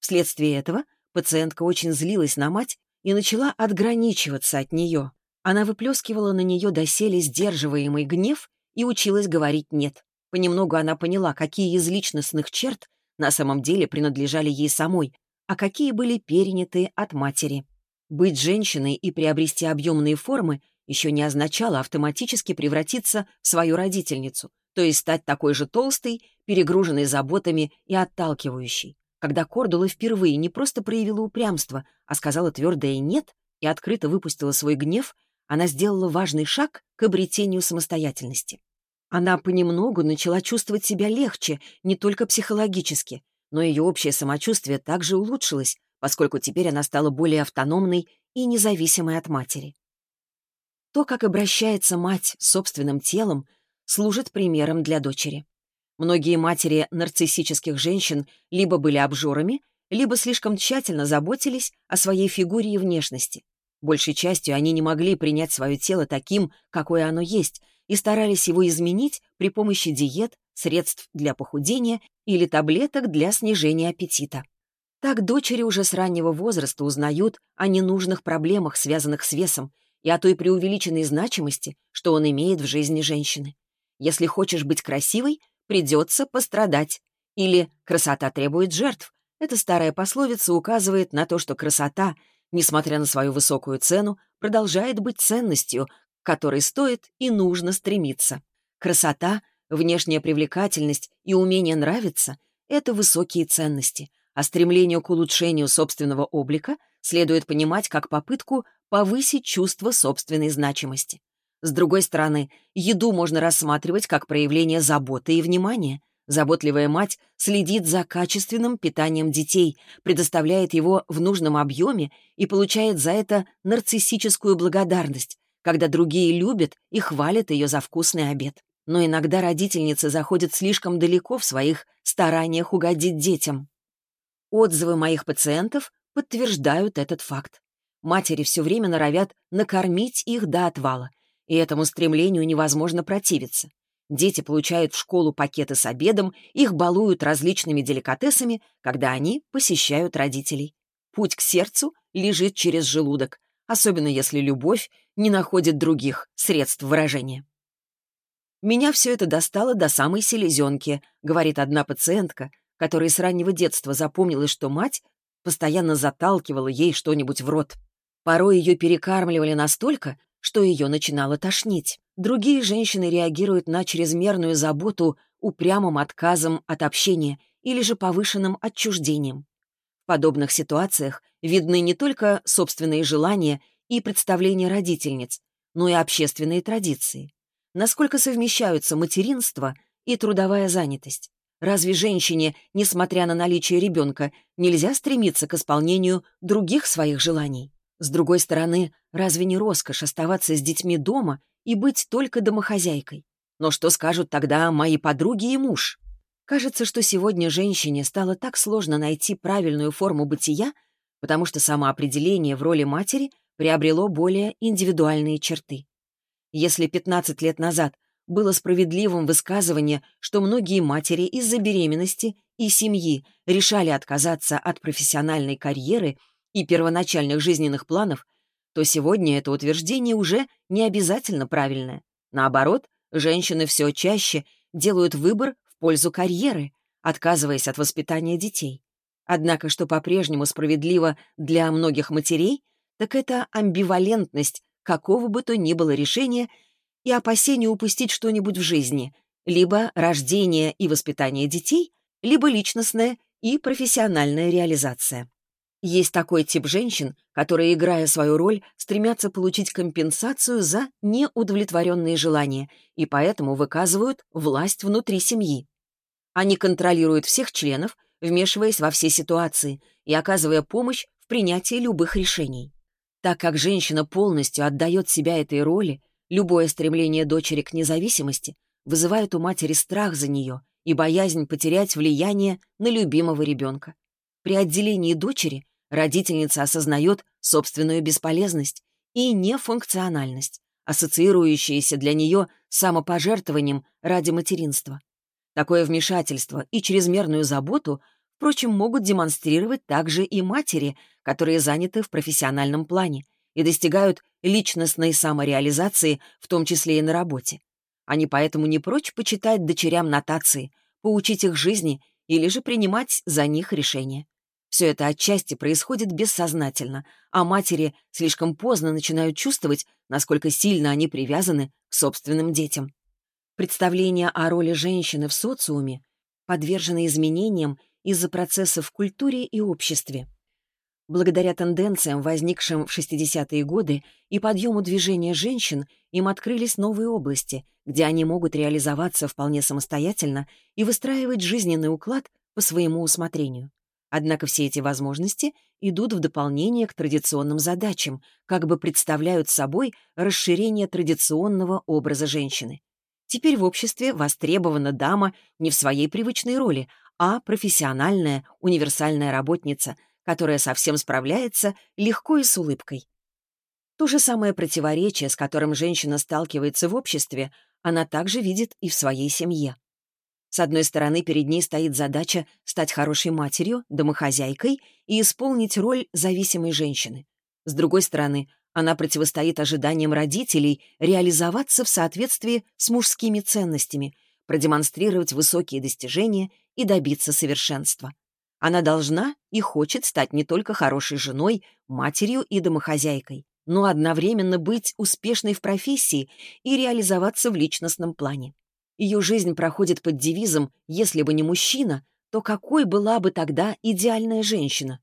Speaker 1: Вследствие этого пациентка очень злилась на мать и начала отграничиваться от нее. Она выплескивала на нее доселе сдерживаемый гнев и училась говорить «нет». Понемногу она поняла, какие из личностных черт на самом деле принадлежали ей самой, а какие были переняты от матери. Быть женщиной и приобрести объемные формы еще не означало автоматически превратиться в свою родительницу, то есть стать такой же толстой, перегруженной заботами и отталкивающей. Когда Кордула впервые не просто проявила упрямство, а сказала твердое «нет» и открыто выпустила свой гнев, она сделала важный шаг к обретению самостоятельности. Она понемногу начала чувствовать себя легче, не только психологически, но ее общее самочувствие также улучшилось, поскольку теперь она стала более автономной и независимой от матери. То, как обращается мать с собственным телом, служит примером для дочери. Многие матери нарциссических женщин либо были обжорами, либо слишком тщательно заботились о своей фигуре и внешности. Большей частью они не могли принять свое тело таким, какое оно есть, и старались его изменить при помощи диет, средств для похудения или таблеток для снижения аппетита. Так дочери уже с раннего возраста узнают о ненужных проблемах, связанных с весом, и о той преувеличенной значимости, что он имеет в жизни женщины. Если хочешь быть красивой, придется пострадать. Или «красота требует жертв». Эта старая пословица указывает на то, что красота, несмотря на свою высокую цену, продолжает быть ценностью, к которой стоит и нужно стремиться. Красота, внешняя привлекательность и умение нравиться — это высокие ценности, а стремление к улучшению собственного облика следует понимать как попытку повысить чувство собственной значимости. С другой стороны, еду можно рассматривать как проявление заботы и внимания. Заботливая мать следит за качественным питанием детей, предоставляет его в нужном объеме и получает за это нарциссическую благодарность, когда другие любят и хвалят ее за вкусный обед. Но иногда родительницы заходят слишком далеко в своих стараниях угодить детям. Отзывы моих пациентов подтверждают этот факт. Матери все время норовят накормить их до отвала, и этому стремлению невозможно противиться. Дети получают в школу пакеты с обедом, их балуют различными деликатесами, когда они посещают родителей. Путь к сердцу лежит через желудок, особенно если любовь не находит других средств выражения. «Меня все это достало до самой селезенки», — говорит одна пациентка, которая с раннего детства запомнила, что мать постоянно заталкивала ей что-нибудь в рот. Порой ее перекармливали настолько, что ее начинало тошнить. Другие женщины реагируют на чрезмерную заботу упрямым отказом от общения или же повышенным отчуждением. В подобных ситуациях видны не только собственные желания и представления родительниц, но и общественные традиции насколько совмещаются материнство и трудовая занятость. Разве женщине, несмотря на наличие ребенка, нельзя стремиться к исполнению других своих желаний? С другой стороны, разве не роскошь оставаться с детьми дома и быть только домохозяйкой? Но что скажут тогда мои подруги и муж? Кажется, что сегодня женщине стало так сложно найти правильную форму бытия, потому что самоопределение в роли матери приобрело более индивидуальные черты. Если 15 лет назад было справедливым высказывание, что многие матери из-за беременности и семьи решали отказаться от профессиональной карьеры и первоначальных жизненных планов, то сегодня это утверждение уже не обязательно правильное. Наоборот, женщины все чаще делают выбор в пользу карьеры, отказываясь от воспитания детей. Однако, что по-прежнему справедливо для многих матерей, так это амбивалентность какого бы то ни было решения и опасение упустить что-нибудь в жизни, либо рождение и воспитание детей, либо личностная и профессиональная реализация. Есть такой тип женщин, которые, играя свою роль, стремятся получить компенсацию за неудовлетворенные желания и поэтому выказывают власть внутри семьи. Они контролируют всех членов, вмешиваясь во все ситуации и оказывая помощь в принятии любых решений. Так как женщина полностью отдает себя этой роли, любое стремление дочери к независимости вызывает у матери страх за нее и боязнь потерять влияние на любимого ребенка. При отделении дочери родительница осознает собственную бесполезность и нефункциональность, ассоциирующиеся для нее самопожертвованием ради материнства. Такое вмешательство и чрезмерную заботу – впрочем, могут демонстрировать также и матери, которые заняты в профессиональном плане и достигают личностной самореализации, в том числе и на работе. Они поэтому не прочь почитать дочерям нотации, поучить их жизни или же принимать за них решения. Все это отчасти происходит бессознательно, а матери слишком поздно начинают чувствовать, насколько сильно они привязаны к собственным детям. Представления о роли женщины в социуме подвержены изменениям из-за процессов в культуре и обществе. Благодаря тенденциям, возникшим в 60-е годы, и подъему движения женщин, им открылись новые области, где они могут реализоваться вполне самостоятельно и выстраивать жизненный уклад по своему усмотрению. Однако все эти возможности идут в дополнение к традиционным задачам, как бы представляют собой расширение традиционного образа женщины. Теперь в обществе востребована дама не в своей привычной роли, а профессиональная, универсальная работница, которая совсем справляется легко и с улыбкой. То же самое противоречие, с которым женщина сталкивается в обществе, она также видит и в своей семье. С одной стороны, перед ней стоит задача стать хорошей матерью, домохозяйкой и исполнить роль зависимой женщины. С другой стороны, она противостоит ожиданиям родителей реализоваться в соответствии с мужскими ценностями, продемонстрировать высокие достижения и добиться совершенства. Она должна и хочет стать не только хорошей женой, матерью и домохозяйкой, но одновременно быть успешной в профессии и реализоваться в личностном плане. Ее жизнь проходит под девизом «Если бы не мужчина, то какой была бы тогда идеальная женщина?»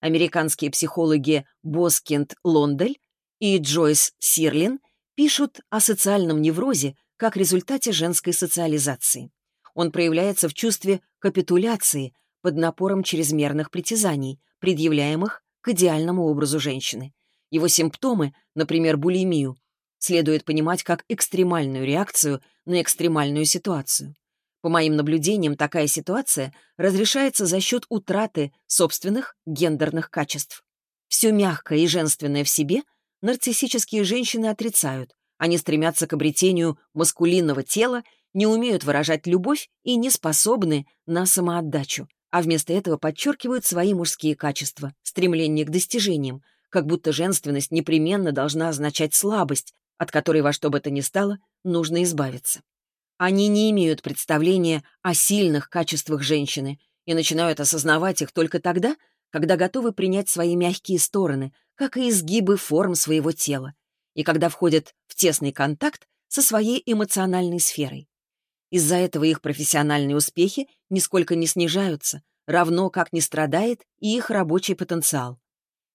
Speaker 1: Американские психологи Боскинд Лондель и Джойс Сирлин пишут о социальном неврозе как результате женской социализации. Он проявляется в чувстве капитуляции под напором чрезмерных притязаний, предъявляемых к идеальному образу женщины. Его симптомы, например, булимию, следует понимать как экстремальную реакцию на экстремальную ситуацию. По моим наблюдениям, такая ситуация разрешается за счет утраты собственных гендерных качеств. Все мягкое и женственное в себе нарциссические женщины отрицают. Они стремятся к обретению маскулинного тела, не умеют выражать любовь и не способны на самоотдачу, а вместо этого подчеркивают свои мужские качества, стремление к достижениям, как будто женственность непременно должна означать слабость, от которой во что бы то ни стало нужно избавиться. Они не имеют представления о сильных качествах женщины и начинают осознавать их только тогда, когда готовы принять свои мягкие стороны, как и изгибы форм своего тела, и когда входят в тесный контакт со своей эмоциональной сферой. Из-за этого их профессиональные успехи нисколько не снижаются, равно как не страдает и их рабочий потенциал.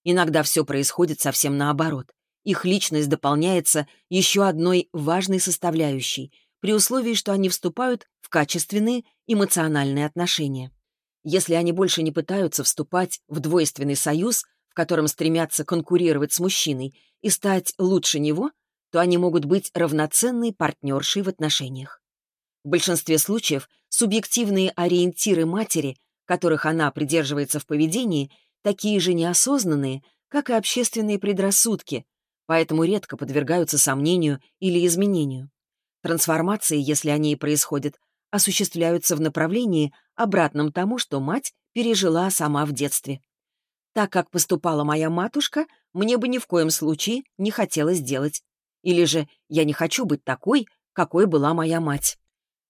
Speaker 1: Иногда все происходит совсем наоборот. Их личность дополняется еще одной важной составляющей, при условии, что они вступают в качественные эмоциональные отношения. Если они больше не пытаются вступать в двойственный союз, в котором стремятся конкурировать с мужчиной и стать лучше него, то они могут быть равноценной партнершей в отношениях. В большинстве случаев субъективные ориентиры матери, которых она придерживается в поведении, такие же неосознанные, как и общественные предрассудки, поэтому редко подвергаются сомнению или изменению. Трансформации, если они и происходят, осуществляются в направлении, обратном тому, что мать пережила сама в детстве. Так как поступала моя матушка, мне бы ни в коем случае не хотелось делать. Или же я не хочу быть такой, какой была моя мать.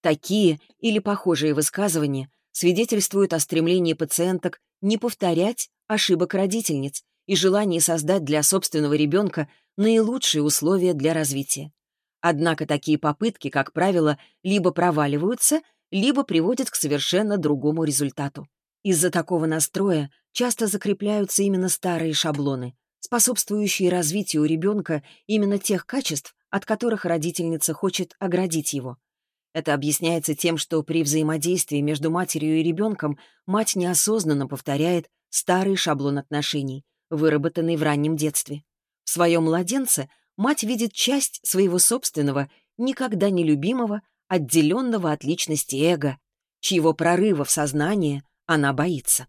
Speaker 1: Такие или похожие высказывания свидетельствуют о стремлении пациенток не повторять ошибок родительниц и желании создать для собственного ребенка наилучшие условия для развития. Однако такие попытки, как правило, либо проваливаются, либо приводят к совершенно другому результату. Из-за такого настроя часто закрепляются именно старые шаблоны, способствующие развитию у ребенка именно тех качеств, от которых родительница хочет оградить его. Это объясняется тем, что при взаимодействии между матерью и ребенком мать неосознанно повторяет старый шаблон отношений, выработанный в раннем детстве. В своем младенце мать видит часть своего собственного, никогда не любимого, отделенного от личности эго, чьего прорыва в сознание она боится.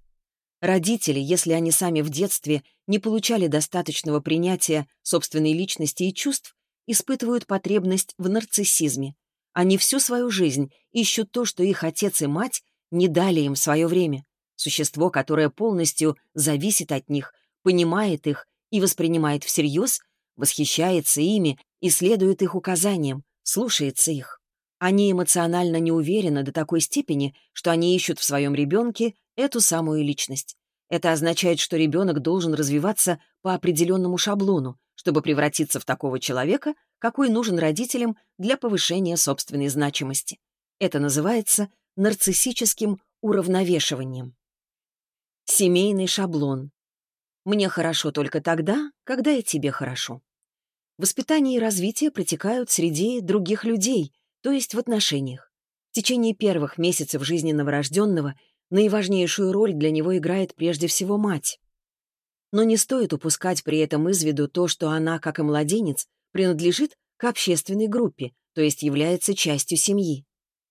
Speaker 1: Родители, если они сами в детстве не получали достаточного принятия собственной личности и чувств, испытывают потребность в нарциссизме, они всю свою жизнь ищут то, что их отец и мать не дали им в свое время. Существо, которое полностью зависит от них, понимает их и воспринимает всерьез, восхищается ими и следует их указаниям, слушается их. Они эмоционально не уверены до такой степени, что они ищут в своем ребенке эту самую личность. Это означает, что ребенок должен развиваться по определенному шаблону, чтобы превратиться в такого человека, какой нужен родителям для повышения собственной значимости. Это называется нарциссическим уравновешиванием. Семейный шаблон. Мне хорошо только тогда, когда и тебе хорошо. Воспитание и развитие протекают среди других людей, то есть в отношениях. В течение первых месяцев жизни новорожденного наиважнейшую роль для него играет прежде всего мать. Но не стоит упускать при этом из виду то, что она, как и младенец, принадлежит к общественной группе, то есть является частью семьи.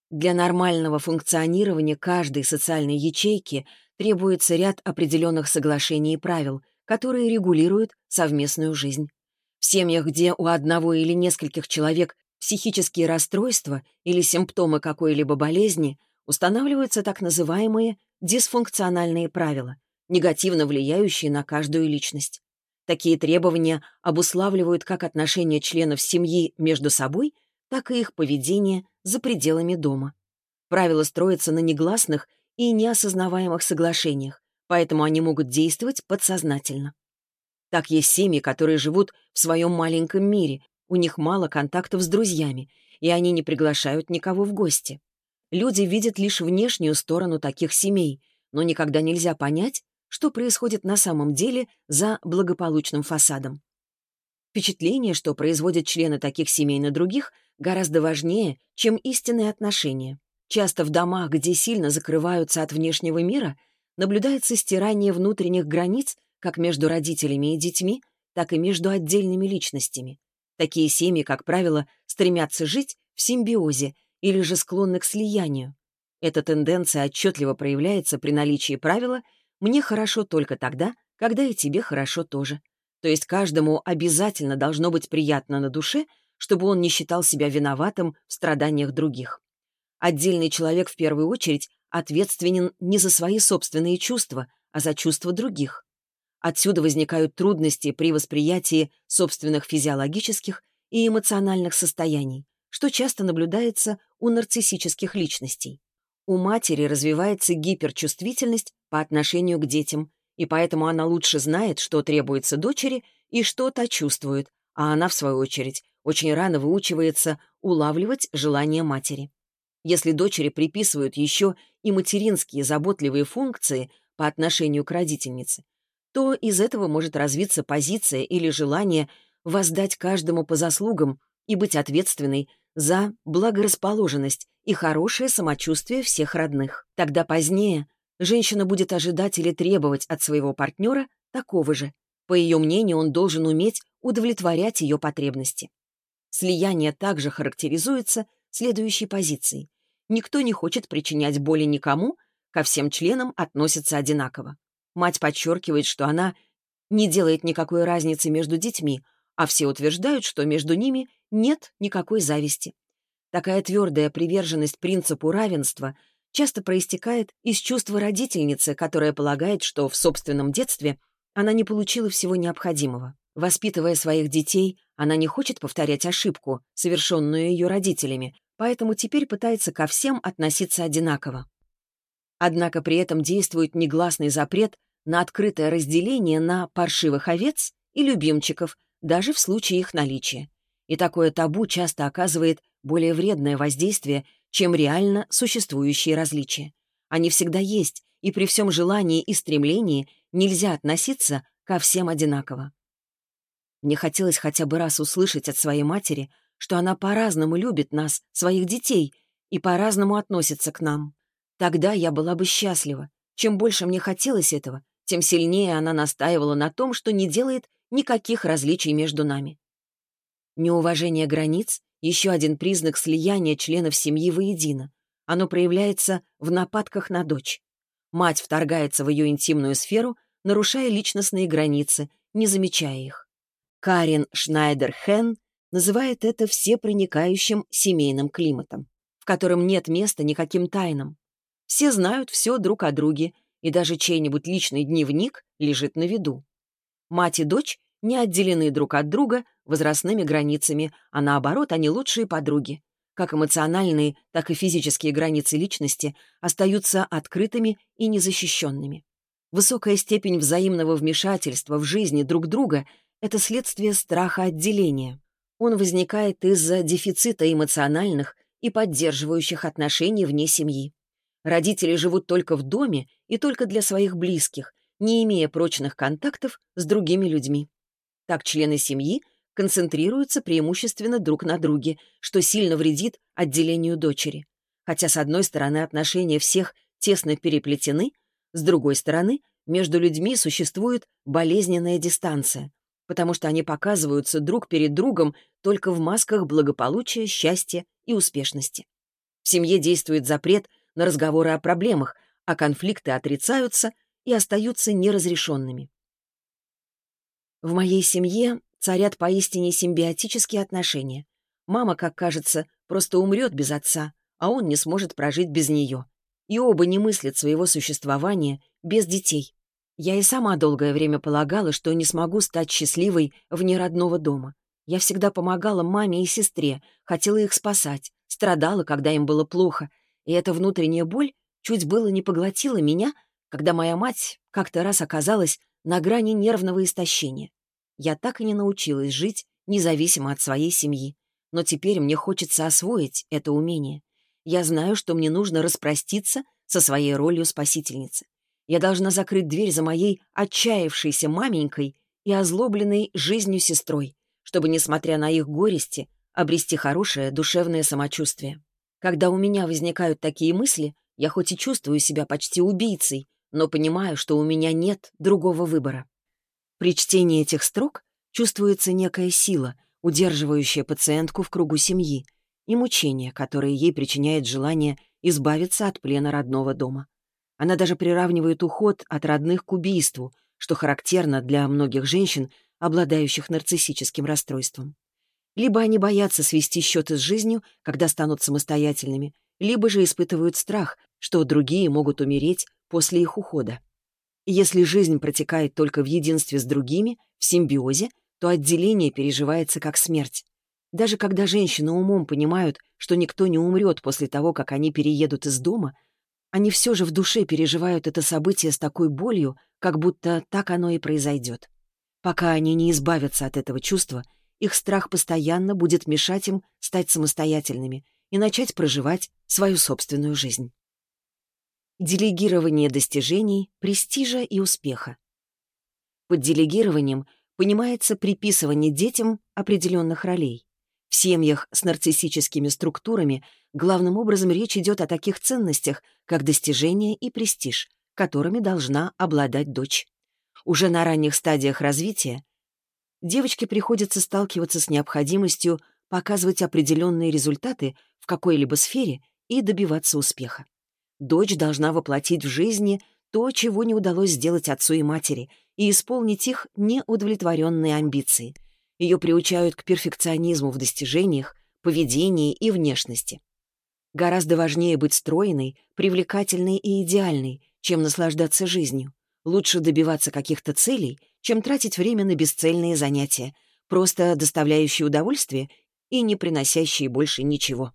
Speaker 1: Для нормального функционирования каждой социальной ячейки требуется ряд определенных соглашений и правил, которые регулируют совместную жизнь. В семьях, где у одного или нескольких человек психические расстройства или симптомы какой-либо болезни, устанавливаются так называемые дисфункциональные правила, негативно влияющие на каждую личность. Такие требования обуславливают как отношения членов семьи между собой, так и их поведение за пределами дома. Правила строятся на негласных и неосознаваемых соглашениях, поэтому они могут действовать подсознательно. Так есть семьи, которые живут в своем маленьком мире, у них мало контактов с друзьями, и они не приглашают никого в гости. Люди видят лишь внешнюю сторону таких семей, но никогда нельзя понять, что происходит на самом деле за благополучным фасадом. Впечатление, что производят члены таких семей на других, гораздо важнее, чем истинные отношения. Часто в домах, где сильно закрываются от внешнего мира, наблюдается стирание внутренних границ как между родителями и детьми, так и между отдельными личностями. Такие семьи, как правило, стремятся жить в симбиозе или же склонны к слиянию. Эта тенденция отчетливо проявляется при наличии правила «мне хорошо только тогда, когда и тебе хорошо тоже». То есть каждому обязательно должно быть приятно на душе, чтобы он не считал себя виноватым в страданиях других. Отдельный человек в первую очередь ответственен не за свои собственные чувства, а за чувства других. Отсюда возникают трудности при восприятии собственных физиологических и эмоциональных состояний, что часто наблюдается у нарциссических личностей. У матери развивается гиперчувствительность по отношению к детям, и поэтому она лучше знает, что требуется дочери и что та чувствует, а она, в свою очередь, очень рано выучивается улавливать желания матери. Если дочери приписывают еще и материнские заботливые функции по отношению к родительнице, то из этого может развиться позиция или желание воздать каждому по заслугам и быть ответственной за благорасположенность и хорошее самочувствие всех родных. Тогда позднее женщина будет ожидать или требовать от своего партнера такого же. По ее мнению, он должен уметь удовлетворять ее потребности. Слияние также характеризуется следующей позицией. Никто не хочет причинять боли никому, ко всем членам относятся одинаково. Мать подчеркивает, что она не делает никакой разницы между детьми, а все утверждают, что между ними нет никакой зависти. Такая твердая приверженность принципу равенства часто проистекает из чувства родительницы, которая полагает, что в собственном детстве она не получила всего необходимого. Воспитывая своих детей, она не хочет повторять ошибку, совершенную ее родителями, поэтому теперь пытается ко всем относиться одинаково. Однако при этом действует негласный запрет на открытое разделение на паршивых овец и любимчиков, даже в случае их наличия. И такое табу часто оказывает более вредное воздействие, чем реально существующие различия. Они всегда есть, и при всем желании и стремлении нельзя относиться ко всем одинаково. Мне хотелось хотя бы раз услышать от своей матери, что она по-разному любит нас, своих детей, и по-разному относится к нам. Тогда я была бы счастлива. Чем больше мне хотелось этого, тем сильнее она настаивала на том, что не делает никаких различий между нами. Неуважение границ — еще один признак слияния членов семьи воедино. Оно проявляется в нападках на дочь. Мать вторгается в ее интимную сферу, нарушая личностные границы, не замечая их. Карин Шнайдер-Хен называет это всепроникающим семейным климатом, в котором нет места никаким тайнам. Все знают все друг о друге, и даже чей-нибудь личный дневник лежит на виду. Мать и дочь не отделены друг от друга возрастными границами, а наоборот, они лучшие подруги. Как эмоциональные, так и физические границы личности остаются открытыми и незащищенными. Высокая степень взаимного вмешательства в жизни друг друга — это следствие страха отделения. Он возникает из-за дефицита эмоциональных и поддерживающих отношений вне семьи. Родители живут только в доме и только для своих близких, не имея прочных контактов с другими людьми. Так члены семьи концентрируются преимущественно друг на друге, что сильно вредит отделению дочери. Хотя, с одной стороны, отношения всех тесно переплетены, с другой стороны, между людьми существует болезненная дистанция, потому что они показываются друг перед другом только в масках благополучия, счастья и успешности. В семье действует запрет на разговоры о проблемах, а конфликты отрицаются и остаются неразрешенными. В моей семье царят поистине симбиотические отношения. Мама, как кажется, просто умрет без отца, а он не сможет прожить без нее. И оба не мыслят своего существования без детей. Я и сама долгое время полагала, что не смогу стать счастливой вне родного дома. Я всегда помогала маме и сестре, хотела их спасать, страдала, когда им было плохо, и эта внутренняя боль чуть было не поглотила меня, когда моя мать как-то раз оказалась на грани нервного истощения. Я так и не научилась жить независимо от своей семьи. Но теперь мне хочется освоить это умение. Я знаю, что мне нужно распроститься со своей ролью спасительницы. Я должна закрыть дверь за моей отчаявшейся маменькой и озлобленной жизнью сестрой, чтобы, несмотря на их горести, обрести хорошее душевное самочувствие. Когда у меня возникают такие мысли, я хоть и чувствую себя почти убийцей, но понимаю, что у меня нет другого выбора. При чтении этих строк чувствуется некая сила, удерживающее пациентку в кругу семьи, и мучение, которое ей причиняет желание избавиться от плена родного дома. Она даже приравнивает уход от родных к убийству, что характерно для многих женщин, обладающих нарциссическим расстройством. Либо они боятся свести счеты с жизнью, когда станут самостоятельными, либо же испытывают страх, что другие могут умереть после их ухода. Если жизнь протекает только в единстве с другими, в симбиозе, то отделение переживается как смерть. Даже когда женщины умом понимают, что никто не умрет после того, как они переедут из дома, они все же в душе переживают это событие с такой болью, как будто так оно и произойдет. Пока они не избавятся от этого чувства, их страх постоянно будет мешать им стать самостоятельными и начать проживать свою собственную жизнь. Делегирование достижений, престижа и успеха. Под делегированием понимается приписывание детям определенных ролей. В семьях с нарциссическими структурами главным образом речь идет о таких ценностях, как достижение и престиж, которыми должна обладать дочь. Уже на ранних стадиях развития девочке приходится сталкиваться с необходимостью показывать определенные результаты в какой-либо сфере и добиваться успеха. Дочь должна воплотить в жизни то, чего не удалось сделать отцу и матери, и исполнить их неудовлетворенные амбиции. Ее приучают к перфекционизму в достижениях, поведении и внешности. Гораздо важнее быть стройной, привлекательной и идеальной, чем наслаждаться жизнью. Лучше добиваться каких-то целей, чем тратить время на бесцельные занятия, просто доставляющие удовольствие и не приносящие больше ничего.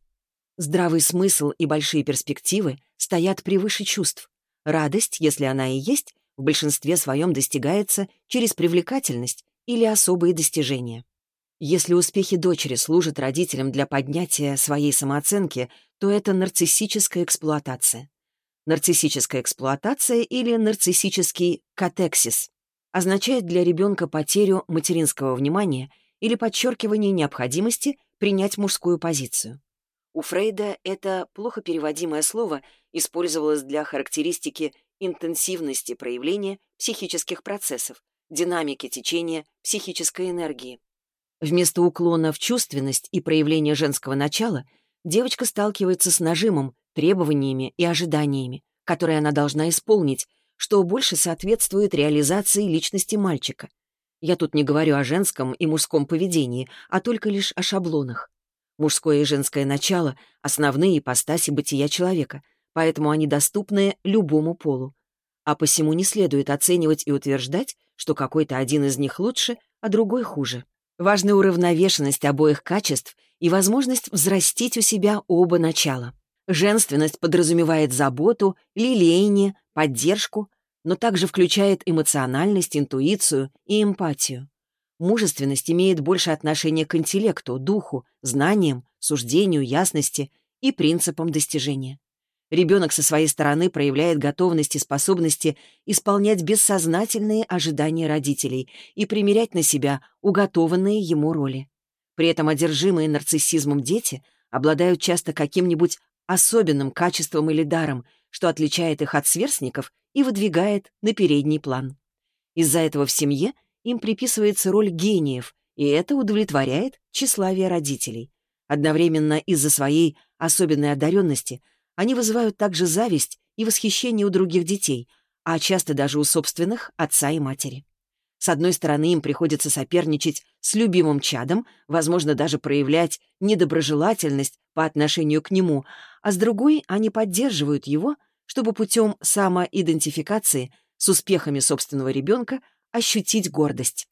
Speaker 1: Здравый смысл и большие перспективы стоят превыше чувств. Радость, если она и есть, в большинстве своем достигается через привлекательность или особые достижения. Если успехи дочери служат родителям для поднятия своей самооценки, то это нарциссическая эксплуатация. Нарциссическая эксплуатация или нарциссический катексис означает для ребенка потерю материнского внимания или подчеркивание необходимости принять мужскую позицию. У Фрейда это плохо переводимое слово использовалось для характеристики интенсивности проявления психических процессов, динамики течения психической энергии. Вместо уклона в чувственность и проявления женского начала девочка сталкивается с нажимом, требованиями и ожиданиями, которые она должна исполнить, что больше соответствует реализации личности мальчика. Я тут не говорю о женском и мужском поведении, а только лишь о шаблонах. Мужское и женское начало — основные ипостаси бытия человека, поэтому они доступны любому полу. А посему не следует оценивать и утверждать, что какой-то один из них лучше, а другой хуже. Важна уравновешенность обоих качеств и возможность взрастить у себя оба начала. Женственность подразумевает заботу, лелеяние, поддержку, но также включает эмоциональность, интуицию и эмпатию. Мужественность имеет больше отношения к интеллекту, духу, знаниям, суждению, ясности и принципам достижения. Ребенок со своей стороны проявляет готовность и способности исполнять бессознательные ожидания родителей и примерять на себя уготованные ему роли. При этом одержимые нарциссизмом дети обладают часто каким-нибудь особенным качеством или даром, что отличает их от сверстников и выдвигает на передний план. Из-за этого в семье – им приписывается роль гениев, и это удовлетворяет тщеславие родителей. Одновременно из-за своей особенной одаренности они вызывают также зависть и восхищение у других детей, а часто даже у собственных отца и матери. С одной стороны, им приходится соперничать с любимым чадом, возможно, даже проявлять недоброжелательность по отношению к нему, а с другой они поддерживают его, чтобы путем самоидентификации с успехами собственного ребенка ощутить гордость.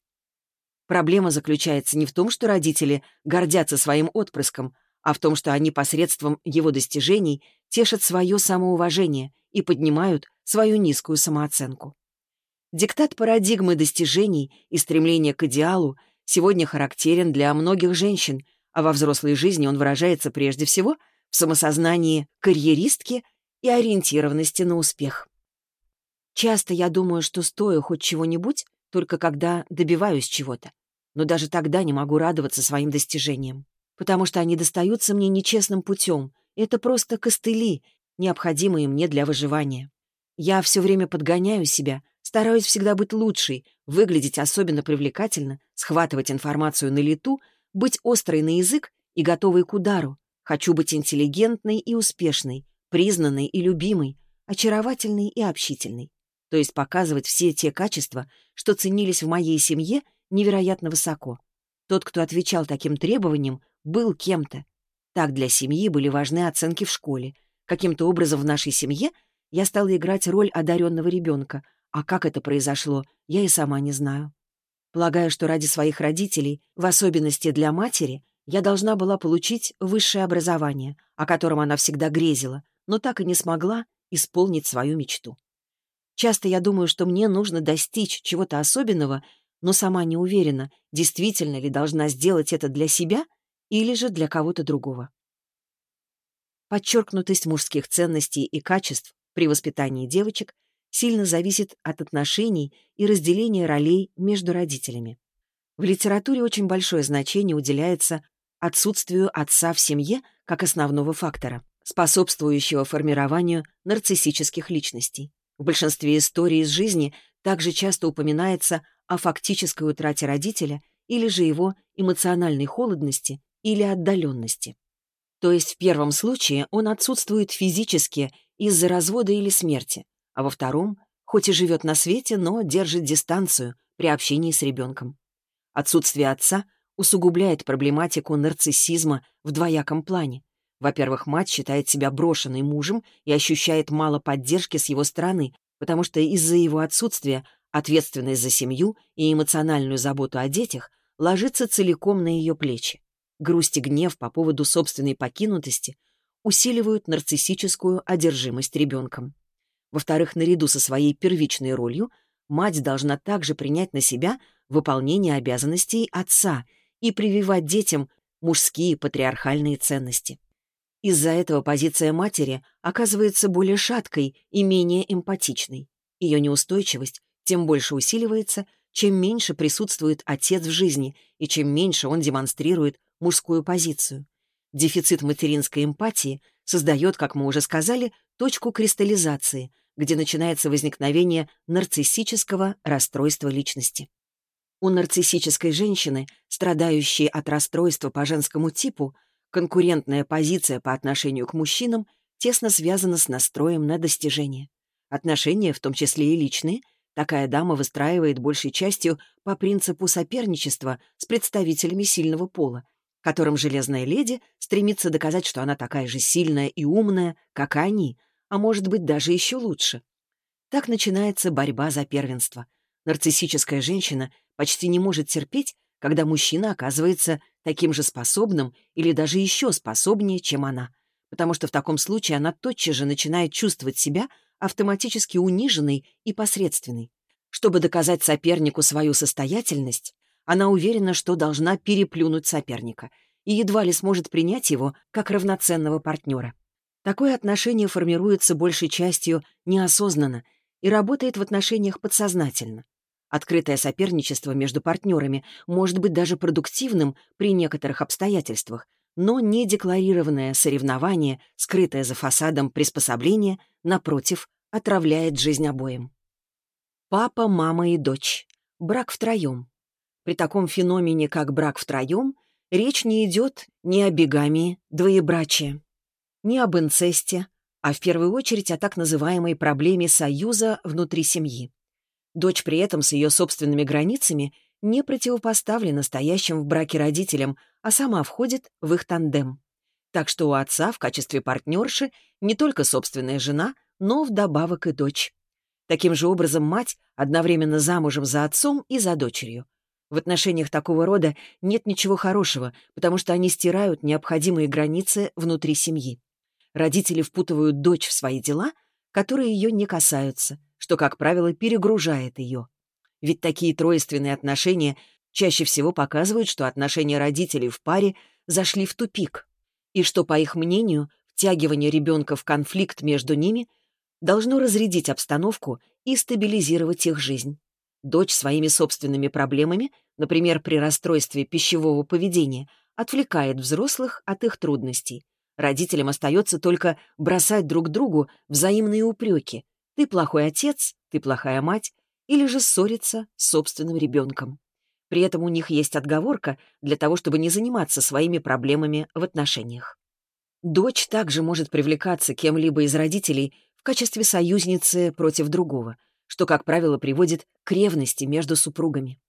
Speaker 1: Проблема заключается не в том, что родители гордятся своим отпрыском, а в том, что они посредством его достижений тешат свое самоуважение и поднимают свою низкую самооценку. Диктат парадигмы достижений и стремления к идеалу сегодня характерен для многих женщин, а во взрослой жизни он выражается прежде всего в самосознании карьеристки и ориентированности на успех. Часто я думаю, что стою хоть чего-нибудь, только когда добиваюсь чего-то. Но даже тогда не могу радоваться своим достижениям, потому что они достаются мне нечестным путем. Это просто костыли, необходимые мне для выживания. Я все время подгоняю себя, стараюсь всегда быть лучшей, выглядеть особенно привлекательно, схватывать информацию на лету, быть острой на язык и готовой к удару. Хочу быть интеллигентной и успешной, признанной и любимой, очаровательной и общительной. То есть показывать все те качества, что ценились в моей семье невероятно высоко. Тот, кто отвечал таким требованиям, был кем-то. Так для семьи были важны оценки в школе. Каким-то образом в нашей семье я стала играть роль одаренного ребенка, а как это произошло, я и сама не знаю. Полагаю, что ради своих родителей, в особенности для матери, я должна была получить высшее образование, о котором она всегда грезила, но так и не смогла исполнить свою мечту. Часто я думаю, что мне нужно достичь чего-то особенного, но сама не уверена, действительно ли должна сделать это для себя или же для кого-то другого. Подчеркнутость мужских ценностей и качеств при воспитании девочек сильно зависит от отношений и разделения ролей между родителями. В литературе очень большое значение уделяется отсутствию отца в семье как основного фактора, способствующего формированию нарциссических личностей. В большинстве историй из жизни также часто упоминается о фактической утрате родителя или же его эмоциональной холодности или отдаленности. То есть в первом случае он отсутствует физически из-за развода или смерти, а во втором, хоть и живет на свете, но держит дистанцию при общении с ребенком. Отсутствие отца усугубляет проблематику нарциссизма в двояком плане. Во-первых, мать считает себя брошенной мужем и ощущает мало поддержки с его стороны, потому что из-за его отсутствия ответственность за семью и эмоциональную заботу о детях ложится целиком на ее плечи. Грусть и гнев по поводу собственной покинутости усиливают нарциссическую одержимость ребенком. Во-вторых, наряду со своей первичной ролью мать должна также принять на себя выполнение обязанностей отца и прививать детям мужские патриархальные ценности. Из-за этого позиция матери оказывается более шаткой и менее эмпатичной. Ее неустойчивость тем больше усиливается, чем меньше присутствует отец в жизни и чем меньше он демонстрирует мужскую позицию. Дефицит материнской эмпатии создает, как мы уже сказали, точку кристаллизации, где начинается возникновение нарциссического расстройства личности. У нарциссической женщины, страдающей от расстройства по женскому типу, Конкурентная позиция по отношению к мужчинам тесно связана с настроем на достижение. Отношения, в том числе и личные, такая дама выстраивает большей частью по принципу соперничества с представителями сильного пола, которым железная леди стремится доказать, что она такая же сильная и умная, как они, а может быть даже еще лучше. Так начинается борьба за первенство. Нарциссическая женщина почти не может терпеть, когда мужчина оказывается таким же способным или даже еще способнее, чем она, потому что в таком случае она тотчас же начинает чувствовать себя автоматически униженной и посредственной. Чтобы доказать сопернику свою состоятельность, она уверена, что должна переплюнуть соперника и едва ли сможет принять его как равноценного партнера. Такое отношение формируется большей частью неосознанно и работает в отношениях подсознательно. Открытое соперничество между партнерами может быть даже продуктивным при некоторых обстоятельствах, но недекларированное соревнование, скрытое за фасадом приспособления, напротив, отравляет жизнь обоим. Папа, мама и дочь. Брак втроем. При таком феномене, как брак втроем, речь не идет ни о бигамии, двоебрачия, ни об инцесте, а в первую очередь о так называемой проблеме союза внутри семьи. Дочь при этом с ее собственными границами не противопоставлена стоящим в браке родителям, а сама входит в их тандем. Так что у отца в качестве партнерши не только собственная жена, но вдобавок и дочь. Таким же образом мать одновременно замужем за отцом и за дочерью. В отношениях такого рода нет ничего хорошего, потому что они стирают необходимые границы внутри семьи. Родители впутывают дочь в свои дела, которые ее не касаются, что, как правило, перегружает ее. Ведь такие тройственные отношения чаще всего показывают, что отношения родителей в паре зашли в тупик, и что, по их мнению, втягивание ребенка в конфликт между ними должно разрядить обстановку и стабилизировать их жизнь. Дочь своими собственными проблемами, например, при расстройстве пищевого поведения, отвлекает взрослых от их трудностей. Родителям остается только бросать друг другу взаимные упреки, ты плохой отец, ты плохая мать, или же ссориться с собственным ребенком. При этом у них есть отговорка для того, чтобы не заниматься своими проблемами в отношениях. Дочь также может привлекаться кем-либо из родителей в качестве союзницы против другого, что, как правило, приводит к ревности между супругами.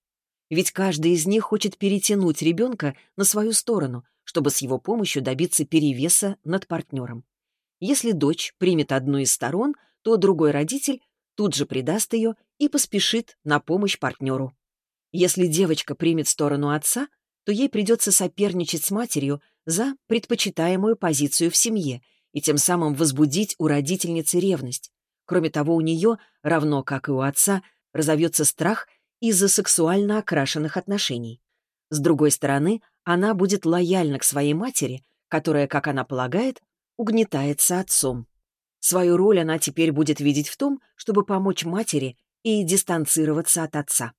Speaker 1: Ведь каждый из них хочет перетянуть ребенка на свою сторону, чтобы с его помощью добиться перевеса над партнером. Если дочь примет одну из сторон, то другой родитель тут же предаст ее и поспешит на помощь партнеру. Если девочка примет сторону отца, то ей придется соперничать с матерью за предпочитаемую позицию в семье и тем самым возбудить у родительницы ревность. Кроме того, у нее, равно как и у отца, разовьется страх из-за сексуально окрашенных отношений. С другой стороны, она будет лояльна к своей матери, которая, как она полагает, угнетается отцом. Свою роль она теперь будет видеть в том, чтобы помочь матери и дистанцироваться от отца.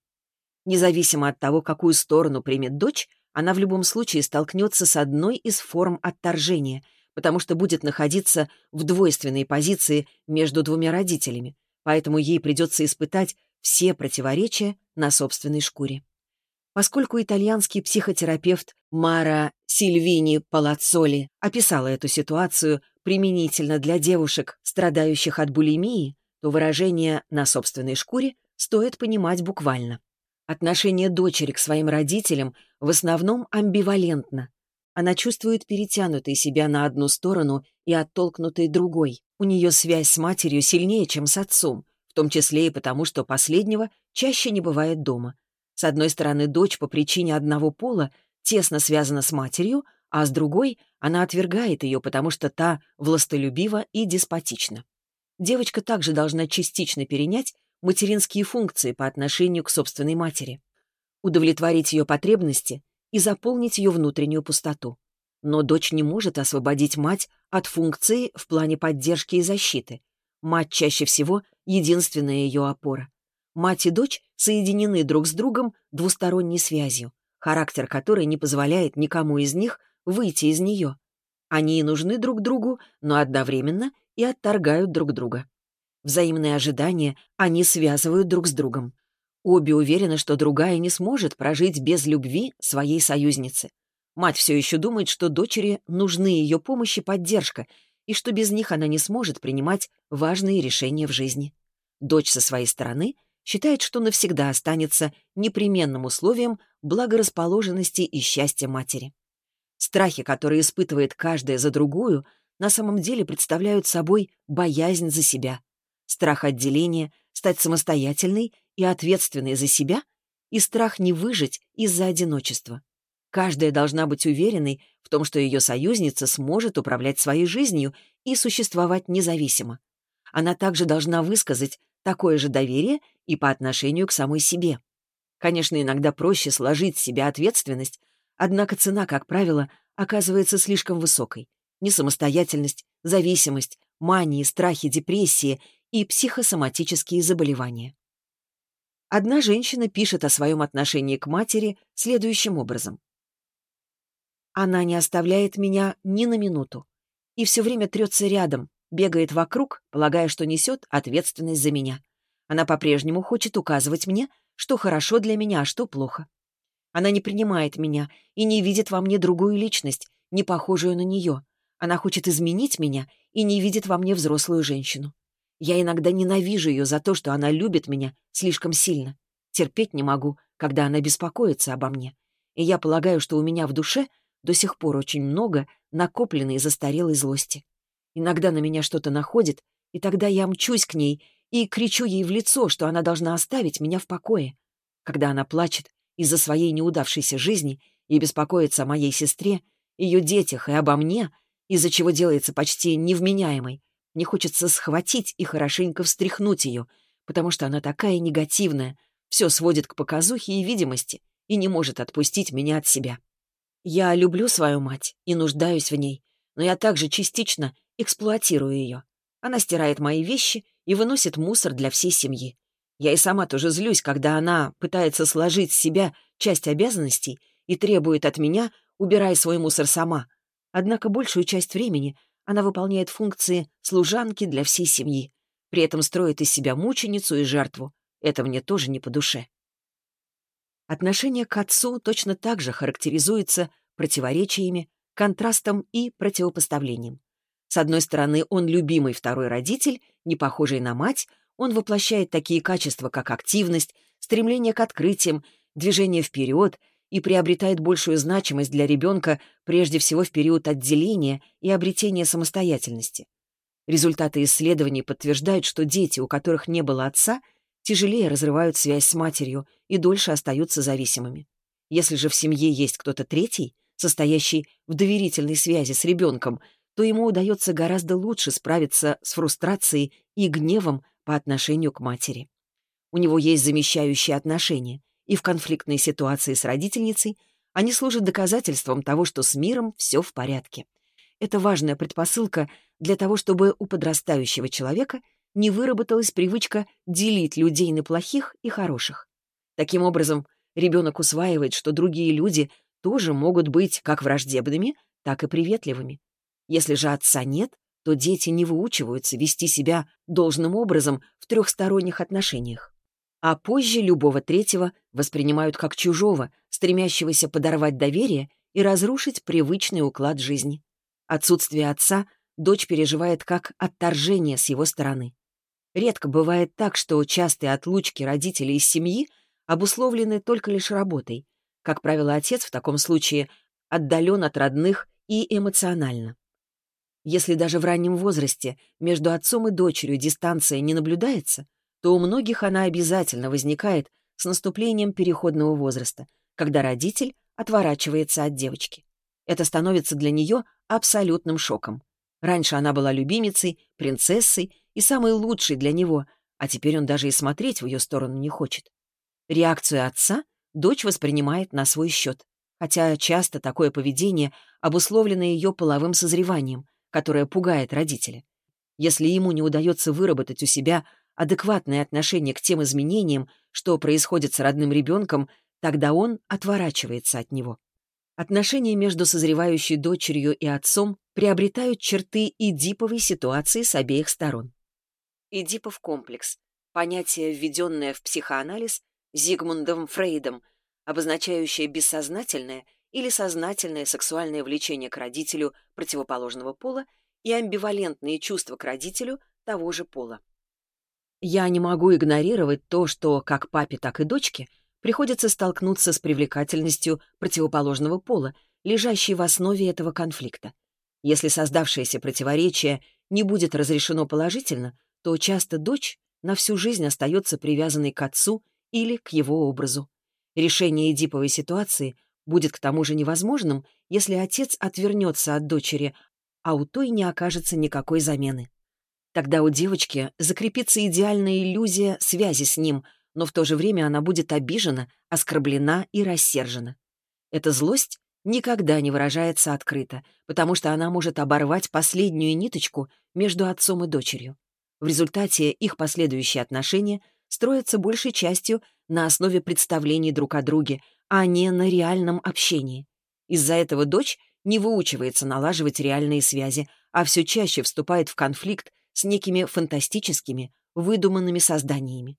Speaker 1: Независимо от того, какую сторону примет дочь, она в любом случае столкнется с одной из форм отторжения, потому что будет находиться в двойственной позиции между двумя родителями, поэтому ей придется испытать все противоречия на собственной шкуре. Поскольку итальянский психотерапевт Мара Сильвини Палаццоли описала эту ситуацию применительно для девушек, страдающих от булимии, то выражение «на собственной шкуре» стоит понимать буквально. Отношение дочери к своим родителям в основном амбивалентно. Она чувствует перетянутой себя на одну сторону и оттолкнутой другой. У нее связь с матерью сильнее, чем с отцом, в том числе и потому, что последнего чаще не бывает дома. С одной стороны, дочь по причине одного пола тесно связана с матерью, а с другой она отвергает ее, потому что та властолюбива и деспотична. Девочка также должна частично перенять материнские функции по отношению к собственной матери, удовлетворить ее потребности и заполнить ее внутреннюю пустоту. Но дочь не может освободить мать от функции в плане поддержки и защиты. Мать чаще всего — единственная ее опора. Мать и дочь соединены друг с другом двусторонней связью, характер которой не позволяет никому из них выйти из нее. Они и нужны друг другу, но одновременно и отторгают друг друга. Взаимные ожидания они связывают друг с другом. Обе уверены, что другая не сможет прожить без любви своей союзницы. Мать все еще думает, что дочери нужны ее помощь и поддержка, и что без них она не сможет принимать важные решения в жизни. Дочь со своей стороны считает, что навсегда останется непременным условием благорасположенности и счастья матери. Страхи, которые испытывает каждая за другую, на самом деле представляют собой боязнь за себя, страх отделения, стать самостоятельной и ответственной за себя и страх не выжить из-за одиночества. Каждая должна быть уверенной в том, что ее союзница сможет управлять своей жизнью и существовать независимо. Она также должна высказать такое же доверие и по отношению к самой себе. Конечно, иногда проще сложить с себя ответственность, однако цена, как правило, оказывается слишком высокой. Несамостоятельность, зависимость, мании, страхи, депрессии и психосоматические заболевания. Одна женщина пишет о своем отношении к матери следующим образом. «Она не оставляет меня ни на минуту и все время трется рядом, бегает вокруг, полагая, что несет ответственность за меня. Она по-прежнему хочет указывать мне, что хорошо для меня, а что плохо. Она не принимает меня и не видит во мне другую личность, не похожую на нее. Она хочет изменить меня и не видит во мне взрослую женщину. Я иногда ненавижу ее за то, что она любит меня слишком сильно. Терпеть не могу, когда она беспокоится обо мне. И я полагаю, что у меня в душе до сих пор очень много накопленной застарелой злости. Иногда на меня что-то находит, и тогда я мчусь к ней и кричу ей в лицо, что она должна оставить меня в покое. Когда она плачет из-за своей неудавшейся жизни и беспокоится о моей сестре, ее детях и обо мне, из-за чего делается почти невменяемой, мне хочется схватить и хорошенько встряхнуть ее, потому что она такая негативная, все сводит к показухе и видимости и не может отпустить меня от себя. Я люблю свою мать и нуждаюсь в ней, но я также частично эксплуатирую ее. Она стирает мои вещи и выносит мусор для всей семьи. Я и сама тоже злюсь, когда она пытается сложить с себя часть обязанностей и требует от меня «убирай свой мусор сама». Однако большую часть времени она выполняет функции служанки для всей семьи. При этом строит из себя мученицу и жертву. Это мне тоже не по душе. Отношение к отцу точно так же характеризуется противоречиями, контрастом и противопоставлением. С одной стороны, он любимый второй родитель, не похожий на мать, он воплощает такие качества, как активность, стремление к открытиям, движение вперед и приобретает большую значимость для ребенка прежде всего в период отделения и обретения самостоятельности. Результаты исследований подтверждают, что дети, у которых не было отца, тяжелее разрывают связь с матерью и дольше остаются зависимыми. Если же в семье есть кто-то третий, состоящий в доверительной связи с ребенком, то ему удается гораздо лучше справиться с фрустрацией и гневом по отношению к матери. У него есть замещающие отношения, и в конфликтной ситуации с родительницей они служат доказательством того, что с миром все в порядке. Это важная предпосылка для того, чтобы у подрастающего человека не выработалась привычка делить людей на плохих и хороших. Таким образом, ребенок усваивает, что другие люди тоже могут быть как враждебными, так и приветливыми. Если же отца нет, то дети не выучиваются вести себя должным образом в трехсторонних отношениях. А позже любого третьего воспринимают как чужого, стремящегося подорвать доверие и разрушить привычный уклад жизни. Отсутствие отца дочь переживает как отторжение с его стороны. Редко бывает так, что частые отлучки родителей из семьи обусловлены только лишь работой. Как правило, отец в таком случае отдален от родных и эмоционально. Если даже в раннем возрасте между отцом и дочерью дистанция не наблюдается, то у многих она обязательно возникает с наступлением переходного возраста, когда родитель отворачивается от девочки. Это становится для нее абсолютным шоком. Раньше она была любимицей, принцессой и самой лучшей для него, а теперь он даже и смотреть в ее сторону не хочет. Реакцию отца дочь воспринимает на свой счет, хотя часто такое поведение обусловлено ее половым созреванием, которое пугает родителя. Если ему не удается выработать у себя адекватное отношение к тем изменениям, что происходит с родным ребенком, тогда он отворачивается от него. Отношения между созревающей дочерью и отцом приобретают черты эдиповой ситуации с обеих сторон. Эдипов комплекс — понятие, введенное в психоанализ Зигмундом Фрейдом, обозначающее бессознательное или сознательное сексуальное влечение к родителю противоположного пола и амбивалентные чувства к родителю того же пола. Я не могу игнорировать то, что как папе, так и дочке приходится столкнуться с привлекательностью противоположного пола, лежащей в основе этого конфликта. Если создавшееся противоречие не будет разрешено положительно, то часто дочь на всю жизнь остается привязанной к отцу или к его образу. Решение эдиповой ситуации будет к тому же невозможным, если отец отвернется от дочери, а у той не окажется никакой замены. Тогда у девочки закрепится идеальная иллюзия связи с ним, но в то же время она будет обижена, оскорблена и рассержена. Эта злость никогда не выражается открыто, потому что она может оборвать последнюю ниточку между отцом и дочерью. В результате их последующие отношения строятся большей частью на основе представлений друг о друге, а не на реальном общении. Из-за этого дочь не выучивается налаживать реальные связи, а все чаще вступает в конфликт с некими фантастическими, выдуманными созданиями.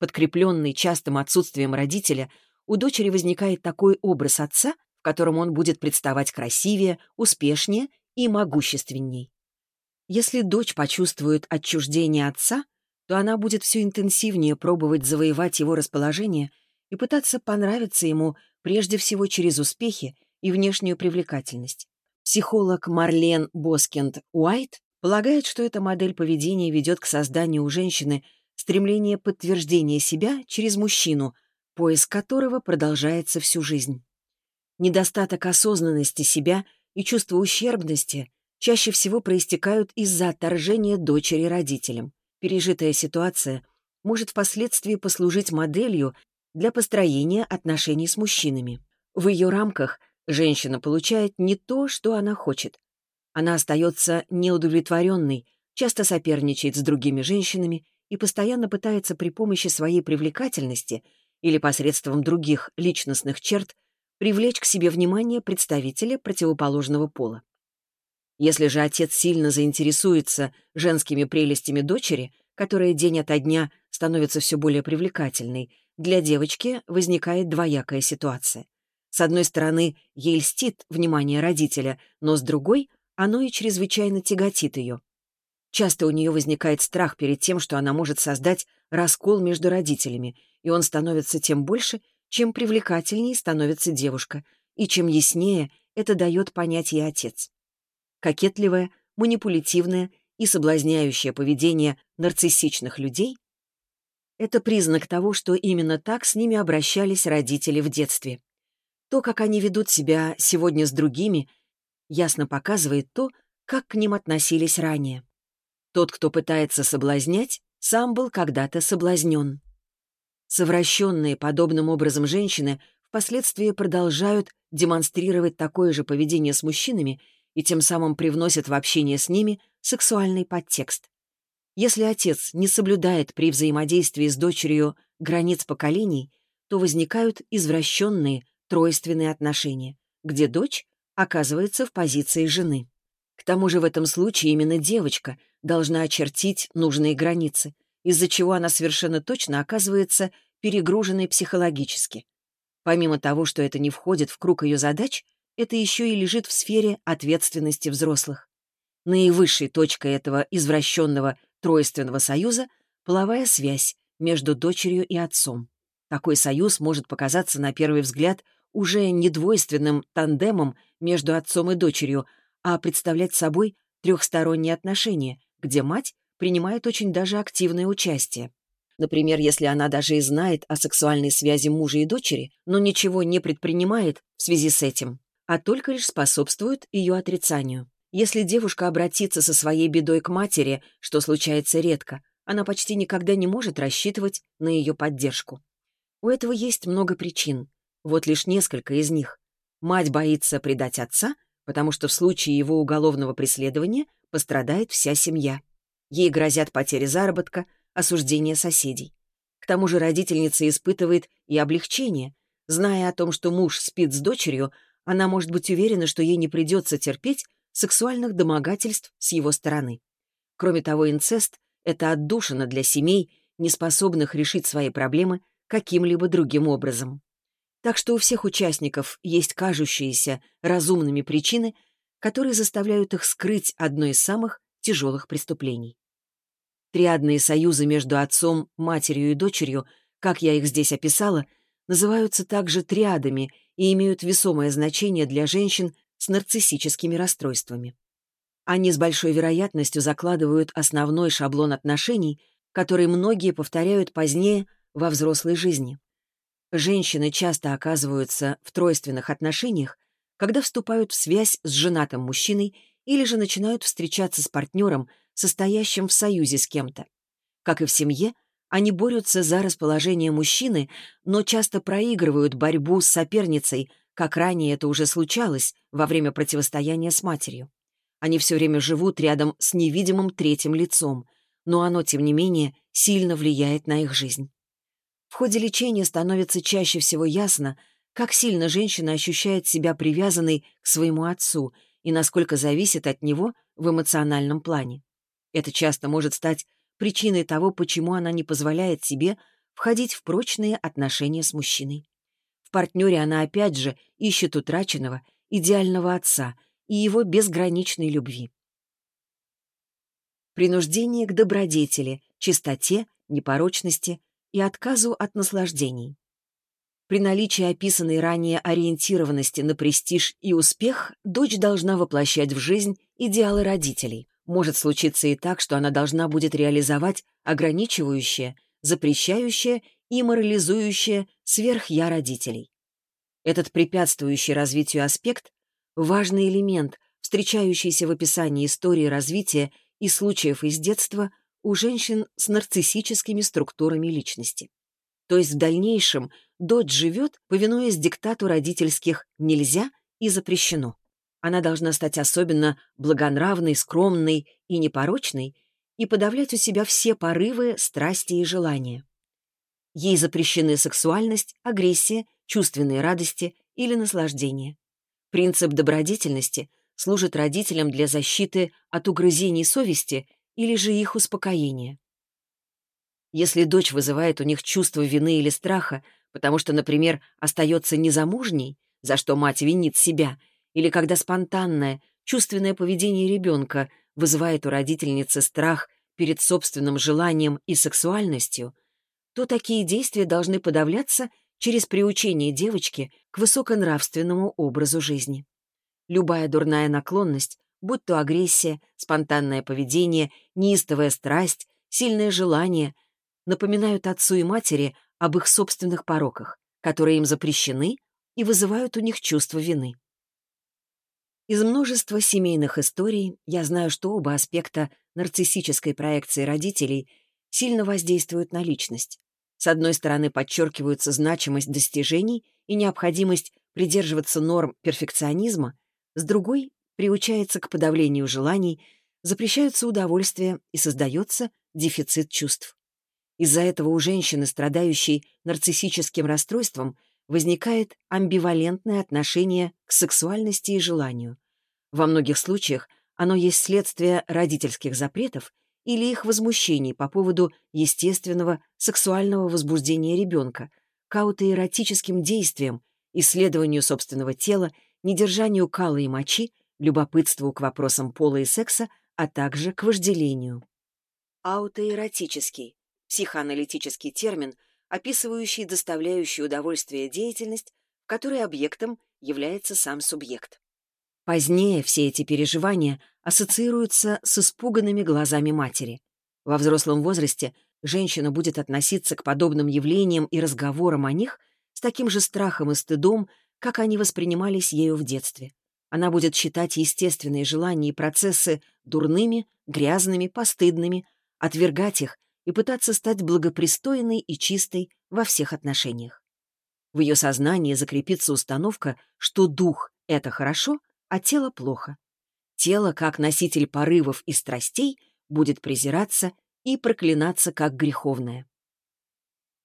Speaker 1: Подкрепленный частым отсутствием родителя, у дочери возникает такой образ отца, в котором он будет представать красивее, успешнее и могущественней. Если дочь почувствует отчуждение отца, то она будет все интенсивнее пробовать завоевать его расположение и пытаться понравиться ему прежде всего через успехи и внешнюю привлекательность. Психолог Марлен Боскинд Уайт полагает, что эта модель поведения ведет к созданию у женщины стремления подтверждения себя через мужчину, поиск которого продолжается всю жизнь. Недостаток осознанности себя и чувство ущербности чаще всего проистекают из-за отторжения дочери родителям. Пережитая ситуация может впоследствии послужить моделью для построения отношений с мужчинами. В ее рамках женщина получает не то, что она хочет. Она остается неудовлетворенной, часто соперничает с другими женщинами и постоянно пытается при помощи своей привлекательности или посредством других личностных черт привлечь к себе внимание представителя противоположного пола. Если же отец сильно заинтересуется женскими прелестями дочери, которая день ото дня становится все более привлекательной, для девочки возникает двоякая ситуация. С одной стороны, ей льстит внимание родителя, но с другой — оно и чрезвычайно тяготит ее. Часто у нее возникает страх перед тем, что она может создать раскол между родителями, и он становится тем больше, чем привлекательнее становится девушка, и чем яснее это дает понять ей отец. Кокетливое, манипулятивное и соблазняющее поведение нарциссичных людей — это признак того, что именно так с ними обращались родители в детстве. То, как они ведут себя сегодня с другими, ясно показывает то, как к ним относились ранее. Тот, кто пытается соблазнять, сам был когда-то соблазнен. Совращенные подобным образом женщины впоследствии продолжают демонстрировать такое же поведение с мужчинами и тем самым привносят в общение с ними сексуальный подтекст. Если отец не соблюдает при взаимодействии с дочерью границ поколений, то возникают извращенные тройственные отношения, где дочь оказывается в позиции жены. К тому же в этом случае именно девочка должна очертить нужные границы, из-за чего она совершенно точно оказывается перегруженной психологически. Помимо того, что это не входит в круг ее задач, это еще и лежит в сфере ответственности взрослых. Наивысшей точкой этого извращенного тройственного союза — половая связь между дочерью и отцом. Такой союз может показаться на первый взгляд уже не двойственным тандемом между отцом и дочерью, а представлять собой трехсторонние отношения, где мать принимает очень даже активное участие. Например, если она даже и знает о сексуальной связи мужа и дочери, но ничего не предпринимает в связи с этим, а только лишь способствует ее отрицанию. Если девушка обратится со своей бедой к матери, что случается редко, она почти никогда не может рассчитывать на ее поддержку. У этого есть много причин. Вот лишь несколько из них. Мать боится предать отца, потому что в случае его уголовного преследования пострадает вся семья. Ей грозят потери заработка, осуждение соседей. К тому же родительница испытывает и облегчение. Зная о том, что муж спит с дочерью, она может быть уверена, что ей не придется терпеть сексуальных домогательств с его стороны. Кроме того, инцест — это отдушина для семей, не способных решить свои проблемы каким-либо другим образом. Так что у всех участников есть кажущиеся разумными причины, которые заставляют их скрыть одно из самых тяжелых преступлений. Триадные союзы между отцом, матерью и дочерью, как я их здесь описала, называются также триадами и имеют весомое значение для женщин с нарциссическими расстройствами. Они с большой вероятностью закладывают основной шаблон отношений, который многие повторяют позднее во взрослой жизни. Женщины часто оказываются в тройственных отношениях, когда вступают в связь с женатым мужчиной или же начинают встречаться с партнером, состоящим в союзе с кем-то. Как и в семье, они борются за расположение мужчины, но часто проигрывают борьбу с соперницей, как ранее это уже случалось во время противостояния с матерью. Они все время живут рядом с невидимым третьим лицом, но оно, тем не менее, сильно влияет на их жизнь. В ходе лечения становится чаще всего ясно, как сильно женщина ощущает себя привязанной к своему отцу и насколько зависит от него в эмоциональном плане. Это часто может стать причиной того, почему она не позволяет себе входить в прочные отношения с мужчиной. Партнере она опять же ищет утраченного, идеального отца и его безграничной любви. Принуждение к добродетели, чистоте, непорочности — и отказу от наслаждений. При наличии описанной ранее ориентированности на престиж и успех дочь должна воплощать в жизнь идеалы родителей. Может случиться и так, что она должна будет реализовать ограничивающее, запрещающее и морализующее сверх-я родителей. Этот препятствующий развитию аспект — важный элемент, встречающийся в описании истории развития и случаев из детства у женщин с нарциссическими структурами личности. То есть в дальнейшем дочь живет, повинуясь диктату родительских «нельзя» и «запрещено». Она должна стать особенно благонравной, скромной и непорочной и подавлять у себя все порывы, страсти и желания. Ей запрещены сексуальность, агрессия, чувственные радости или наслаждение. Принцип добродетельности служит родителям для защиты от угрызений совести или же их успокоение. Если дочь вызывает у них чувство вины или страха, потому что, например, остается незамужней, за что мать винит себя, или когда спонтанное, чувственное поведение ребенка вызывает у родительницы страх перед собственным желанием и сексуальностью, то такие действия должны подавляться через приучение девочки к высоконравственному образу жизни. Любая дурная наклонность, будь то агрессия, спонтанное поведение, неистовая страсть, сильное желание, напоминают отцу и матери об их собственных пороках, которые им запрещены и вызывают у них чувство вины. Из множества семейных историй я знаю, что оба аспекта нарциссической проекции родителей сильно воздействуют на личность. С одной стороны, подчеркиваются значимость достижений и необходимость придерживаться норм перфекционизма, с другой — приучается к подавлению желаний, запрещаются удовольствия и создается дефицит чувств. Из-за этого у женщины, страдающей нарциссическим расстройством, возникает амбивалентное отношение к сексуальности и желанию. Во многих случаях оно есть следствие родительских запретов или их возмущений по поводу естественного сексуального возбуждения ребенка, аутоэротическим действиям, исследованию собственного тела, недержанию кала и мочи, любопытству к вопросам пола и секса, а также к вожделению. Аутоэротический – психоаналитический термин, описывающий доставляющую удовольствие деятельность, в которой объектом является сам субъект. Позднее все эти переживания ассоциируются с испуганными глазами матери. Во взрослом возрасте женщина будет относиться к подобным явлениям и разговорам о них с таким же страхом и стыдом, как они воспринимались ею в детстве. Она будет считать естественные желания и процессы дурными, грязными, постыдными, отвергать их и пытаться стать благопристойной и чистой во всех отношениях. В ее сознании закрепится установка, что дух — это хорошо, а тело плохо. Тело, как носитель порывов и страстей, будет презираться и проклинаться как греховное.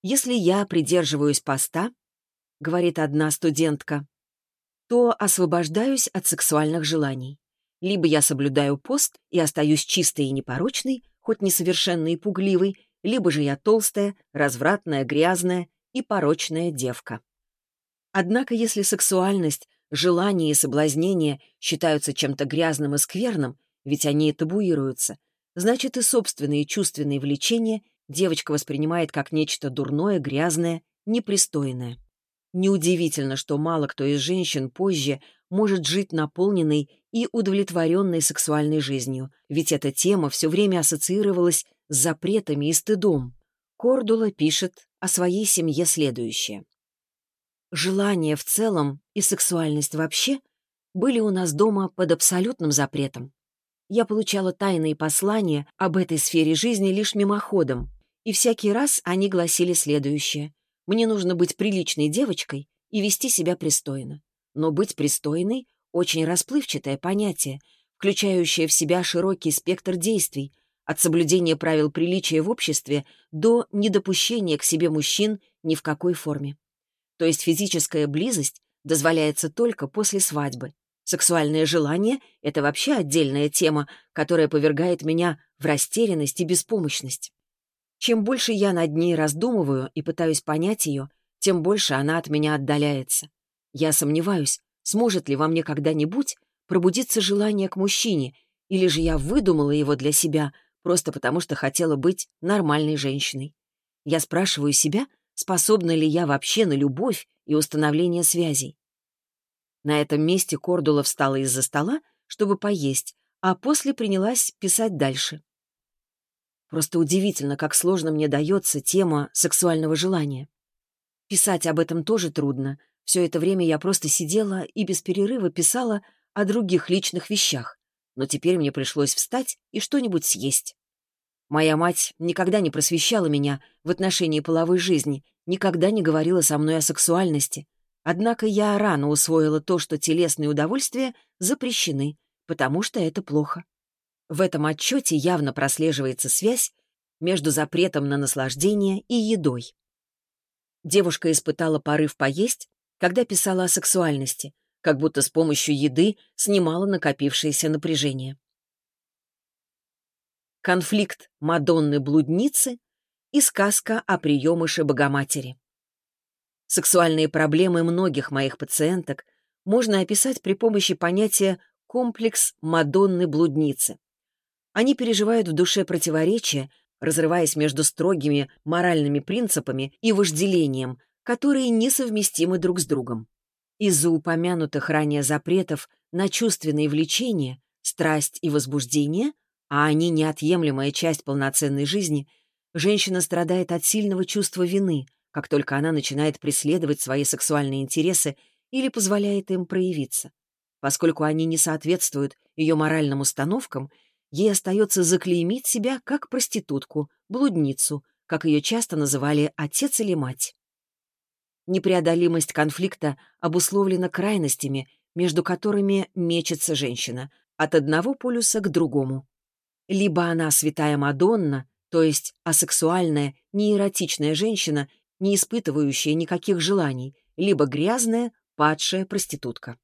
Speaker 1: «Если я придерживаюсь поста, — говорит одна студентка, — то освобождаюсь от сексуальных желаний. Либо я соблюдаю пост и остаюсь чистой и непорочной, хоть несовершенной и пугливой, либо же я толстая, развратная, грязная и порочная девка. Однако если сексуальность желания и соблазнения считаются чем-то грязным и скверным, ведь они табуируются, значит и собственные чувственные влечения девочка воспринимает как нечто дурное, грязное, непристойное. Неудивительно, что мало кто из женщин позже может жить наполненной и удовлетворенной сексуальной жизнью, ведь эта тема все время ассоциировалась с запретами и стыдом. Кордула пишет о своей семье следующее. Желание в целом и сексуальность вообще были у нас дома под абсолютным запретом. Я получала тайные послания об этой сфере жизни лишь мимоходом, и всякий раз они гласили следующее. Мне нужно быть приличной девочкой и вести себя пристойно. Но быть пристойной — очень расплывчатое понятие, включающее в себя широкий спектр действий, от соблюдения правил приличия в обществе до недопущения к себе мужчин ни в какой форме. То есть физическая близость дозволяется только после свадьбы. Сексуальное желание — это вообще отдельная тема, которая повергает меня в растерянность и беспомощность. Чем больше я над ней раздумываю и пытаюсь понять ее, тем больше она от меня отдаляется. Я сомневаюсь, сможет ли во мне когда-нибудь пробудиться желание к мужчине, или же я выдумала его для себя просто потому, что хотела быть нормальной женщиной. Я спрашиваю себя, способна ли я вообще на любовь и установление связей. На этом месте Кордула встала из-за стола, чтобы поесть, а после принялась писать дальше. Просто удивительно, как сложно мне дается тема сексуального желания. Писать об этом тоже трудно. Все это время я просто сидела и без перерыва писала о других личных вещах. Но теперь мне пришлось встать и что-нибудь съесть. Моя мать никогда не просвещала меня в отношении половой жизни, никогда не говорила со мной о сексуальности. Однако я рано усвоила то, что телесные удовольствия запрещены, потому что это плохо. В этом отчете явно прослеживается связь между запретом на наслаждение и едой. Девушка испытала порыв поесть, когда писала о сексуальности, как будто с помощью еды снимала накопившееся напряжение. Конфликт Мадонны-блудницы и сказка о приемыше Богоматери. Сексуальные проблемы многих моих пациенток можно описать при помощи понятия «комплекс Мадонны-блудницы». Они переживают в душе противоречия, разрываясь между строгими моральными принципами и вожделением, которые несовместимы друг с другом. Из-за упомянутых ранее запретов на чувственные влечения, страсть и возбуждение, а они неотъемлемая часть полноценной жизни, женщина страдает от сильного чувства вины, как только она начинает преследовать свои сексуальные интересы или позволяет им проявиться. Поскольку они не соответствуют ее моральным установкам, ей остается заклеймить себя как проститутку, блудницу, как ее часто называли отец или мать. Непреодолимость конфликта обусловлена крайностями, между которыми мечется женщина, от одного полюса к другому. Либо она святая Мадонна, то есть асексуальная, неэротичная женщина, не испытывающая никаких желаний, либо грязная, падшая проститутка.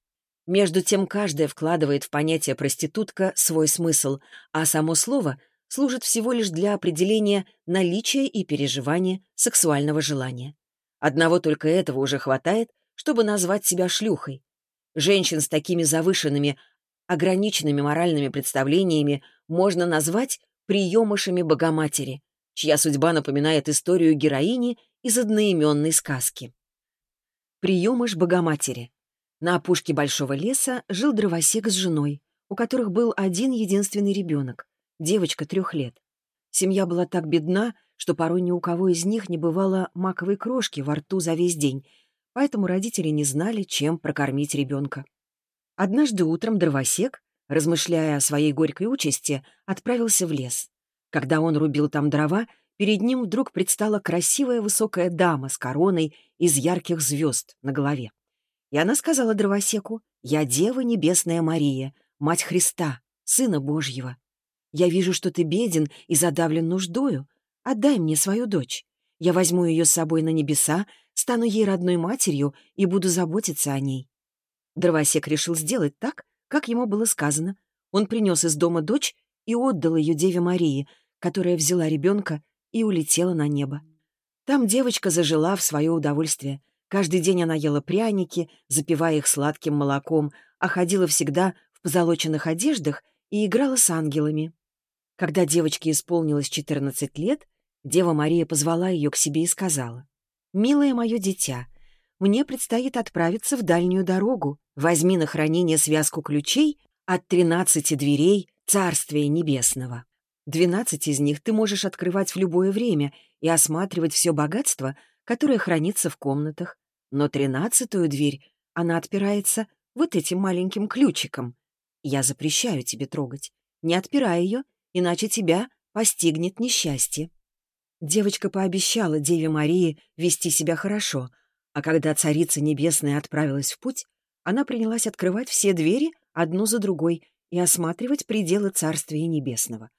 Speaker 1: Между тем, каждая вкладывает в понятие «проститутка» свой смысл, а само слово служит всего лишь для определения наличия и переживания сексуального желания. Одного только этого уже хватает, чтобы назвать себя шлюхой. Женщин с такими завышенными, ограниченными моральными представлениями можно назвать приемышами Богоматери, чья судьба напоминает историю героини из одноименной сказки. Приемыш Богоматери. На опушке большого леса жил дровосек с женой, у которых был один единственный ребенок, девочка трех лет. Семья была так бедна, что порой ни у кого из них не бывало маковой крошки во рту за весь день, поэтому родители не знали, чем прокормить ребенка. Однажды утром дровосек, размышляя о своей горькой участи, отправился в лес. Когда он рубил там дрова, перед ним вдруг предстала красивая высокая дама с короной из ярких звезд на голове. И она сказала дровосеку, «Я Дева Небесная Мария, Мать Христа, Сына Божьего. Я вижу, что ты беден и задавлен нуждою. Отдай мне свою дочь. Я возьму ее с собой на небеса, стану ей родной матерью и буду заботиться о ней». Дровосек решил сделать так, как ему было сказано. Он принес из дома дочь и отдал ее Деве Марии, которая взяла ребенка и улетела на небо. Там девочка зажила в свое удовольствие. Каждый день она ела пряники, запивая их сладким молоком, а ходила всегда в позолоченных одеждах и играла с ангелами. Когда девочке исполнилось 14 лет, Дева Мария позвала ее к себе и сказала, «Милое мое дитя, мне предстоит отправиться в дальнюю дорогу. Возьми на хранение связку ключей от тринадцати дверей Царствия Небесного. Двенадцать из них ты можешь открывать в любое время и осматривать все богатство, которое хранится в комнатах. Но тринадцатую дверь, она отпирается вот этим маленьким ключиком. Я запрещаю тебе трогать. Не отпирай ее, иначе тебя постигнет несчастье. Девочка пообещала Деве Марии вести себя хорошо, а когда Царица Небесная отправилась в путь, она принялась открывать все двери одну за другой и осматривать пределы Царствия Небесного.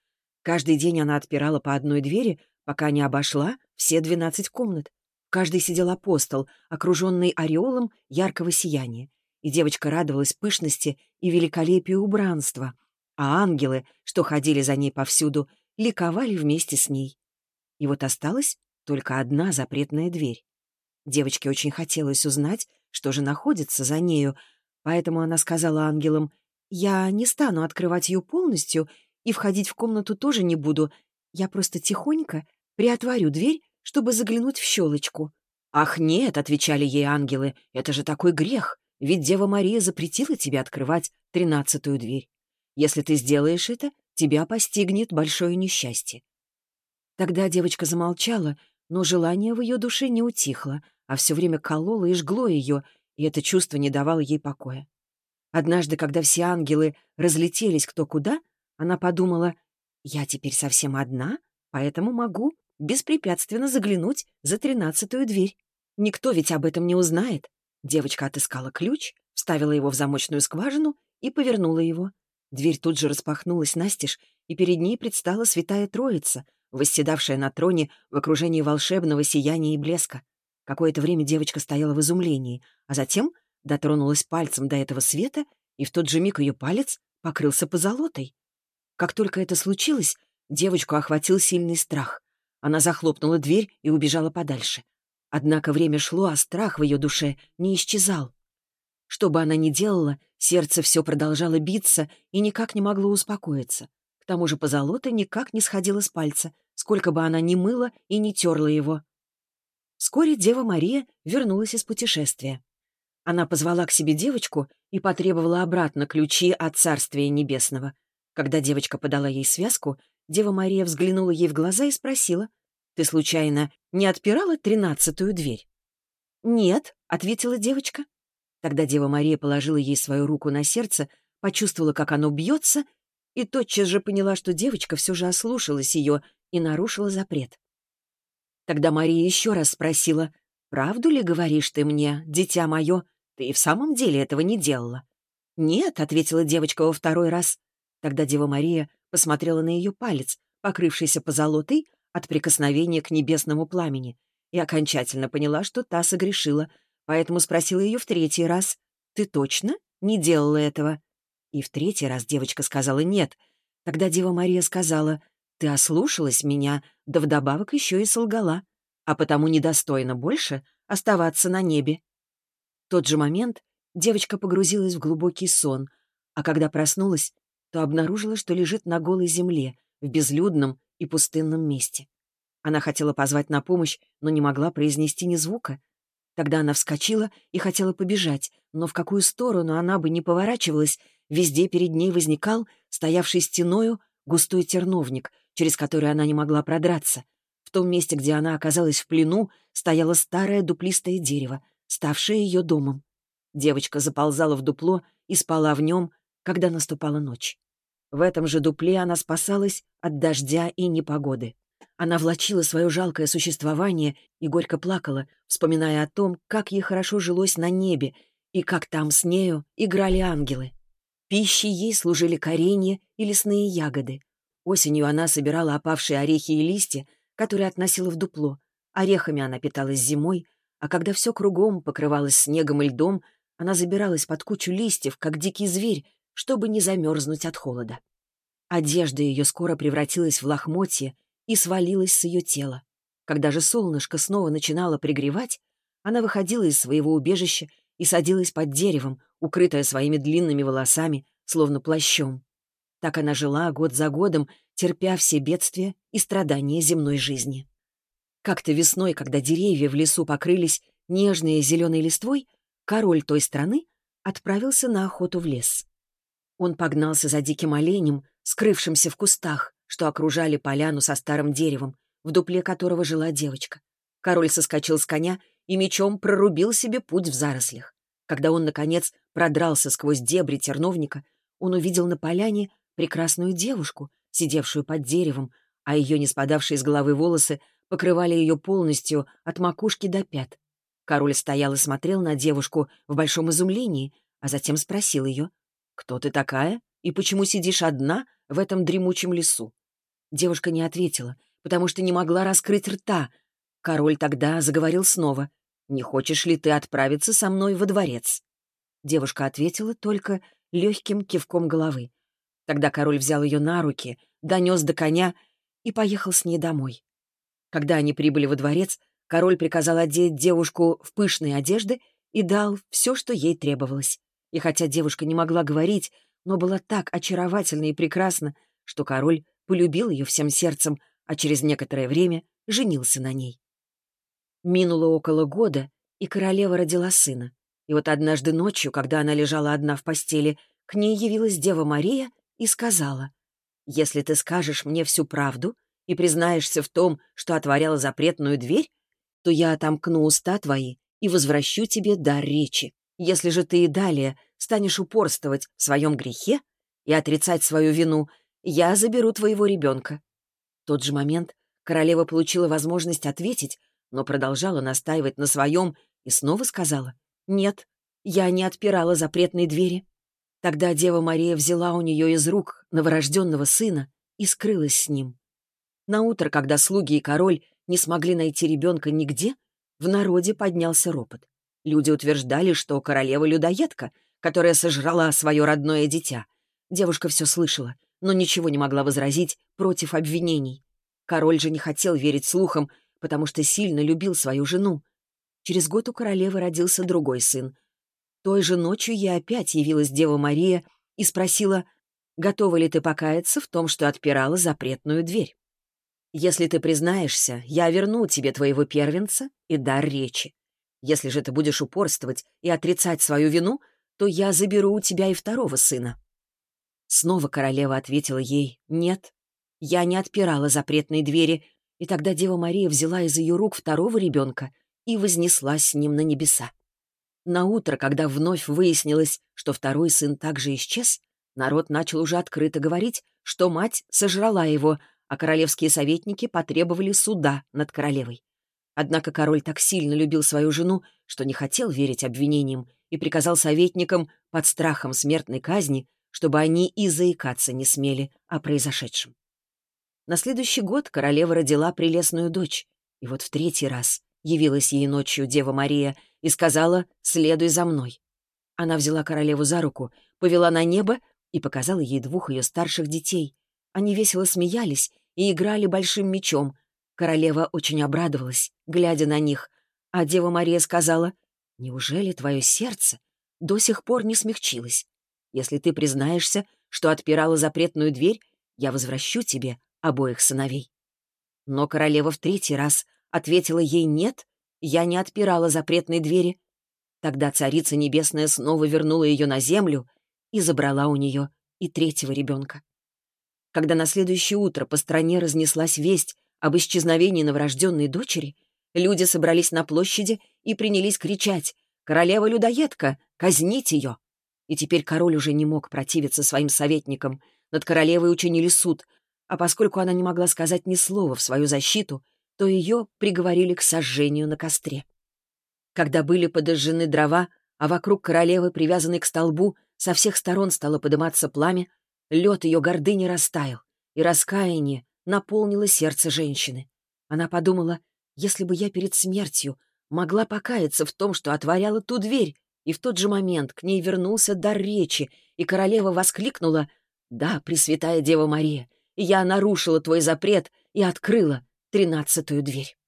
Speaker 1: Каждый день она отпирала по одной двери, пока не обошла все двенадцать комнат. Каждый сидел апостол, окруженный ореолом яркого сияния, и девочка радовалась пышности и великолепию убранства, а ангелы, что ходили за ней повсюду, ликовали вместе с ней. И вот осталась только одна запретная дверь. Девочке очень хотелось узнать, что же находится за нею, поэтому она сказала ангелам, «Я не стану открывать ее полностью и входить в комнату тоже не буду. Я просто тихонько приотворю дверь, чтобы заглянуть в щелочку». «Ах, нет», — отвечали ей ангелы, — «это же такой грех, ведь Дева Мария запретила тебе открывать тринадцатую дверь. Если ты сделаешь это, тебя постигнет большое несчастье. Тогда девочка замолчала, но желание в ее душе не утихло, а все время кололо и жгло ее, и это чувство не давало ей покоя. Однажды, когда все ангелы разлетелись кто куда, она подумала, «Я теперь совсем одна, поэтому могу беспрепятственно заглянуть за тринадцатую дверь. Никто ведь об этом не узнает». Девочка отыскала ключ, вставила его в замочную скважину и повернула его. Дверь тут же распахнулась настежь, и перед ней предстала святая троица, восседавшая на троне в окружении волшебного сияния и блеска. Какое-то время девочка стояла в изумлении, а затем дотронулась пальцем до этого света, и в тот же миг ее палец покрылся позолотой. Как только это случилось, девочку охватил сильный страх. Она захлопнула дверь и убежала подальше. Однако время шло, а страх в ее душе не исчезал. Что бы она ни делала, сердце все продолжало биться и никак не могло успокоиться. К тому же позолота никак не сходила с пальца, сколько бы она ни мыла и не терла его. Вскоре Дева Мария вернулась из путешествия. Она позвала к себе девочку и потребовала обратно ключи от Царствия Небесного. Когда девочка подала ей связку, Дева Мария взглянула ей в глаза и спросила, «Ты, случайно, не отпирала тринадцатую дверь?» «Нет», — ответила девочка. Тогда Дева Мария положила ей свою руку на сердце, почувствовала, как оно бьется, и тотчас же поняла, что девочка все же ослушалась ее и нарушила запрет. Тогда Мария еще раз спросила, «Правду ли говоришь ты мне, дитя мое? Ты и в самом деле этого не делала?» «Нет», — ответила девочка во второй раз. Тогда Дева Мария посмотрела на ее палец, покрывшийся позолотой от прикосновения к небесному пламени, и окончательно поняла, что та согрешила, поэтому спросила ее в третий раз, «Ты точно не делала этого?» И в третий раз девочка сказала «нет». Тогда Дева Мария сказала «Ты ослушалась меня, да вдобавок еще и солгала, а потому недостойно больше оставаться на небе». В тот же момент девочка погрузилась в глубокий сон, а когда проснулась, то обнаружила, что лежит на голой земле, в безлюдном и пустынном месте. Она хотела позвать на помощь, но не могла произнести ни звука. Тогда она вскочила и хотела побежать, но в какую сторону она бы не поворачивалась, Везде перед ней возникал, стоявший стеною, густой терновник, через который она не могла продраться. В том месте, где она оказалась в плену, стояло старое дуплистое дерево, ставшее ее домом. Девочка заползала в дупло и спала в нем, когда наступала ночь. В этом же дупле она спасалась от дождя и непогоды. Она влачила свое жалкое существование и горько плакала, вспоминая о том, как ей хорошо жилось на небе и как там с нею играли ангелы. Пищей ей служили коренья и лесные ягоды. Осенью она собирала опавшие орехи и листья, которые относила в дупло. Орехами она питалась зимой, а когда все кругом покрывалось снегом и льдом, она забиралась под кучу листьев, как дикий зверь, чтобы не замерзнуть от холода. Одежда ее скоро превратилась в лохмотье и свалилась с ее тела. Когда же солнышко снова начинало пригревать, она выходила из своего убежища и садилась под деревом, укрытая своими длинными волосами, словно плащом. Так она жила год за годом, терпя все бедствия и страдания земной жизни. Как-то весной, когда деревья в лесу покрылись нежной зеленой листвой, король той страны отправился на охоту в лес. Он погнался за диким оленем, скрывшимся в кустах, что окружали поляну со старым деревом, в дупле которого жила девочка. Король соскочил с коня и мечом прорубил себе путь в зарослях. Когда он, наконец, продрался сквозь дебри терновника, он увидел на поляне прекрасную девушку, сидевшую под деревом, а ее не спадавшие с головы волосы покрывали ее полностью от макушки до пят. Король стоял и смотрел на девушку в большом изумлении, а затем спросил ее, «Кто ты такая и почему сидишь одна в этом дремучем лесу?» Девушка не ответила, потому что не могла раскрыть рта. Король тогда заговорил снова, «Не хочешь ли ты отправиться со мной во дворец?» Девушка ответила только легким кивком головы. Тогда король взял ее на руки, донес до коня и поехал с ней домой. Когда они прибыли во дворец, король приказал одеть девушку в пышные одежды и дал все, что ей требовалось. И хотя девушка не могла говорить, но была так очаровательна и прекрасна, что король полюбил ее всем сердцем, а через некоторое время женился на ней. Минуло около года, и королева родила сына. И вот однажды ночью, когда она лежала одна в постели, к ней явилась Дева Мария и сказала, «Если ты скажешь мне всю правду и признаешься в том, что отворяла запретную дверь, то я отомкну уста твои и возвращу тебе дар речи. Если же ты и далее станешь упорствовать в своем грехе и отрицать свою вину, я заберу твоего ребенка». В тот же момент королева получила возможность ответить, но продолжала настаивать на своем и снова сказала «Нет, я не отпирала запретной двери». Тогда Дева Мария взяла у нее из рук новорожденного сына и скрылась с ним. На утро, когда слуги и король не смогли найти ребенка нигде, в народе поднялся ропот. Люди утверждали, что королева людоедка, которая сожрала свое родное дитя. Девушка все слышала, но ничего не могла возразить против обвинений. Король же не хотел верить слухам, потому что сильно любил свою жену. Через год у королевы родился другой сын. Той же ночью я опять явилась Дева Мария и спросила, готова ли ты покаяться в том, что отпирала запретную дверь. Если ты признаешься, я верну тебе твоего первенца и дар речи. Если же ты будешь упорствовать и отрицать свою вину, то я заберу у тебя и второго сына». Снова королева ответила ей «Нет, я не отпирала запретные двери», и тогда Дева Мария взяла из ее рук второго ребенка и вознеслась с ним на небеса. На утро, когда вновь выяснилось, что второй сын также исчез, народ начал уже открыто говорить, что мать сожрала его, а королевские советники потребовали суда над королевой. Однако король так сильно любил свою жену, что не хотел верить обвинениям и приказал советникам под страхом смертной казни, чтобы они и заикаться не смели о произошедшем. На следующий год королева родила прелестную дочь, и вот в третий раз явилась ей ночью Дева Мария и сказала «Следуй за мной». Она взяла королеву за руку, повела на небо и показала ей двух ее старших детей. Они весело смеялись и играли большим мечом. Королева очень обрадовалась, глядя на них, а Дева Мария сказала «Неужели твое сердце до сих пор не смягчилось? Если ты признаешься, что отпирала запретную дверь, я возвращу тебе обоих сыновей». Но королева в третий раз ответила ей «нет», я не отпирала запретной двери. Тогда Царица Небесная снова вернула ее на землю и забрала у нее и третьего ребенка. Когда на следующее утро по стране разнеслась весть об исчезновении новорожденной дочери, люди собрались на площади и принялись кричать «Королева-людоедка! Казнить ее!» И теперь король уже не мог противиться своим советникам. Над королевой учинили суд, а поскольку она не могла сказать ни слова в свою защиту, то ее приговорили к сожжению на костре. Когда были подожжены дрова, а вокруг королевы, привязанной к столбу, со всех сторон стало подниматься пламя, лед ее гордыни растаял, и раскаяние наполнило сердце женщины. Она подумала, если бы я перед смертью могла покаяться в том, что отворяла ту дверь, и в тот же момент к ней вернулся дар речи, и королева воскликнула «Да, Пресвятая Дева Мария, я нарушила твой запрет и открыла тринадцатую дверь».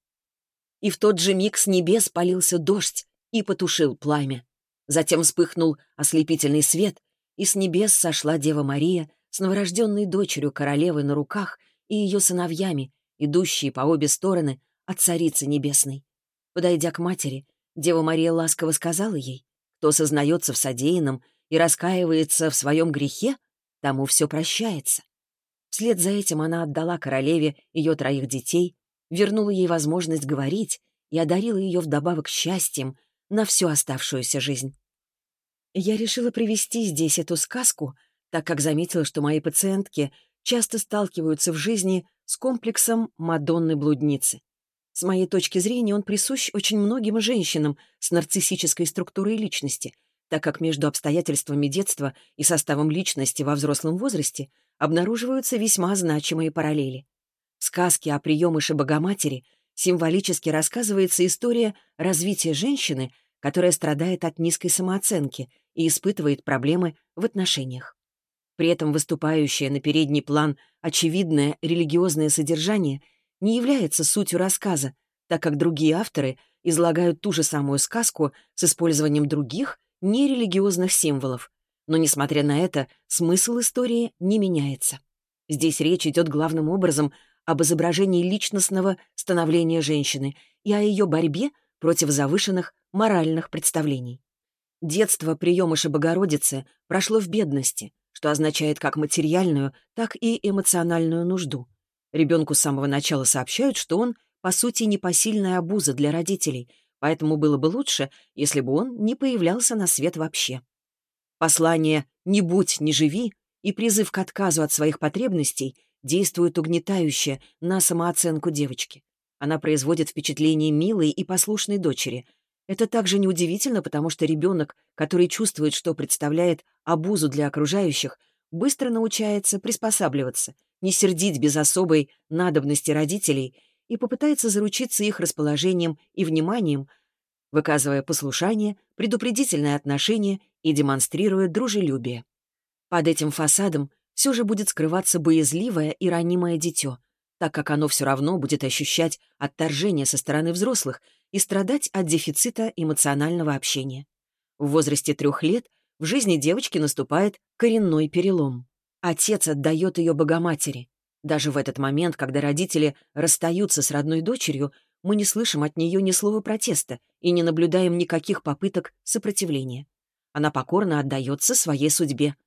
Speaker 1: И в тот же миг с небес полился дождь и потушил пламя. Затем вспыхнул ослепительный свет, и с небес сошла Дева Мария с новорожденной дочерью королевы на руках и ее сыновьями, идущие по обе стороны от Царицы Небесной. Подойдя к матери, Дева Мария ласково сказала ей, кто сознается в содеянном и раскаивается в своем грехе, тому все прощается. Вслед за этим она отдала королеве ее троих детей, вернула ей возможность говорить и одарила ее вдобавок счастьем на всю оставшуюся жизнь. Я решила привести здесь эту сказку, так как заметила, что мои пациентки часто сталкиваются в жизни с комплексом Мадонны-блудницы. С моей точки зрения, он присущ очень многим женщинам с нарциссической структурой личности, так как между обстоятельствами детства и составом личности во взрослом возрасте обнаруживаются весьма значимые параллели. В сказке о приемыше Богоматери символически рассказывается история развития женщины, которая страдает от низкой самооценки и испытывает проблемы в отношениях. При этом выступающее на передний план очевидное религиозное содержание — не является сутью рассказа, так как другие авторы излагают ту же самую сказку с использованием других нерелигиозных символов. Но, несмотря на это, смысл истории не меняется. Здесь речь идет главным образом об изображении личностного становления женщины и о ее борьбе против завышенных моральных представлений. Детство приемыша Богородицы прошло в бедности, что означает как материальную, так и эмоциональную нужду. Ребенку с самого начала сообщают, что он, по сути, непосильная обуза для родителей, поэтому было бы лучше, если бы он не появлялся на свет вообще. Послание «не будь, не живи» и призыв к отказу от своих потребностей действуют угнетающе на самооценку девочки. Она производит впечатление милой и послушной дочери. Это также неудивительно, потому что ребенок, который чувствует, что представляет обузу для окружающих, быстро научается приспосабливаться — не сердить без особой надобности родителей и попытается заручиться их расположением и вниманием, выказывая послушание, предупредительное отношение и демонстрируя дружелюбие. Под этим фасадом все же будет скрываться боязливое и ранимое дитё. так как оно все равно будет ощущать отторжение со стороны взрослых и страдать от дефицита эмоционального общения. В возрасте трех лет в жизни девочки наступает коренной перелом. Отец отдает ее Богоматери. Даже в этот момент, когда родители расстаются с родной дочерью, мы не слышим от нее ни слова протеста и не наблюдаем никаких попыток сопротивления. Она покорно отдается своей судьбе.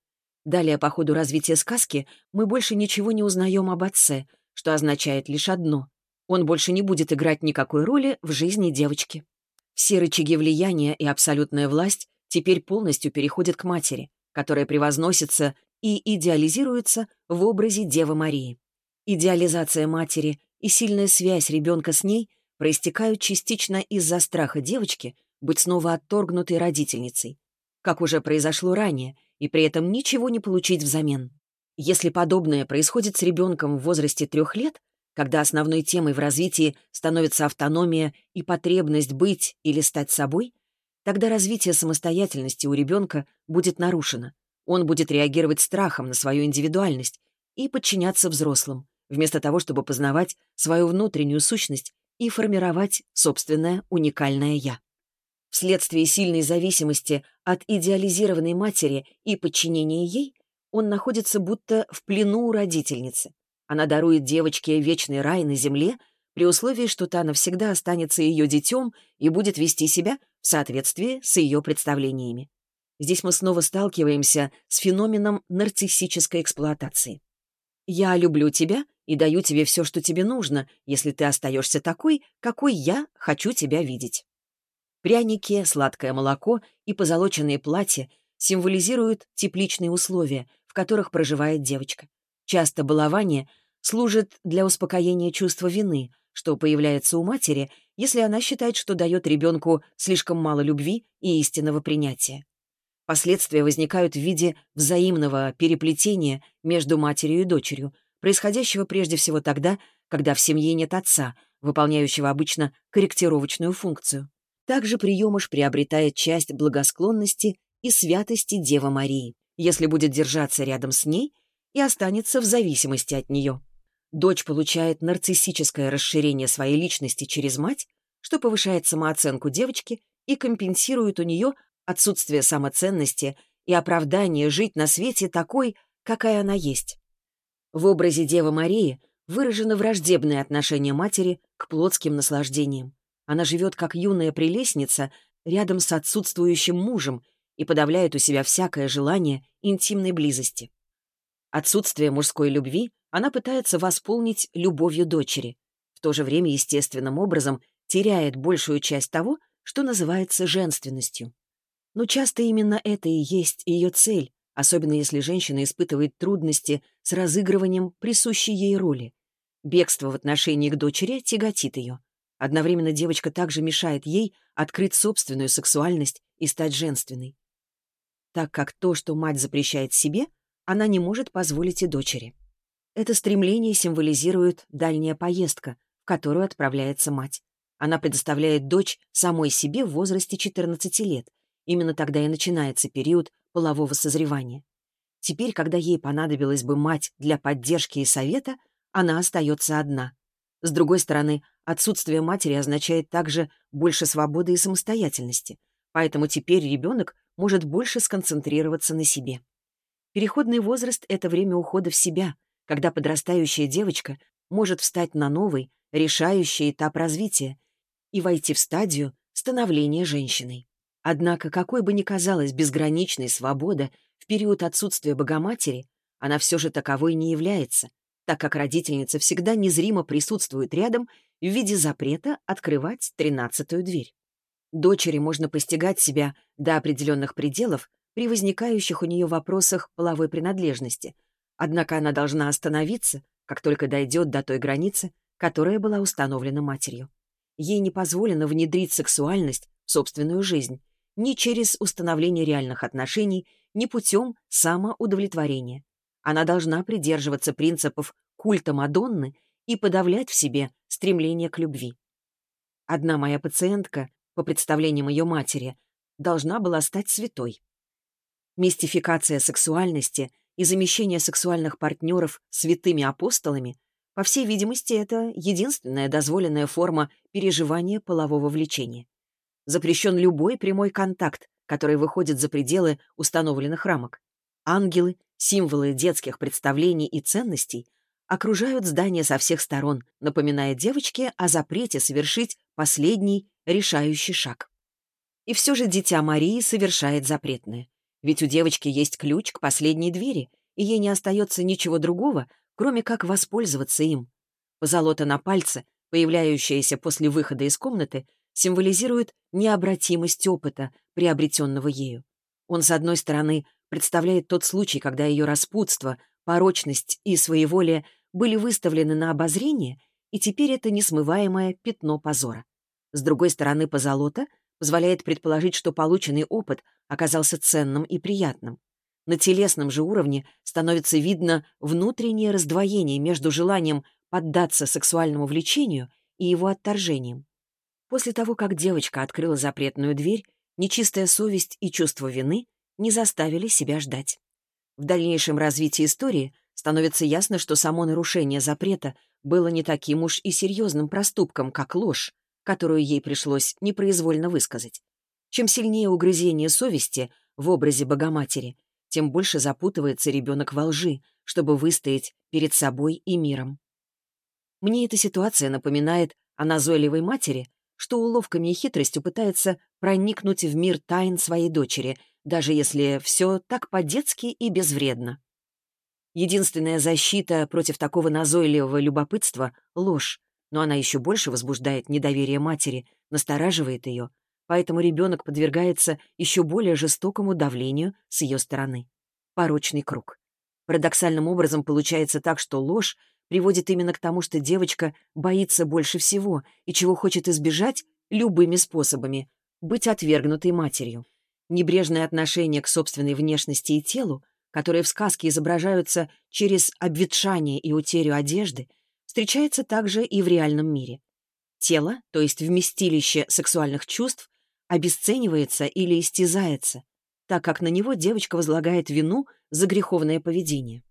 Speaker 1: Далее, по ходу развития сказки, мы больше ничего не узнаем об отце, что означает лишь одно — он больше не будет играть никакой роли в жизни девочки. Все рычаги влияния и абсолютная власть теперь полностью переходят к матери, которая превозносится и идеализируется в образе Девы Марии. Идеализация матери и сильная связь ребенка с ней проистекают частично из-за страха девочки быть снова отторгнутой родительницей, как уже произошло ранее, и при этом ничего не получить взамен. Если подобное происходит с ребенком в возрасте трех лет, когда основной темой в развитии становится автономия и потребность быть или стать собой, тогда развитие самостоятельности у ребенка будет нарушено. Он будет реагировать страхом на свою индивидуальность и подчиняться взрослым, вместо того, чтобы познавать свою внутреннюю сущность и формировать собственное уникальное «я». Вследствие сильной зависимости от идеализированной матери и подчинения ей, он находится будто в плену у родительницы, она дарует девочке вечный рай на земле при условии, что та навсегда останется ее детем и будет вести себя в соответствии с ее представлениями. Здесь мы снова сталкиваемся с феноменом нарциссической эксплуатации. «Я люблю тебя и даю тебе все, что тебе нужно, если ты остаешься такой, какой я хочу тебя видеть». Пряники, сладкое молоко и позолоченные платья символизируют тепличные условия, в которых проживает девочка. Часто балование служит для успокоения чувства вины, что появляется у матери, если она считает, что дает ребенку слишком мало любви и истинного принятия. Последствия возникают в виде взаимного переплетения между матерью и дочерью, происходящего прежде всего тогда, когда в семье нет отца, выполняющего обычно корректировочную функцию. Также приемыш приобретает часть благосклонности и святости Девы Марии, если будет держаться рядом с ней и останется в зависимости от нее. Дочь получает нарциссическое расширение своей личности через мать, что повышает самооценку девочки и компенсирует у нее отсутствие самоценности и оправдание жить на свете такой, какая она есть. В образе Девы Марии выражено враждебное отношение матери к плотским наслаждениям. Она живет как юная прелестница рядом с отсутствующим мужем и подавляет у себя всякое желание интимной близости. Отсутствие мужской любви она пытается восполнить любовью дочери. В то же время естественным образом теряет большую часть того, что называется женственностью. Но часто именно это и есть ее цель, особенно если женщина испытывает трудности с разыгрыванием присущей ей роли. Бегство в отношении к дочери тяготит ее. Одновременно девочка также мешает ей открыть собственную сексуальность и стать женственной. Так как то, что мать запрещает себе — она не может позволить и дочери. Это стремление символизирует дальняя поездка, в которую отправляется мать. Она предоставляет дочь самой себе в возрасте 14 лет. Именно тогда и начинается период полового созревания. Теперь, когда ей понадобилась бы мать для поддержки и совета, она остается одна. С другой стороны, отсутствие матери означает также больше свободы и самостоятельности, поэтому теперь ребенок может больше сконцентрироваться на себе. Переходный возраст — это время ухода в себя, когда подрастающая девочка может встать на новый, решающий этап развития и войти в стадию становления женщиной. Однако, какой бы ни казалась безграничной свобода в период отсутствия Богоматери, она все же таковой не является, так как родительница всегда незримо присутствует рядом в виде запрета открывать тринадцатую дверь. Дочери можно постигать себя до определенных пределов при возникающих у нее вопросах половой принадлежности. Однако она должна остановиться, как только дойдет до той границы, которая была установлена матерью. Ей не позволено внедрить сексуальность в собственную жизнь ни через установление реальных отношений, ни путем самоудовлетворения. Она должна придерживаться принципов культа Мадонны и подавлять в себе стремление к любви. Одна моя пациентка, по представлениям ее матери, должна была стать святой. Мистификация сексуальности и замещение сексуальных партнеров святыми апостолами По всей видимости, это единственная дозволенная форма переживания полового влечения. Запрещен любой прямой контакт, который выходит за пределы установленных рамок. Ангелы, символы детских представлений и ценностей, окружают здание со всех сторон, напоминая девочке о запрете совершить последний решающий шаг. И все же дитя Марии совершает запретное. Ведь у девочки есть ключ к последней двери, и ей не остается ничего другого, кроме как воспользоваться им. Позолота на пальце, появляющаяся после выхода из комнаты, символизирует необратимость опыта, приобретенного ею. Он, с одной стороны, представляет тот случай, когда ее распутство, порочность и своеволие были выставлены на обозрение, и теперь это несмываемое пятно позора. С другой стороны, позолота позволяет предположить, что полученный опыт оказался ценным и приятным. На телесном же уровне становится видно внутреннее раздвоение между желанием поддаться сексуальному влечению и его отторжением. После того, как девочка открыла запретную дверь, нечистая совесть и чувство вины не заставили себя ждать. В дальнейшем развитии истории становится ясно, что само нарушение запрета было не таким уж и серьезным проступком, как ложь, которую ей пришлось непроизвольно высказать. Чем сильнее угрызение совести в образе Богоматери, тем больше запутывается ребенок во лжи, чтобы выстоять перед собой и миром. Мне эта ситуация напоминает о назойливой матери, что уловками и хитростью пытается проникнуть в мир тайн своей дочери, даже если все так по-детски и безвредно. Единственная защита против такого назойливого любопытства — ложь, но она еще больше возбуждает недоверие матери, настораживает ее, поэтому ребенок подвергается еще более жестокому давлению с ее стороны. Порочный круг. Парадоксальным образом получается так, что ложь приводит именно к тому, что девочка боится больше всего и чего хочет избежать любыми способами — быть отвергнутой матерью. Небрежное отношение к собственной внешности и телу, которые в сказке изображаются через обветшание и утерю одежды, встречается также и в реальном мире. Тело, то есть вместилище сексуальных чувств, обесценивается или истязается, так как на него девочка возлагает вину за греховное поведение.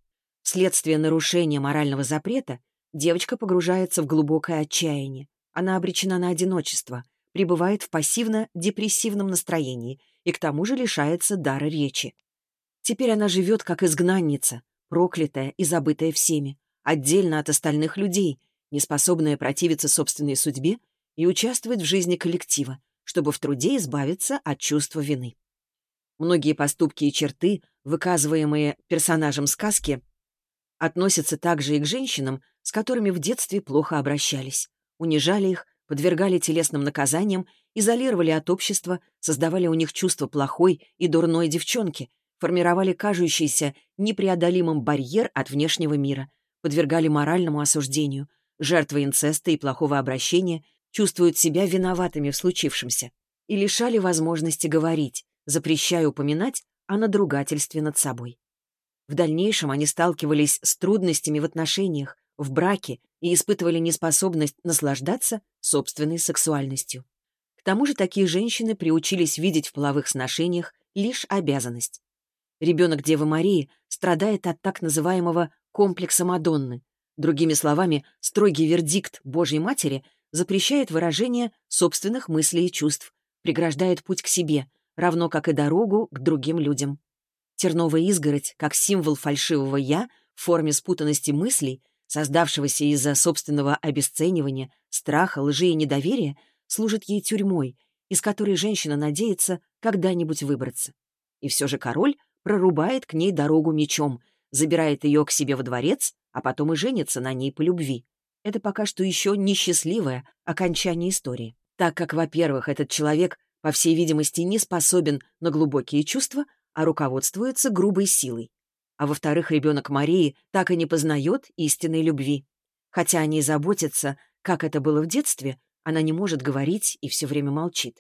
Speaker 1: Вследствие нарушения морального запрета девочка погружается в глубокое отчаяние. Она обречена на одиночество, пребывает в пассивно-депрессивном настроении и к тому же лишается дара речи. Теперь она живет как изгнанница, проклятая и забытая всеми, отдельно от остальных людей, неспособная противиться собственной судьбе и участвовать в жизни коллектива, чтобы в труде избавиться от чувства вины. Многие поступки и черты, выказываемые персонажем сказки, относятся также и к женщинам, с которыми в детстве плохо обращались, унижали их, подвергали телесным наказаниям, изолировали от общества, создавали у них чувство плохой и дурной девчонки, формировали кажущийся непреодолимым барьер от внешнего мира, подвергали моральному осуждению. Жертвы инцеста и плохого обращения чувствуют себя виноватыми в случившемся и лишали возможности говорить, запрещая упоминать о надругательстве над собой. В дальнейшем они сталкивались с трудностями в отношениях, в браке и испытывали неспособность наслаждаться собственной сексуальностью. К тому же такие женщины приучились видеть в половых сношениях лишь обязанность. Ребенок Девы Марии страдает от так называемого комплекса Мадонны. Другими словами, строгий вердикт Божьей Матери запрещает выражение собственных мыслей и чувств, преграждает путь к себе, равно как и дорогу к другим людям. Терновая изгородь, как символ фальшивого «я», в форме спутанности мыслей, создавшегося из-за собственного обесценивания, страха, лжи и недоверия, служит ей тюрьмой, из которой женщина надеется когда-нибудь выбраться. И все же король прорубает к ней дорогу мечом, забирает ее к себе во дворец, а потом и женится на ней по любви. Это пока что еще несчастливое окончание истории, так как, во-первых, этот человек, по всей видимости, не способен на глубокие чувства, а руководствуется грубой силой. А во-вторых, ребенок Марии так и не познает истинной любви. Хотя о ней заботятся, как это было в детстве, она не может говорить и все время молчит.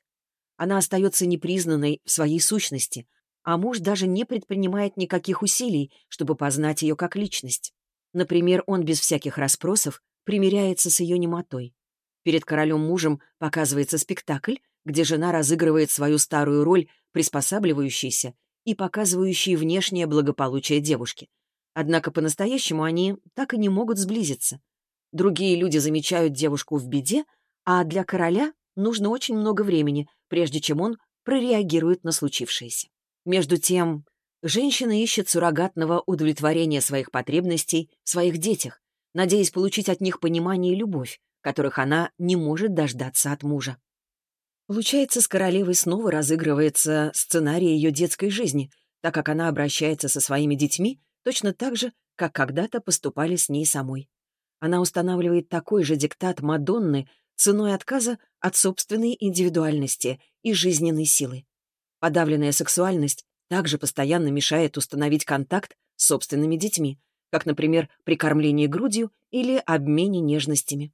Speaker 1: Она остается непризнанной в своей сущности, а муж даже не предпринимает никаких усилий, чтобы познать ее как личность. Например, он без всяких расспросов примиряется с ее немотой. Перед королем-мужем показывается спектакль, где жена разыгрывает свою старую роль приспосабливающейся и показывающие внешнее благополучие девушки. Однако по-настоящему они так и не могут сблизиться. Другие люди замечают девушку в беде, а для короля нужно очень много времени, прежде чем он прореагирует на случившееся. Между тем, женщина ищет суррогатного удовлетворения своих потребностей в своих детях, надеясь получить от них понимание и любовь, которых она не может дождаться от мужа. Получается, с королевой снова разыгрывается сценарий ее детской жизни, так как она обращается со своими детьми точно так же, как когда-то поступали с ней самой. Она устанавливает такой же диктат Мадонны ценой отказа от собственной индивидуальности и жизненной силы. Подавленная сексуальность также постоянно мешает установить контакт с собственными детьми, как, например, при кормлении грудью или обмене нежностями.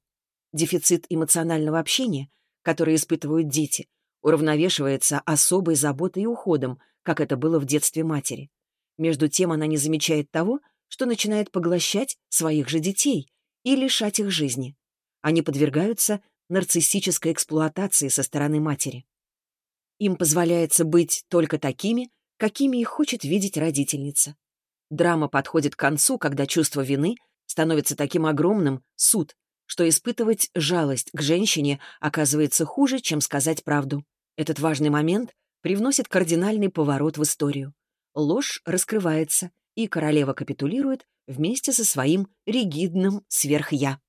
Speaker 1: Дефицит эмоционального общения, который испытывают дети, уравновешивается особой заботой и уходом, как это было в детстве матери. Между тем она не замечает того, что начинает поглощать своих же детей и лишать их жизни. Они подвергаются нарциссической эксплуатации со стороны матери. Им позволяется быть только такими, какими их хочет видеть родительница. Драма подходит к концу, когда чувство вины становится таким огромным, суд, что испытывать жалость к женщине оказывается хуже, чем сказать правду. Этот важный момент привносит кардинальный поворот в историю. Ложь раскрывается, и королева капитулирует вместе со своим ригидным сверхя.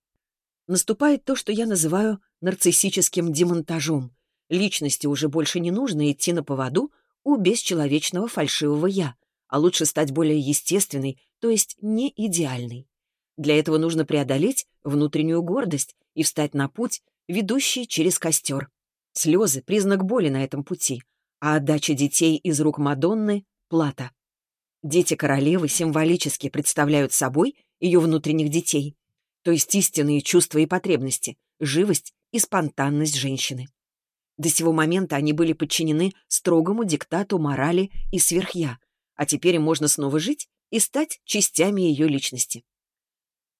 Speaker 1: Наступает то, что я называю нарциссическим демонтажом. Личности уже больше не нужно идти на поводу у бесчеловечного фальшивого «я», а лучше стать более естественной, то есть не идеальной. Для этого нужно преодолеть внутреннюю гордость и встать на путь, ведущий через костер. Слезы — признак боли на этом пути, а отдача детей из рук Мадонны — плата. Дети королевы символически представляют собой ее внутренних детей, то есть истинные чувства и потребности, живость и спонтанность женщины. До сего момента они были подчинены строгому диктату морали и сверхя, а теперь можно снова жить и стать частями ее личности.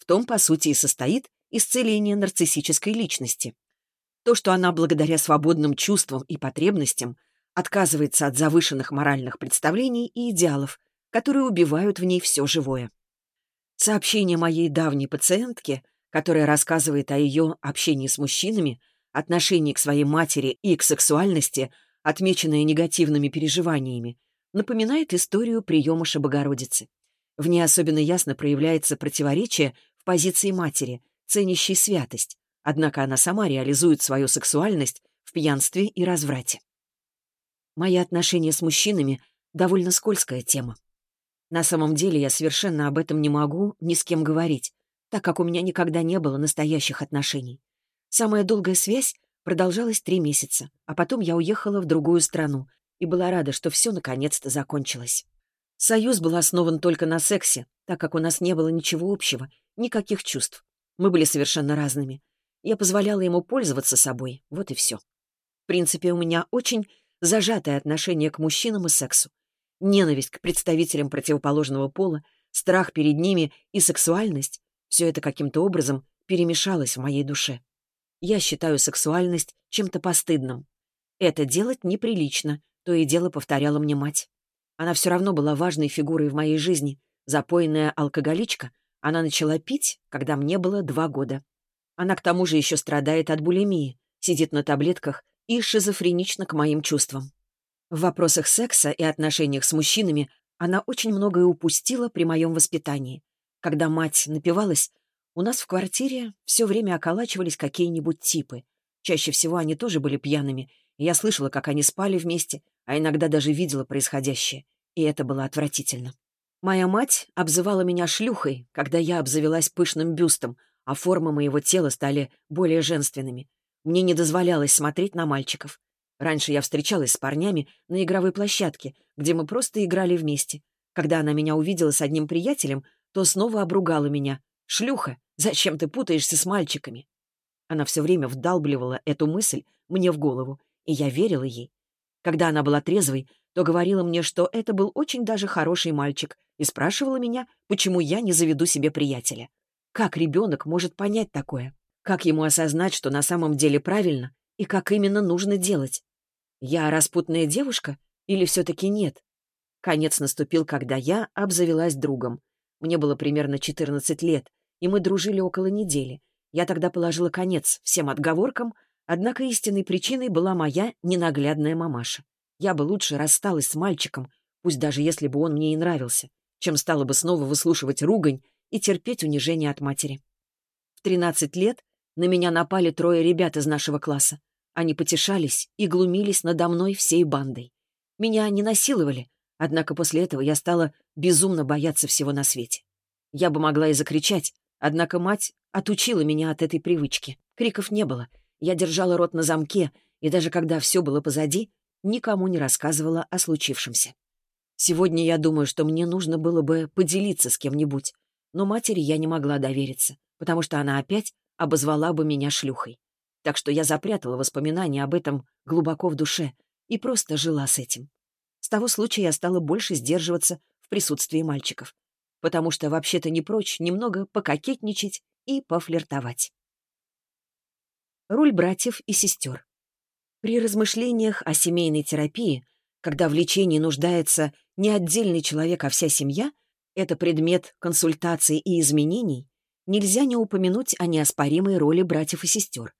Speaker 1: Том, по сути, и состоит исцеление нарциссической личности. То, что она благодаря свободным чувствам и потребностям отказывается от завышенных моральных представлений и идеалов, которые убивают в ней все живое. Сообщение моей давней пациентки, которая рассказывает о ее общении с мужчинами, отношении к своей матери и к сексуальности, отмеченное негативными переживаниями, напоминает историю приемыша Богородицы. В ней особенно ясно проявляется противоречие позиции матери, ценящей святость, однако она сама реализует свою сексуальность в пьянстве и разврате. Мои отношения с мужчинами — довольно скользкая тема. На самом деле я совершенно об этом не могу ни с кем говорить, так как у меня никогда не было настоящих отношений. Самая долгая связь продолжалась три месяца, а потом я уехала в другую страну и была рада, что все наконец-то закончилось. Союз был основан только на сексе, так как у нас не было ничего общего, никаких чувств. Мы были совершенно разными. Я позволяла ему пользоваться собой, вот и все. В принципе, у меня очень зажатое отношение к мужчинам и сексу. Ненависть к представителям противоположного пола, страх перед ними и сексуальность — все это каким-то образом перемешалось в моей душе. Я считаю сексуальность чем-то постыдным. Это делать неприлично, то и дело повторяла мне мать. Она все равно была важной фигурой в моей жизни. Запойная алкоголичка, она начала пить, когда мне было два года. Она к тому же еще страдает от булимии, сидит на таблетках и шизофренична к моим чувствам. В вопросах секса и отношениях с мужчинами она очень многое упустила при моем воспитании. Когда мать напивалась, у нас в квартире все время околачивались какие-нибудь типы. Чаще всего они тоже были пьяными, и я слышала, как они спали вместе, а иногда даже видела происходящее, и это было отвратительно. Моя мать обзывала меня шлюхой, когда я обзавелась пышным бюстом, а формы моего тела стали более женственными. Мне не дозволялось смотреть на мальчиков. Раньше я встречалась с парнями на игровой площадке, где мы просто играли вместе. Когда она меня увидела с одним приятелем, то снова обругала меня. «Шлюха, зачем ты путаешься с мальчиками?» Она все время вдалбливала эту мысль мне в голову, и я верила ей. Когда она была трезвой, то говорила мне, что это был очень даже хороший мальчик, и спрашивала меня, почему я не заведу себе приятеля. Как ребенок может понять такое? Как ему осознать, что на самом деле правильно, и как именно нужно делать? Я распутная девушка или все-таки нет? Конец наступил, когда я обзавелась другом. Мне было примерно 14 лет, и мы дружили около недели. Я тогда положила конец всем отговоркам, однако истинной причиной была моя ненаглядная мамаша. Я бы лучше рассталась с мальчиком, пусть даже если бы он мне и нравился, чем стала бы снова выслушивать ругань и терпеть унижение от матери. В 13 лет на меня напали трое ребят из нашего класса. Они потешались и глумились надо мной всей бандой. Меня не насиловали, однако после этого я стала безумно бояться всего на свете. Я бы могла и закричать, однако мать отучила меня от этой привычки. Криков не было. Я держала рот на замке, и даже когда все было позади, никому не рассказывала о случившемся. Сегодня я думаю, что мне нужно было бы поделиться с кем-нибудь, но матери я не могла довериться, потому что она опять обозвала бы меня шлюхой. Так что я запрятала воспоминания об этом глубоко в душе и просто жила с этим. С того случая я стала больше сдерживаться в присутствии мальчиков, потому что вообще-то не прочь немного пококетничать и пофлиртовать. Роль братьев и сестер. При размышлениях о семейной терапии, когда в лечении нуждается не отдельный человек, а вся семья, это предмет консультаций и изменений, нельзя не упомянуть о неоспоримой роли братьев и сестер.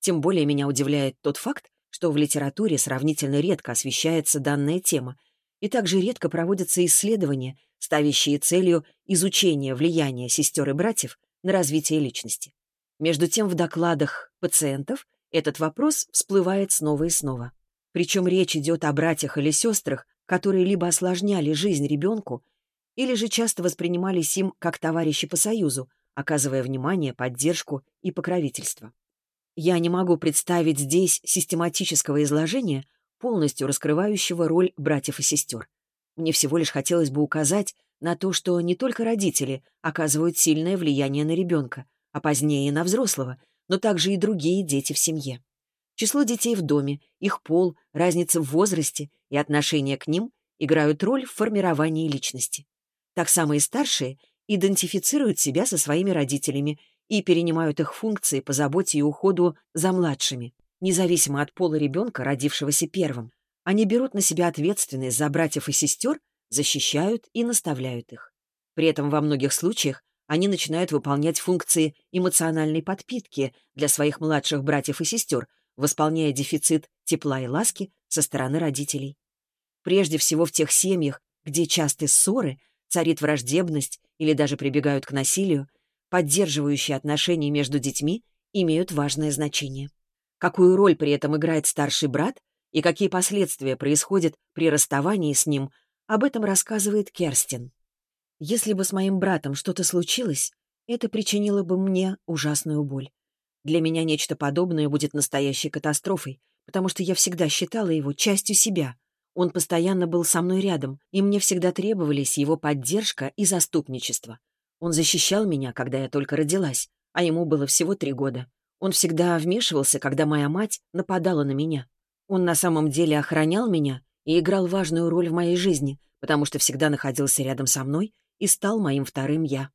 Speaker 1: Тем более меня удивляет тот факт, что в литературе сравнительно редко освещается данная тема, и также редко проводятся исследования, ставящие целью изучение влияния сестер и братьев на развитие личности. Между тем в докладах пациентов этот вопрос всплывает снова и снова. Причем речь идет о братьях или сестрах, которые либо осложняли жизнь ребенку, или же часто воспринимались им как товарищи по союзу, оказывая внимание, поддержку и покровительство. Я не могу представить здесь систематического изложения, полностью раскрывающего роль братьев и сестер. Мне всего лишь хотелось бы указать на то, что не только родители оказывают сильное влияние на ребенка, а позднее на взрослого, но также и другие дети в семье. Число детей в доме, их пол, разница в возрасте и отношение к ним играют роль в формировании личности. Так самые старшие идентифицируют себя со своими родителями и перенимают их функции по заботе и уходу за младшими, независимо от пола ребенка, родившегося первым. Они берут на себя ответственность за братьев и сестер, защищают и наставляют их. При этом во многих случаях они начинают выполнять функции эмоциональной подпитки для своих младших братьев и сестер, восполняя дефицит тепла и ласки со стороны родителей. Прежде всего в тех семьях, где частые ссоры — царит враждебность или даже прибегают к насилию, поддерживающие отношения между детьми имеют важное значение. Какую роль при этом играет старший брат и какие последствия происходят при расставании с ним, об этом рассказывает Керстин. Если бы с моим братом что-то случилось, это причинило бы мне ужасную боль. Для меня нечто подобное будет настоящей катастрофой, потому что я всегда считала его частью себя, он постоянно был со мной рядом, и мне всегда требовались его поддержка и заступничество. Он защищал меня, когда я только родилась, а ему было всего три года. Он всегда вмешивался, когда моя мать нападала на меня. Он на самом деле охранял меня и играл важную роль в моей жизни, потому что всегда находился рядом со мной и стал моим вторым «я».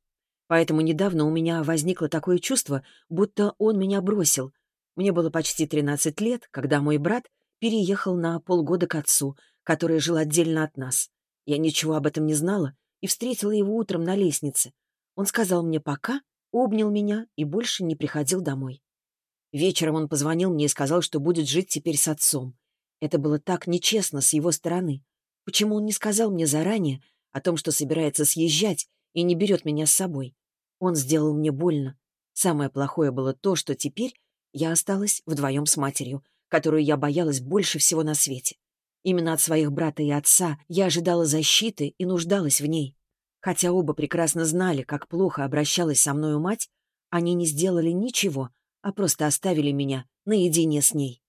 Speaker 1: Поэтому недавно у меня возникло такое чувство, будто он меня бросил. Мне было почти 13 лет, когда мой брат переехал на полгода к отцу, который жил отдельно от нас. Я ничего об этом не знала и встретила его утром на лестнице. Он сказал мне «пока», обнял меня и больше не приходил домой. Вечером он позвонил мне и сказал, что будет жить теперь с отцом. Это было так нечестно с его стороны. Почему он не сказал мне заранее о том, что собирается съезжать и не берет меня с собой? Он сделал мне больно. Самое плохое было то, что теперь я осталась вдвоем с матерью, которую я боялась больше всего на свете. Именно от своих брата и отца я ожидала защиты и нуждалась в ней. Хотя оба прекрасно знали, как плохо обращалась со мною мать, они не сделали ничего, а просто оставили меня наедине с ней.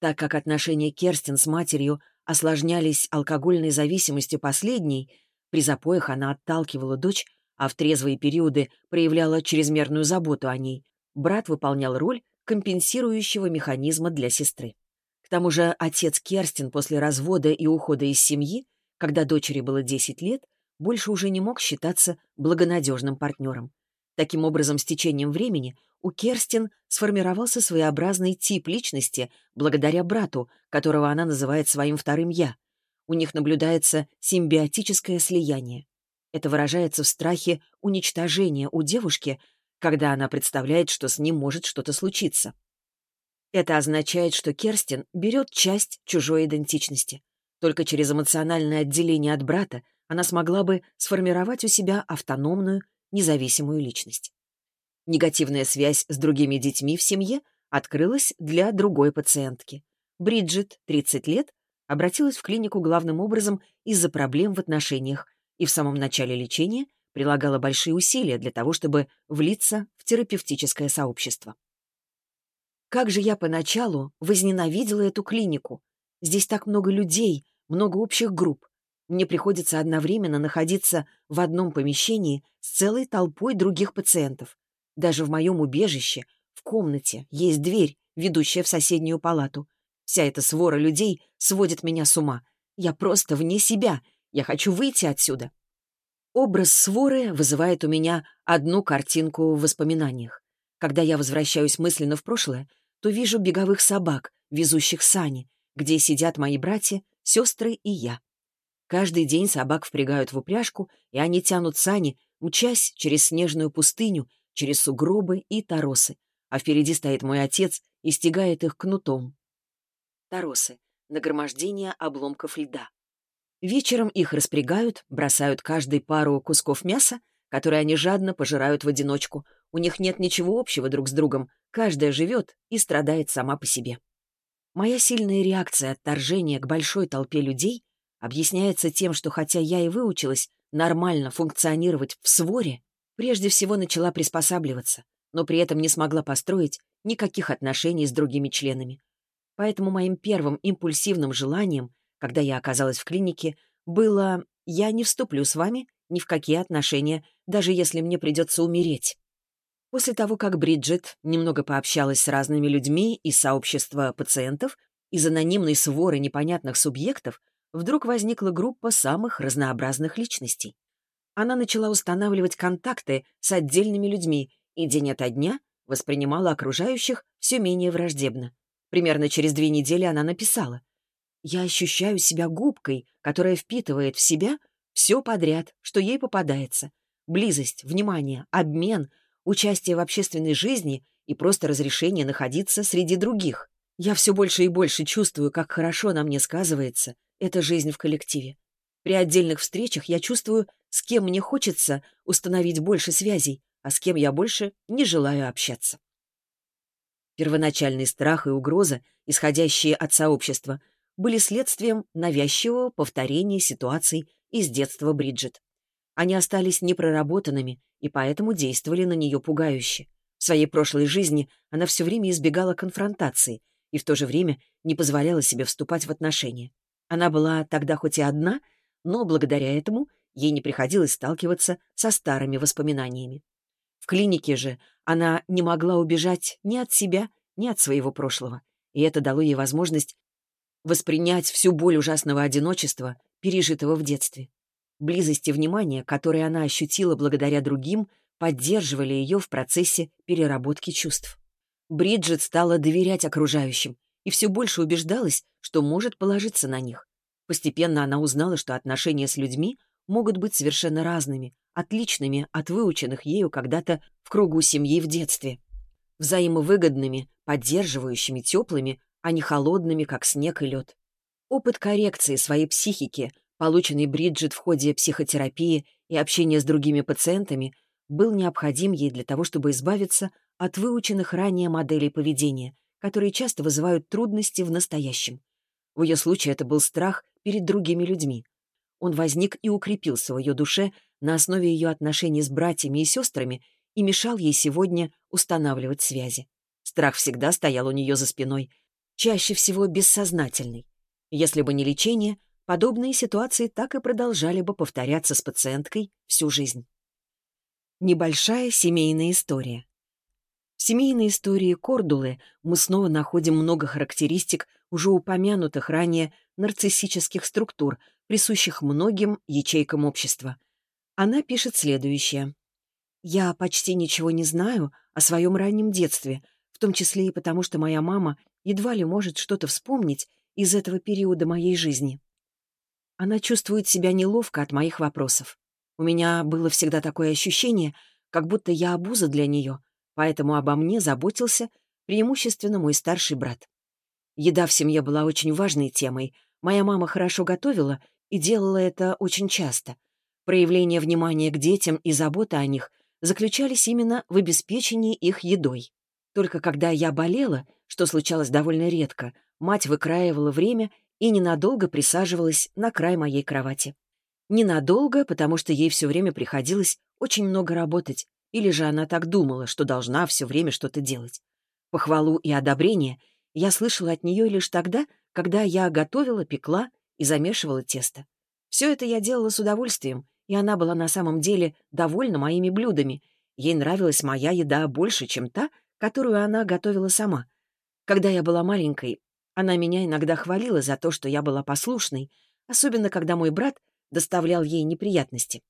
Speaker 1: Так как отношения Керстин с матерью осложнялись алкогольной зависимостью последней, при запоях она отталкивала дочь, а в трезвые периоды проявляла чрезмерную заботу о ней, брат выполнял роль компенсирующего механизма для сестры. К тому же отец Керстин после развода и ухода из семьи, когда дочери было 10 лет, больше уже не мог считаться благонадежным партнером. Таким образом, с течением времени у Керстин сформировался своеобразный тип личности благодаря брату, которого она называет своим вторым «я». У них наблюдается симбиотическое слияние. Это выражается в страхе уничтожения у девушки, когда она представляет, что с ним может что-то случиться. Это означает, что Керстин берет часть чужой идентичности. Только через эмоциональное отделение от брата она смогла бы сформировать у себя автономную, независимую личность. Негативная связь с другими детьми в семье открылась для другой пациентки. Бриджит, 30 лет, обратилась в клинику главным образом из-за проблем в отношениях и в самом начале лечения прилагала большие усилия для того, чтобы влиться в терапевтическое сообщество. Как же я поначалу возненавидела эту клинику. Здесь так много людей, много общих групп. Мне приходится одновременно находиться в одном помещении с целой толпой других пациентов. Даже в моем убежище, в комнате, есть дверь, ведущая в соседнюю палату. Вся эта свора людей сводит меня с ума. Я просто вне себя. Я хочу выйти отсюда. Образ своры вызывает у меня одну картинку в воспоминаниях. Когда я возвращаюсь мысленно в прошлое, то вижу беговых собак, везущих сани, где сидят мои братья, сестры и я. Каждый день собак впрягают в упряжку, и они тянут сани, мчась через снежную пустыню, через сугробы и торосы, а впереди стоит мой отец и стегает их кнутом. Торосы — нагромождение обломков льда. Вечером их распрягают, бросают каждый пару кусков мяса, которые они жадно пожирают в одиночку. У них нет ничего общего друг с другом, каждая живет и страдает сама по себе. Моя сильная реакция отторжения к большой толпе людей объясняется тем, что хотя я и выучилась нормально функционировать в своре, прежде всего начала приспосабливаться, но при этом не смогла построить никаких отношений с другими членами. Поэтому моим первым импульсивным желанием когда я оказалась в клинике, было «я не вступлю с вами ни в какие отношения, даже если мне придется умереть». После того, как Бриджит немного пообщалась с разными людьми из сообщества пациентов, из анонимной своры непонятных субъектов, вдруг возникла группа самых разнообразных личностей. Она начала устанавливать контакты с отдельными людьми и день ото дня воспринимала окружающих все менее враждебно. Примерно через две недели она написала я ощущаю себя губкой, которая впитывает в себя все подряд, что ей попадается. Близость, внимание, обмен, участие в общественной жизни и просто разрешение находиться среди других. Я все больше и больше чувствую, как хорошо на мне сказывается эта жизнь в коллективе. При отдельных встречах я чувствую, с кем мне хочется установить больше связей, а с кем я больше не желаю общаться. Первоначальный страх и угроза, исходящие от сообщества, были следствием навязчивого повторения ситуаций из детства Бриджит. Они остались непроработанными и поэтому действовали на нее пугающе. В своей прошлой жизни она все время избегала конфронтации и в то же время не позволяла себе вступать в отношения. Она была тогда хоть и одна, но благодаря этому ей не приходилось сталкиваться со старыми воспоминаниями. В клинике же она не могла убежать ни от себя, ни от своего прошлого, и это дало ей возможность воспринять всю боль ужасного одиночества, пережитого в детстве. Близость и внимание, которые она ощутила благодаря другим, поддерживали ее в процессе переработки чувств. Бриджит стала доверять окружающим и все больше убеждалась, что может положиться на них. Постепенно она узнала, что отношения с людьми могут быть совершенно разными, отличными от выученных ею когда-то в кругу семьи в детстве. Взаимовыгодными, поддерживающими, теплыми, а не холодными, как снег и лед. Опыт коррекции своей психики, полученный Бриджит в ходе психотерапии и общения с другими пациентами, был необходим ей для того, чтобы избавиться от выученных ранее моделей поведения, которые часто вызывают трудности в настоящем. В ее случае это был страх перед другими людьми. Он возник и укрепился в ее душе на основе ее отношений с братьями и сестрами и мешал ей сегодня устанавливать связи. Страх всегда стоял у нее за спиной, чаще всего бессознательный. Если бы не лечение, подобные ситуации так и продолжали бы повторяться с пациенткой всю жизнь. Небольшая семейная история. В семейной истории Кордулы мы снова находим много характеристик уже упомянутых ранее нарциссических структур, присущих многим ячейкам общества. Она пишет следующее. «Я почти ничего не знаю о своем раннем детстве, в том числе и потому, что моя мама едва ли может что-то вспомнить из этого периода моей жизни. Она чувствует себя неловко от моих вопросов. У меня было всегда такое ощущение, как будто я обуза для нее, поэтому обо мне заботился преимущественно мой старший брат. Еда в семье была очень важной темой. Моя мама хорошо готовила и делала это очень часто. Проявление внимания к детям и забота о них заключались именно в обеспечении их едой. Только когда я болела, что случалось довольно редко, мать выкраивала время и ненадолго присаживалась на край моей кровати. Ненадолго, потому что ей все время приходилось очень много работать, или же она так думала, что должна все время что-то делать. Похвалу и одобрение я слышала от нее лишь тогда, когда я готовила, пекла и замешивала тесто. Все это я делала с удовольствием, и она была на самом деле довольна моими блюдами. Ей нравилась моя еда больше, чем та, которую она готовила сама. Когда я была маленькой, она меня иногда хвалила за то, что я была послушной, особенно когда мой брат доставлял ей неприятности.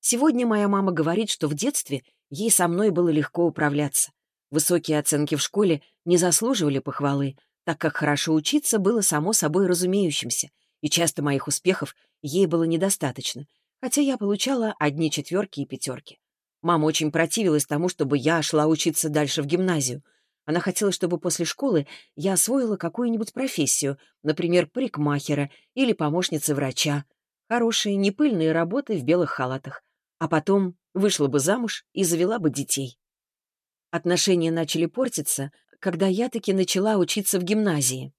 Speaker 1: Сегодня моя мама говорит, что в детстве ей со мной было легко управляться. Высокие оценки в школе не заслуживали похвалы, так как хорошо учиться было само собой разумеющимся, и часто моих успехов ей было недостаточно, хотя я получала одни четверки и пятерки. Мама очень противилась тому, чтобы я шла учиться дальше в гимназию. Она хотела, чтобы после школы я освоила какую-нибудь профессию, например, парикмахера или помощницы врача. Хорошие, непыльные работы в белых халатах. А потом вышла бы замуж и завела бы детей. Отношения начали портиться, когда я таки начала учиться в гимназии.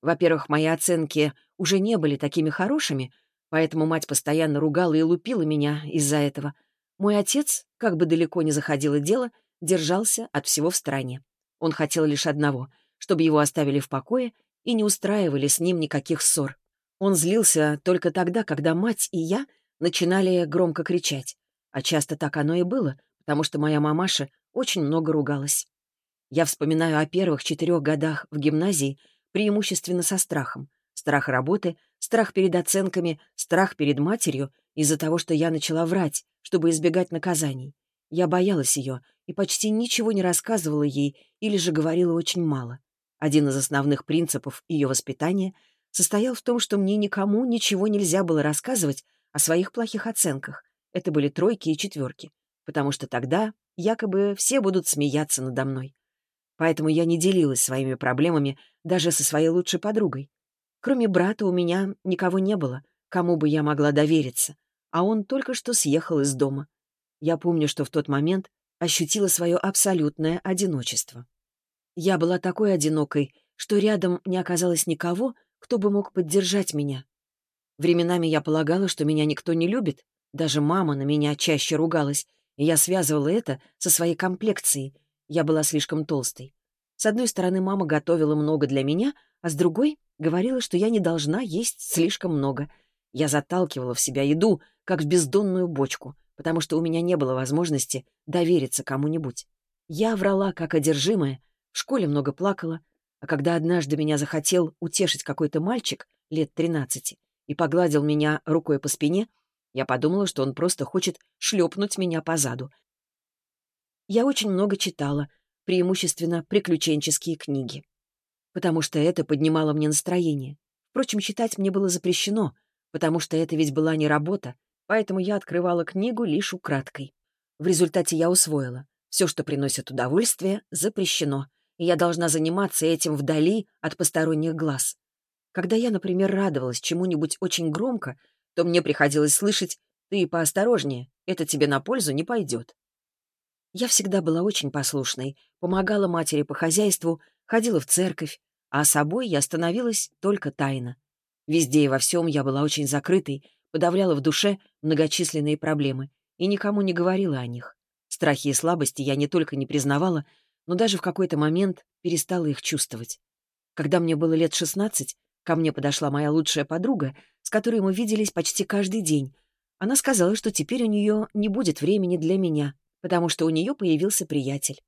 Speaker 1: Во-первых, мои оценки уже не были такими хорошими, поэтому мать постоянно ругала и лупила меня из-за этого. Мой отец, как бы далеко ни заходило дело, держался от всего в стороне. Он хотел лишь одного — чтобы его оставили в покое и не устраивали с ним никаких ссор. Он злился только тогда, когда мать и я начинали громко кричать. А часто так оно и было, потому что моя мамаша очень много ругалась. Я вспоминаю о первых четырех годах в гимназии преимущественно со страхом. Страх работы, страх перед оценками, страх перед матерью из-за того, что я начала врать, чтобы избегать наказаний. Я боялась ее и почти ничего не рассказывала ей или же говорила очень мало. Один из основных принципов ее воспитания состоял в том, что мне никому ничего нельзя было рассказывать о своих плохих оценках. Это были тройки и четверки, потому что тогда якобы все будут смеяться надо мной. Поэтому я не делилась своими проблемами даже со своей лучшей подругой. Кроме брата у меня никого не было, кому бы я могла довериться, а он только что съехал из дома. Я помню, что в тот момент ощутила свое абсолютное одиночество. Я была такой одинокой, что рядом не оказалось никого, кто бы мог поддержать меня. Временами я полагала, что меня никто не любит, даже мама на меня чаще ругалась, я связывала это со своей комплекцией. Я была слишком толстой. С одной стороны, мама готовила много для меня, а с другой — говорила, что я не должна есть слишком много. Я заталкивала в себя еду, как в бездонную бочку, потому что у меня не было возможности довериться кому-нибудь. Я врала, как одержимая, в школе много плакала, а когда однажды меня захотел утешить какой-то мальчик лет тринадцати и погладил меня рукой по спине — я подумала, что он просто хочет шлепнуть меня по заду. Я очень много читала, преимущественно приключенческие книги, потому что это поднимало мне настроение. Впрочем, читать мне было запрещено, потому что это ведь была не работа, поэтому я открывала книгу лишь украдкой. В результате я усвоила. Все, что приносит удовольствие, запрещено, и я должна заниматься этим вдали от посторонних глаз. Когда я, например, радовалась чему-нибудь очень громко, то мне приходилось слышать «ты поосторожнее, это тебе на пользу не пойдет». Я всегда была очень послушной, помогала матери по хозяйству, ходила в церковь, а собой я становилась только тайно. Везде и во всем я была очень закрытой, подавляла в душе многочисленные проблемы и никому не говорила о них. Страхи и слабости я не только не признавала, но даже в какой-то момент перестала их чувствовать. Когда мне было лет шестнадцать, Ко мне подошла моя лучшая подруга, с которой мы виделись почти каждый день. Она сказала, что теперь у нее не будет времени для меня, потому что у нее появился приятель.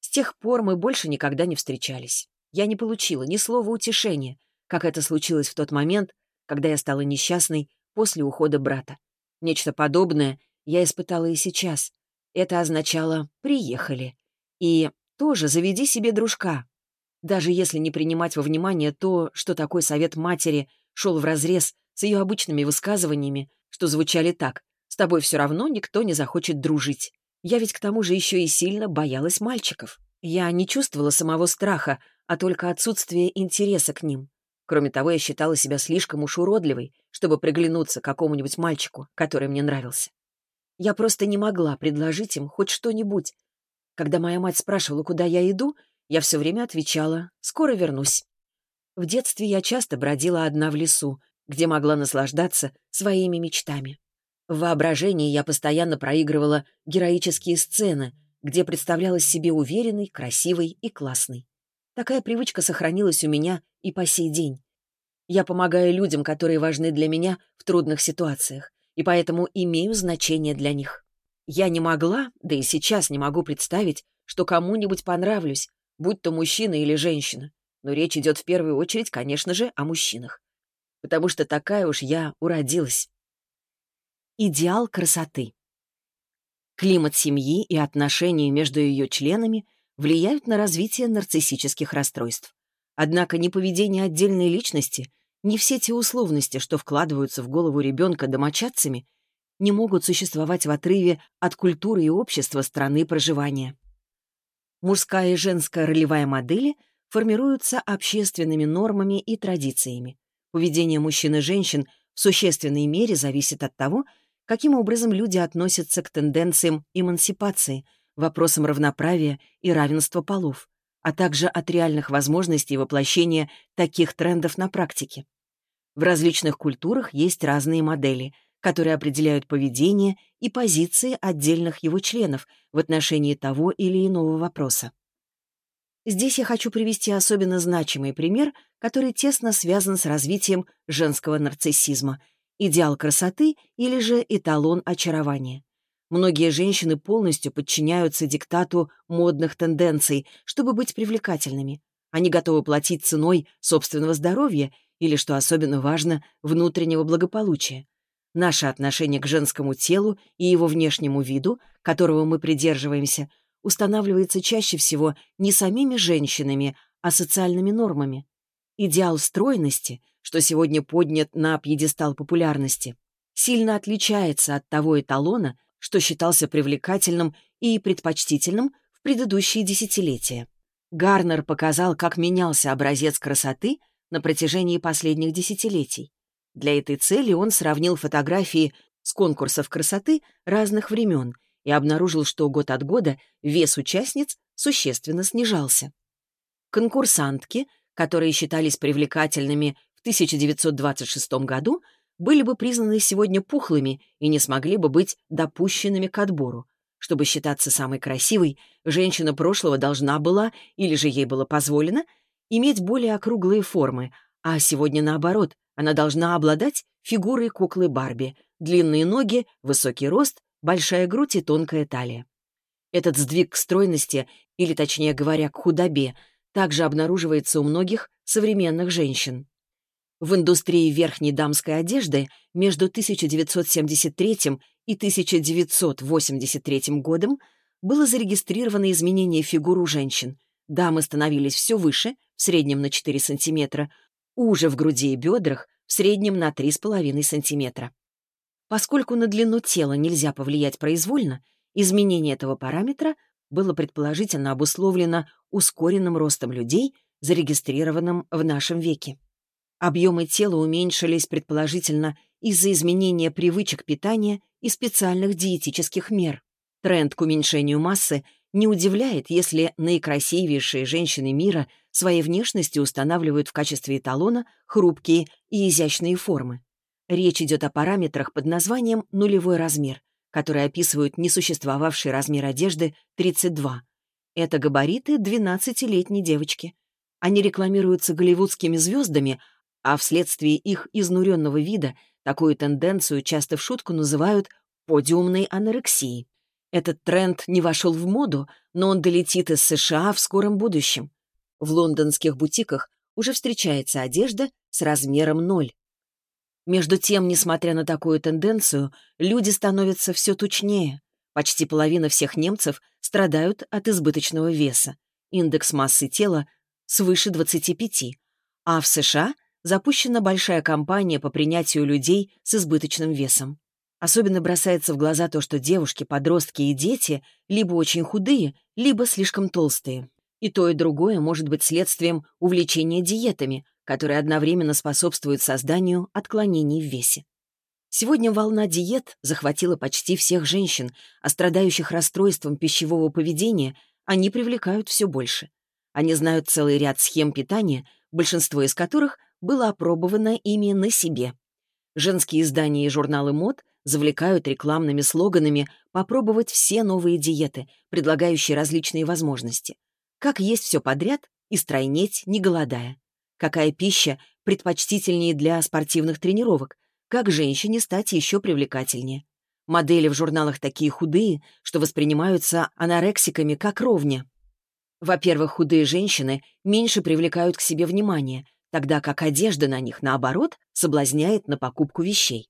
Speaker 1: С тех пор мы больше никогда не встречались. Я не получила ни слова утешения, как это случилось в тот момент, когда я стала несчастной после ухода брата. Нечто подобное я испытала и сейчас. Это означало «приехали». И тоже заведи себе дружка, даже если не принимать во внимание то, что такой совет матери шел вразрез с ее обычными высказываниями, что звучали так «С тобой все равно никто не захочет дружить». Я ведь к тому же еще и сильно боялась мальчиков. Я не чувствовала самого страха, а только отсутствие интереса к ним. Кроме того, я считала себя слишком уж уродливой, чтобы приглянуться какому-нибудь мальчику, который мне нравился. Я просто не могла предложить им хоть что-нибудь. Когда моя мать спрашивала, куда я иду, я все время отвечала «скоро вернусь». В детстве я часто бродила одна в лесу, где могла наслаждаться своими мечтами. В воображении я постоянно проигрывала героические сцены, где представлялась себе уверенной, красивой и классной. Такая привычка сохранилась у меня и по сей день. Я помогаю людям, которые важны для меня в трудных ситуациях, и поэтому имею значение для них. Я не могла, да и сейчас не могу представить, что кому-нибудь понравлюсь, будь то мужчина или женщина. Но речь идет в первую очередь, конечно же, о мужчинах. Потому что такая уж я уродилась. Идеал красоты. Климат семьи и отношения между ее членами — влияют на развитие нарциссических расстройств. Однако ни поведение отдельной личности, ни все те условности, что вкладываются в голову ребенка домочадцами, не могут существовать в отрыве от культуры и общества страны проживания. Мужская и женская ролевая модели формируются общественными нормами и традициями. Поведение мужчин и женщин в существенной мере зависит от того, каким образом люди относятся к тенденциям эмансипации – вопросам равноправия и равенства полов, а также от реальных возможностей воплощения таких трендов на практике. В различных культурах есть разные модели, которые определяют поведение и позиции отдельных его членов в отношении того или иного вопроса. Здесь я хочу привести особенно значимый пример, который тесно связан с развитием женского нарциссизма — идеал красоты или же эталон очарования. Многие женщины полностью подчиняются диктату модных тенденций, чтобы быть привлекательными. Они готовы платить ценой собственного здоровья или, что особенно важно, внутреннего благополучия. Наше отношение к женскому телу и его внешнему виду, которого мы придерживаемся, устанавливается чаще всего не самими женщинами, а социальными нормами. Идеал стройности, что сегодня поднят на пьедестал популярности, сильно отличается от того эталона, что считался привлекательным и предпочтительным в предыдущие десятилетия. Гарнер показал, как менялся образец красоты на протяжении последних десятилетий. Для этой цели он сравнил фотографии с конкурсов красоты разных времен и обнаружил, что год от года вес участниц существенно снижался. Конкурсантки, которые считались привлекательными в 1926 году, были бы признаны сегодня пухлыми и не смогли бы быть допущенными к отбору. Чтобы считаться самой красивой, женщина прошлого должна была, или же ей было позволено, иметь более округлые формы, а сегодня наоборот, она должна обладать фигурой куклы Барби, длинные ноги, высокий рост, большая грудь и тонкая талия. Этот сдвиг к стройности, или точнее говоря, к худобе, также обнаруживается у многих современных женщин. В индустрии верхней дамской одежды между 1973 и 1983 годом было зарегистрировано изменение фигур у женщин. Дамы становились все выше, в среднем на 4 сантиметра, уже в груди и бедрах, в среднем на 3,5 сантиметра. Поскольку на длину тела нельзя повлиять произвольно, изменение этого параметра было предположительно обусловлено ускоренным ростом людей, зарегистрированным в нашем веке. Объемы тела уменьшились, предположительно, из-за изменения привычек питания и специальных диетических мер. Тренд к уменьшению массы не удивляет, если наикрасивейшие женщины мира своей внешностью устанавливают в качестве эталона хрупкие и изящные формы. Речь идет о параметрах под названием «нулевой размер», которые описывают несуществовавший размер одежды 32. Это габариты 12-летней девочки. Они рекламируются голливудскими звездами, а вследствие их изнуренного вида такую тенденцию часто в шутку называют подиумной анорексией. Этот тренд не вошел в моду, но он долетит из США в скором будущем. В лондонских бутиках уже встречается одежда с размером ноль. Между тем, несмотря на такую тенденцию, люди становятся все тучнее. Почти половина всех немцев страдают от избыточного веса. Индекс массы тела свыше 25. А в США запущена большая кампания по принятию людей с избыточным весом. Особенно бросается в глаза то, что девушки, подростки и дети либо очень худые, либо слишком толстые. И то, и другое может быть следствием увлечения диетами, которые одновременно способствуют созданию отклонений в весе. Сегодня волна диет захватила почти всех женщин, а страдающих расстройством пищевого поведения они привлекают все больше. Они знают целый ряд схем питания, большинство из которых было опробовано ими на себе. Женские издания и журналы мод завлекают рекламными слоганами попробовать все новые диеты, предлагающие различные возможности. Как есть все подряд и стройнеть, не голодая. Какая пища предпочтительнее для спортивных тренировок, как женщине стать еще привлекательнее. Модели в журналах такие худые, что воспринимаются анорексиками как ровня. Во-первых, худые женщины меньше привлекают к себе внимание, тогда как одежда на них, наоборот, соблазняет на покупку вещей.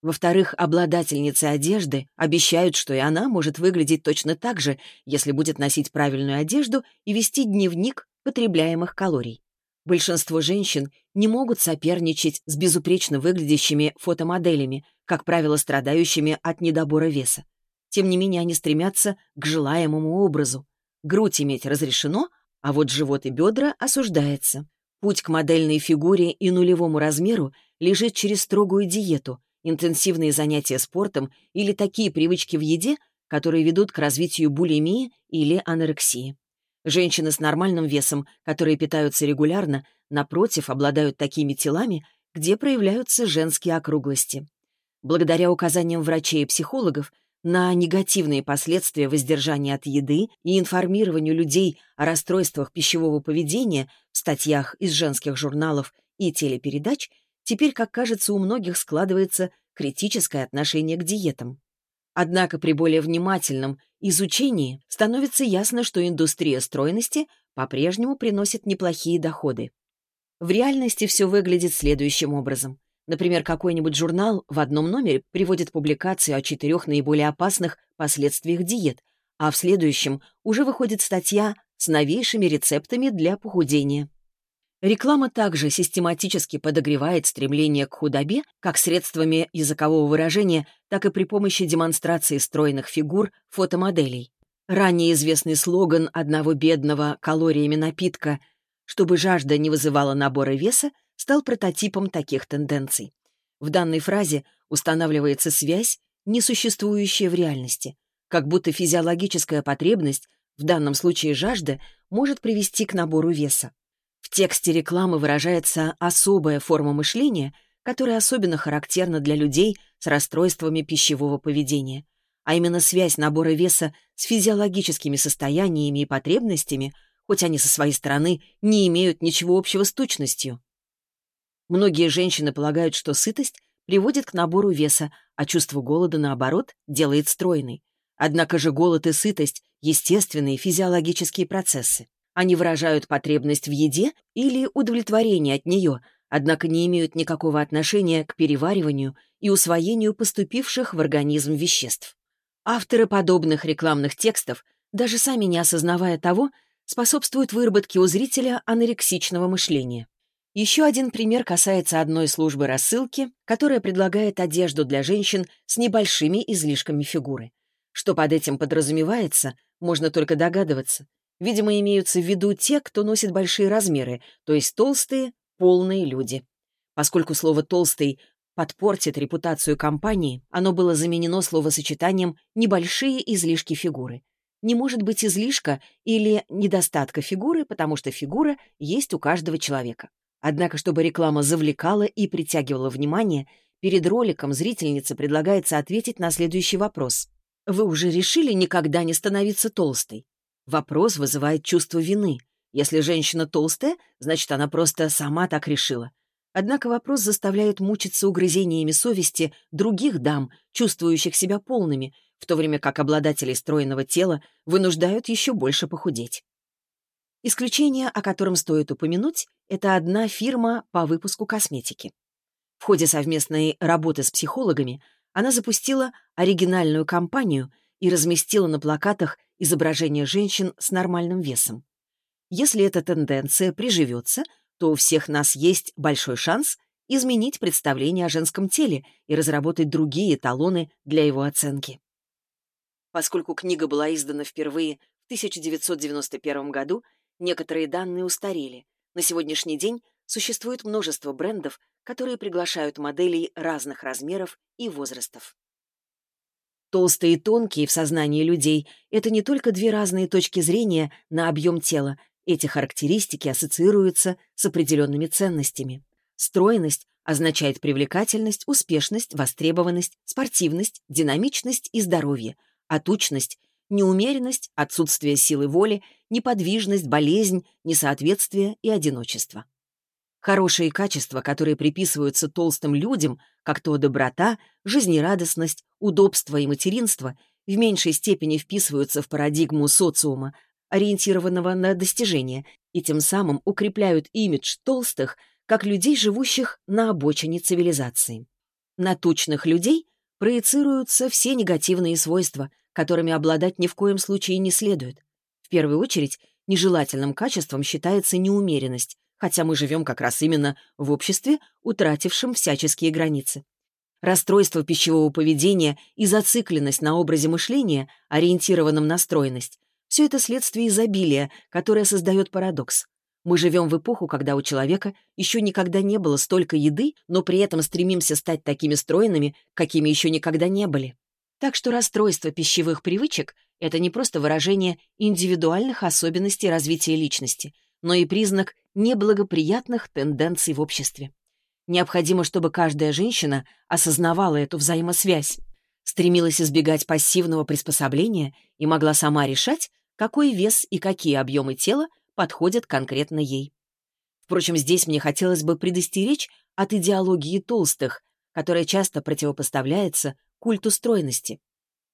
Speaker 1: Во-вторых, обладательницы одежды обещают, что и она может выглядеть точно так же, если будет носить правильную одежду и вести дневник потребляемых калорий. Большинство женщин не могут соперничать с безупречно выглядящими фотомоделями, как правило, страдающими от недобора веса. Тем не менее, они стремятся к желаемому образу. Грудь иметь разрешено, а вот живот и бедра осуждается. Путь к модельной фигуре и нулевому размеру лежит через строгую диету, интенсивные занятия спортом или такие привычки в еде, которые ведут к развитию булимии или анорексии. Женщины с нормальным весом, которые питаются регулярно, напротив, обладают такими телами, где проявляются женские округлости. Благодаря указаниям врачей и психологов на негативные последствия воздержания от еды и информированию людей о расстройствах пищевого поведения в статьях из женских журналов и телепередач, теперь, как кажется, у многих складывается критическое отношение к диетам. Однако при более внимательном изучении становится ясно, что индустрия стройности по-прежнему приносит неплохие доходы. В реальности все выглядит следующим образом. Например, какой-нибудь журнал в одном номере приводит публикацию о четырех наиболее опасных последствиях диет, а в следующем уже выходит статья с новейшими рецептами для похудения. Реклама также систематически подогревает стремление к худобе как средствами языкового выражения, так и при помощи демонстрации стройных фигур фотомоделей. Ранее известный слоган одного бедного калориями напитка «Чтобы жажда не вызывала набора веса» стал прототипом таких тенденций. В данной фразе устанавливается связь, несуществующая в реальности, как будто физиологическая потребность, в данном случае жажда, может привести к набору веса. В тексте рекламы выражается особая форма мышления, которая особенно характерна для людей с расстройствами пищевого поведения, а именно связь набора веса с физиологическими состояниями и потребностями, хоть они со своей стороны не имеют ничего общего с тучностью. Многие женщины полагают, что сытость приводит к набору веса, а чувство голода, наоборот, делает стройной. Однако же голод и сытость — естественные физиологические процессы. Они выражают потребность в еде или удовлетворение от нее, однако не имеют никакого отношения к перевариванию и усвоению поступивших в организм веществ. Авторы подобных рекламных текстов, даже сами не осознавая того, способствуют выработке у зрителя анорексичного мышления. Еще один пример касается одной службы рассылки, которая предлагает одежду для женщин с небольшими излишками фигуры. Что под этим подразумевается, можно только догадываться. Видимо, имеются в виду те, кто носит большие размеры, то есть толстые, полные люди. Поскольку слово «толстый» подпортит репутацию компании, оно было заменено словосочетанием «небольшие излишки фигуры». Не может быть излишка или недостатка фигуры, потому что фигура есть у каждого человека. Однако, чтобы реклама завлекала и притягивала внимание, перед роликом зрительнице предлагается ответить на следующий вопрос. Вы уже решили никогда не становиться толстой? Вопрос вызывает чувство вины. Если женщина толстая, значит, она просто сама так решила. Однако вопрос заставляет мучиться угрызениями совести других дам, чувствующих себя полными, в то время как обладатели стройного тела вынуждают еще больше похудеть. Исключение, о котором стоит упомянуть, это одна фирма по выпуску косметики. В ходе совместной работы с психологами она запустила оригинальную кампанию и разместила на плакатах изображение женщин с нормальным весом. Если эта тенденция приживется, то у всех нас есть большой шанс изменить представление о женском теле и разработать другие эталоны для его оценки. Поскольку книга была издана впервые в 1991 году, некоторые данные устарели. На сегодняшний день существует множество брендов, которые приглашают моделей разных размеров и возрастов. Толстые и тонкие в сознании людей — это не только две разные точки зрения на объем тела. Эти характеристики ассоциируются с определенными ценностями. Стройность означает привлекательность, успешность, востребованность, спортивность, динамичность и здоровье, а тучность — неумеренность, отсутствие силы воли, неподвижность, болезнь, несоответствие и одиночество. Хорошие качества, которые приписываются толстым людям, как то доброта, жизнерадостность, удобство и материнство, в меньшей степени вписываются в парадигму социума, ориентированного на достижения, и тем самым укрепляют имидж толстых как людей, живущих на обочине цивилизации. На тучных людей проецируются все негативные свойства, которыми обладать ни в коем случае не следует. В первую очередь, нежелательным качеством считается неумеренность, хотя мы живем как раз именно в обществе, утратившем всяческие границы. Расстройство пищевого поведения и зацикленность на образе мышления, ориентированном на стройность — все это следствие изобилия, которое создает парадокс. Мы живем в эпоху, когда у человека еще никогда не было столько еды, но при этом стремимся стать такими стройными, какими еще никогда не были. Так что расстройство пищевых привычек — это не просто выражение индивидуальных особенностей развития личности, но и признак неблагоприятных тенденций в обществе. Необходимо, чтобы каждая женщина осознавала эту взаимосвязь, стремилась избегать пассивного приспособления и могла сама решать, какой вес и какие объемы тела подходят конкретно ей. Впрочем, здесь мне хотелось бы предостеречь от идеологии толстых, которая часто противопоставляется культу стройности,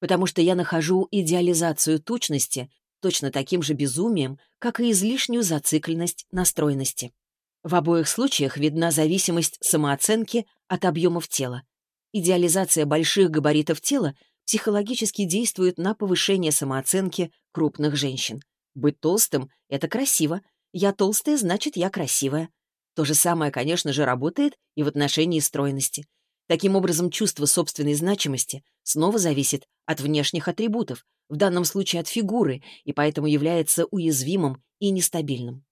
Speaker 1: потому что я нахожу идеализацию тучности точно таким же безумием, как и излишнюю зацикленность на стройности. В обоих случаях видна зависимость самооценки от объемов тела. Идеализация больших габаритов тела психологически действует на повышение самооценки крупных женщин. Быть толстым — это красиво. Я толстая, значит, я красивая. То же самое, конечно же, работает и в отношении стройности. Таким образом, чувство собственной значимости снова зависит от внешних атрибутов, в данном случае от фигуры, и поэтому является уязвимым и нестабильным.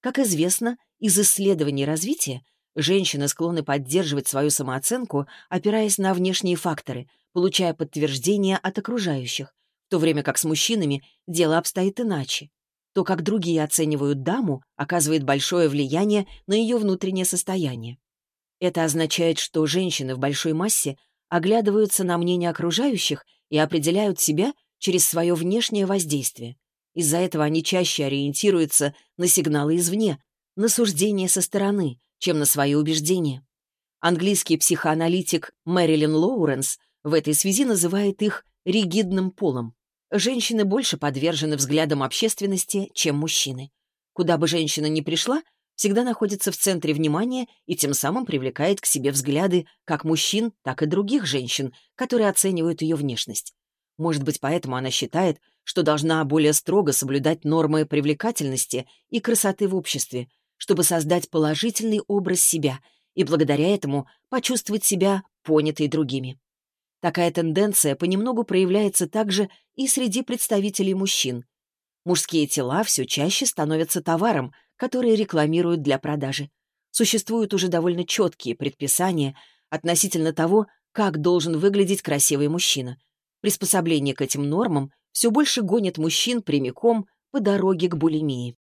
Speaker 1: Как известно, из исследований развития женщины склонны поддерживать свою самооценку, опираясь на внешние факторы, получая подтверждение от окружающих, в то время как с мужчинами дело обстоит иначе. То, как другие оценивают даму, оказывает большое влияние на ее внутреннее состояние. Это означает, что женщины в большой массе оглядываются на мнение окружающих и определяют себя через свое внешнее воздействие. Из-за этого они чаще ориентируются на сигналы извне, на суждения со стороны, чем на свои убеждения. Английский психоаналитик Мэрилин Лоуренс в этой связи называет их ригидным полом. Женщины больше подвержены взглядам общественности, чем мужчины. Куда бы женщина ни пришла, всегда находится в центре внимания и тем самым привлекает к себе взгляды как мужчин, так и других женщин, которые оценивают ее внешность. Может быть, поэтому она считает, что должна более строго соблюдать нормы привлекательности и красоты в обществе, чтобы создать положительный образ себя и благодаря этому почувствовать себя понятой другими. Такая тенденция понемногу проявляется также и среди представителей мужчин. Мужские тела все чаще становятся товаром, который рекламируют для продажи. Существуют уже довольно четкие предписания относительно того, как должен выглядеть красивый мужчина — Приспособление к этим нормам все больше гонит мужчин прямиком по дороге к булимии.